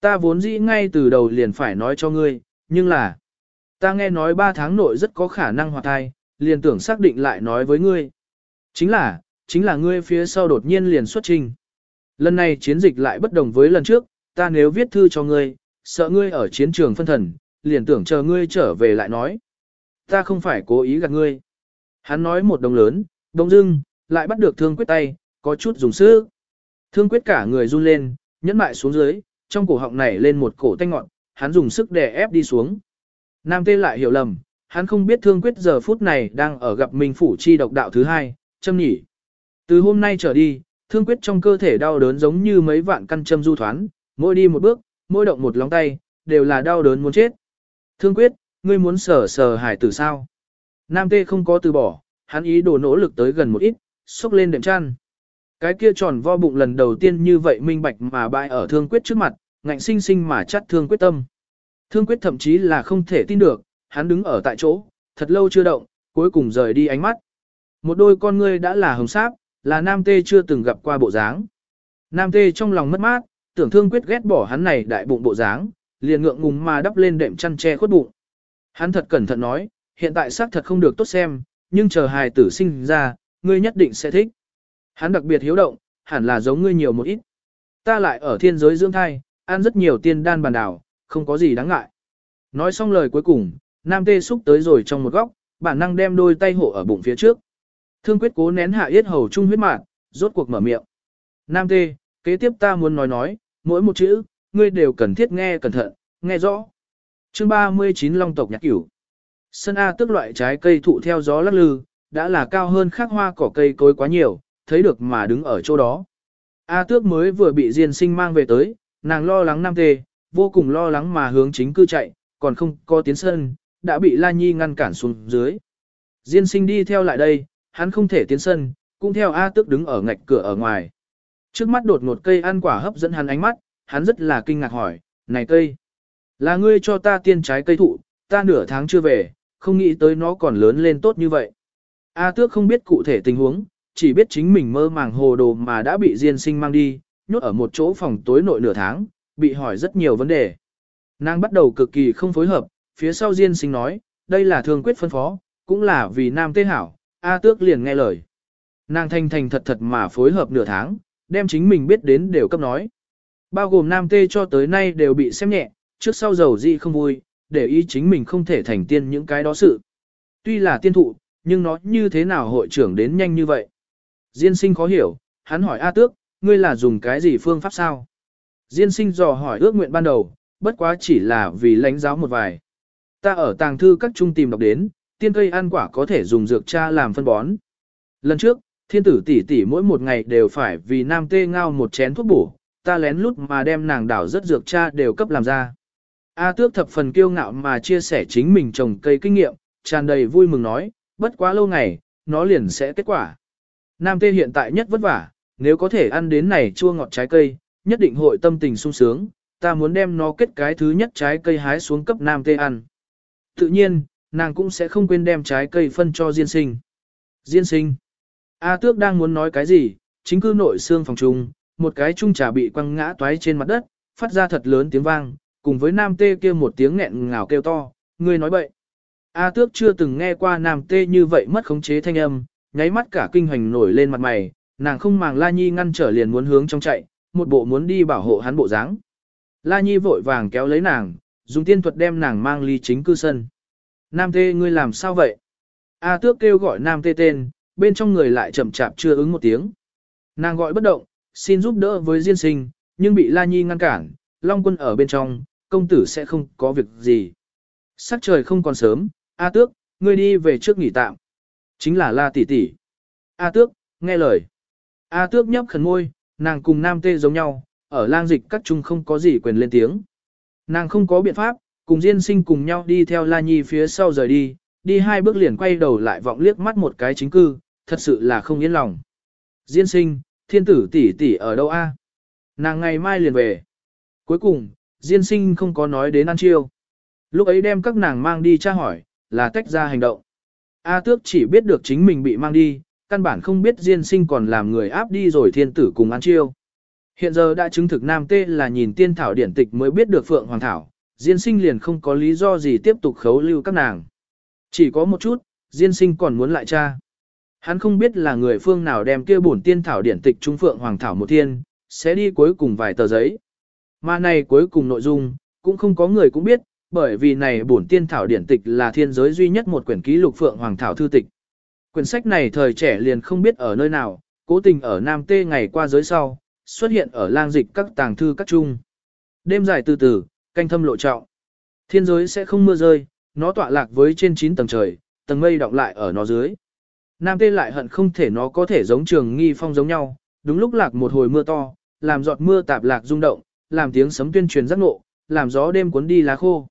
Speaker 1: Ta vốn dĩ ngay từ đầu liền phải nói cho ngươi, nhưng là, ta nghe nói 3 tháng nội rất có khả năng hoạt thai, liền tưởng xác định lại nói với ngươi. Chính là, chính là ngươi phía sau đột nhiên liền xuất trình. Lần này chiến dịch lại bất đồng với lần trước, ta nếu viết thư cho ngươi, sợ ngươi ở chiến trường phân thần, liền tưởng chờ ngươi trở về lại nói. Ta không phải cố ý gạt ngươi. Hắn nói một đồng lớn, đồng dưng, lại bắt được thương quyết tay, có chút dùng sức. Thương quyết cả người run lên, nhẫn mại xuống dưới, trong cổ họng này lên một cổ tanh ngọn, hắn dùng sức đè ép đi xuống. Nam tê lại hiểu lầm, hắn không biết thương quyết giờ phút này đang ở gặp Minh Phủ chi độc đạo thứ hai, châm nhỉ. Từ hôm nay trở đi, thương quyết trong cơ thể đau đớn giống như mấy vạn căn châm du thoán, mỗi đi một bước, mỗi động một lóng tay, đều là đau đớn muốn chết. Thương quyết, ngươi muốn sở sở hải tử sao? Nam tê không có từ bỏ, hắn ý đồ nỗ lực tới gần một ít, xúc lên đệm chăn. Cái kia tròn vo bụng lần đầu tiên như vậy minh bạch mà bại ở thương quyết trước mặt, ngạnh sinh sinh mà chắt thương quyết tâm. Thương quyết thậm chí là không thể tin được, hắn đứng ở tại chỗ, thật lâu chưa động, cuối cùng rời đi ánh mắt. Một đôi con ngươi đã là hồng sáp, là nam tê chưa từng gặp qua bộ dáng. Nam tê trong lòng mất mát, tưởng thương quyết ghét bỏ hắn này đại bụng bộ dáng, liền ngượng ngùng mà đắp lên đệm chăn che khuất bụng. Hắn thật cẩn thận nói, hiện tại xác thật không được tốt xem, nhưng chờ hài tử sinh ra, ngươi nhất định sẽ thích. Hắn đặc biệt hiếu động, hẳn là giống ngươi nhiều một ít. Ta lại ở thiên giới dưỡng thai, ăn rất nhiều tiên đan bàn đảo, không có gì đáng ngại. Nói xong lời cuối cùng, nam tê xúc tới rồi trong một góc, bản năng đem đôi tay hộ ở bụng phía trước. Thương quyết cố nén hạ yết hầu trung huyết mạn, rốt cuộc mở miệng. Nam tê, kế tiếp ta muốn nói nói, mỗi một chữ, ngươi đều cần thiết nghe cẩn thận, nghe rõ. Chương 39 Long tộc nhạc cửu. Sân A tức loại trái cây thụ theo gió lắc lư, đã là cao hơn khác hoa cỏ cây cối quá nhiều, thấy được mà đứng ở chỗ đó. A tước mới vừa bị diên sinh mang về tới, nàng lo lắng nam tê, vô cùng lo lắng mà hướng chính cư chạy, còn không có tiến sân, đã bị La Nhi ngăn cản xuống dưới. Diên sinh đi theo lại đây, hắn không thể tiến sân, cũng theo A tước đứng ở ngạch cửa ở ngoài. Trước mắt đột ngột cây ăn quả hấp dẫn hắn ánh mắt, hắn rất là kinh ngạc hỏi, này cây, là ngươi cho ta tiên trái cây thụ, ta nửa tháng chưa về, không nghĩ tới nó còn lớn lên tốt như vậy. A tước không biết cụ thể tình huống, chỉ biết chính mình mơ màng hồ đồ mà đã bị Diên sinh mang đi, nhốt ở một chỗ phòng tối nội nửa tháng, bị hỏi rất nhiều vấn đề. Nàng bắt đầu cực kỳ không phối hợp, phía sau Diên sinh nói, đây là thương quyết phân phó, cũng là vì nam tê hảo, A tước liền nghe lời. Nàng thành thành thật thật mà phối hợp nửa tháng, đem chính mình biết đến đều cấp nói. Bao gồm nam tê cho tới nay đều bị xem nhẹ, trước sau dầu gì không vui, để ý chính mình không thể thành tiên những cái đó sự. Tuy là tiên thụ, nhưng nó như thế nào hội trưởng đến nhanh như vậy? Diên sinh khó hiểu, hắn hỏi A tước, ngươi là dùng cái gì phương pháp sao? Diên sinh dò hỏi ước nguyện ban đầu, bất quá chỉ là vì lãnh giáo một vài. Ta ở tàng thư các trung tìm đọc đến, tiên cây ăn quả có thể dùng dược cha làm phân bón. Lần trước, thiên tử tỷ tỷ mỗi một ngày đều phải vì nam tê ngao một chén thuốc bổ, ta lén lút mà đem nàng đảo rất dược cha đều cấp làm ra. A tước thập phần kiêu ngạo mà chia sẻ chính mình trồng cây kinh nghiệm, tràn đầy vui mừng nói, bất quá lâu ngày, nó liền sẽ kết quả. Nam tê hiện tại nhất vất vả, nếu có thể ăn đến này chua ngọt trái cây, nhất định hội tâm tình sung sướng, ta muốn đem nó kết cái thứ nhất trái cây hái xuống cấp nam tê ăn. Tự nhiên, nàng cũng sẽ không quên đem trái cây phân cho Diên sinh. Diên sinh. A tước đang muốn nói cái gì, chính cư nội xương phòng trung, một cái chung trà bị quăng ngã toái trên mặt đất, phát ra thật lớn tiếng vang, cùng với nam tê kia một tiếng nghẹn ngào kêu to, ngươi nói bậy. A tước chưa từng nghe qua nam tê như vậy mất khống chế thanh âm, nháy mắt cả kinh hoành nổi lên mặt mày, nàng không màng La Nhi ngăn trở liền muốn hướng trong chạy, một bộ muốn đi bảo hộ hắn bộ dáng. La Nhi vội vàng kéo lấy nàng, dùng tiên thuật đem nàng mang ly chính cư sân. Nam tê ngươi làm sao vậy? A tước kêu gọi nam tê tên, bên trong người lại chậm chạp chưa ứng một tiếng. Nàng gọi bất động, xin giúp đỡ với Diên sinh, nhưng bị La Nhi ngăn cản, Long quân ở bên trong, công tử sẽ không có việc gì. Sắc trời không còn sớm, A tước, ngươi đi về trước nghỉ tạm. Chính là La tỷ tỷ. A tước, nghe lời. A tước nhấp khẩn môi, nàng cùng nam tê giống nhau, ở lang dịch các chung không có gì quyền lên tiếng. Nàng không có biện pháp, cùng Diên sinh cùng nhau đi theo La Nhi phía sau rời đi, đi hai bước liền quay đầu lại vọng liếc mắt một cái chính cư, thật sự là không yên lòng. Diên sinh, thiên tử tỷ tỷ ở đâu a? Nàng ngày mai liền về. Cuối cùng, Diên sinh không có nói đến ăn chiêu. Lúc ấy đem các nàng mang đi tra hỏi, là tách ra hành động. A tước chỉ biết được chính mình bị mang đi, căn bản không biết Diên sinh còn làm người áp đi rồi thiên tử cùng ăn chiêu. Hiện giờ đã chứng thực Nam Tê là nhìn tiên thảo điển tịch mới biết được Phượng Hoàng Thảo, Diên sinh liền không có lý do gì tiếp tục khấu lưu các nàng. Chỉ có một chút, Diên sinh còn muốn lại cha. Hắn không biết là người phương nào đem kia bổn tiên thảo điển tịch trung Phượng Hoàng Thảo một thiên, sẽ đi cuối cùng vài tờ giấy. Mà này cuối cùng nội dung, cũng không có người cũng biết, bởi vì này bổn tiên thảo điển tịch là thiên giới duy nhất một quyển ký lục Phượng Hoàng Thảo thư tịch. Quyển sách này thời trẻ liền không biết ở nơi nào, cố tình ở Nam Tê ngày qua giới sau, xuất hiện ở lang dịch các tàng thư các trung. Đêm dài từ từ, canh thâm lộ trọng. Thiên giới sẽ không mưa rơi, nó tọa lạc với trên 9 tầng trời, tầng mây động lại ở nó dưới. Nam Tê lại hận không thể nó có thể giống trường nghi phong giống nhau, đúng lúc lạc một hồi mưa to, làm giọt mưa tạp lạc rung động, làm tiếng sấm tuyên truyền giác ngộ, làm gió đêm cuốn đi lá khô.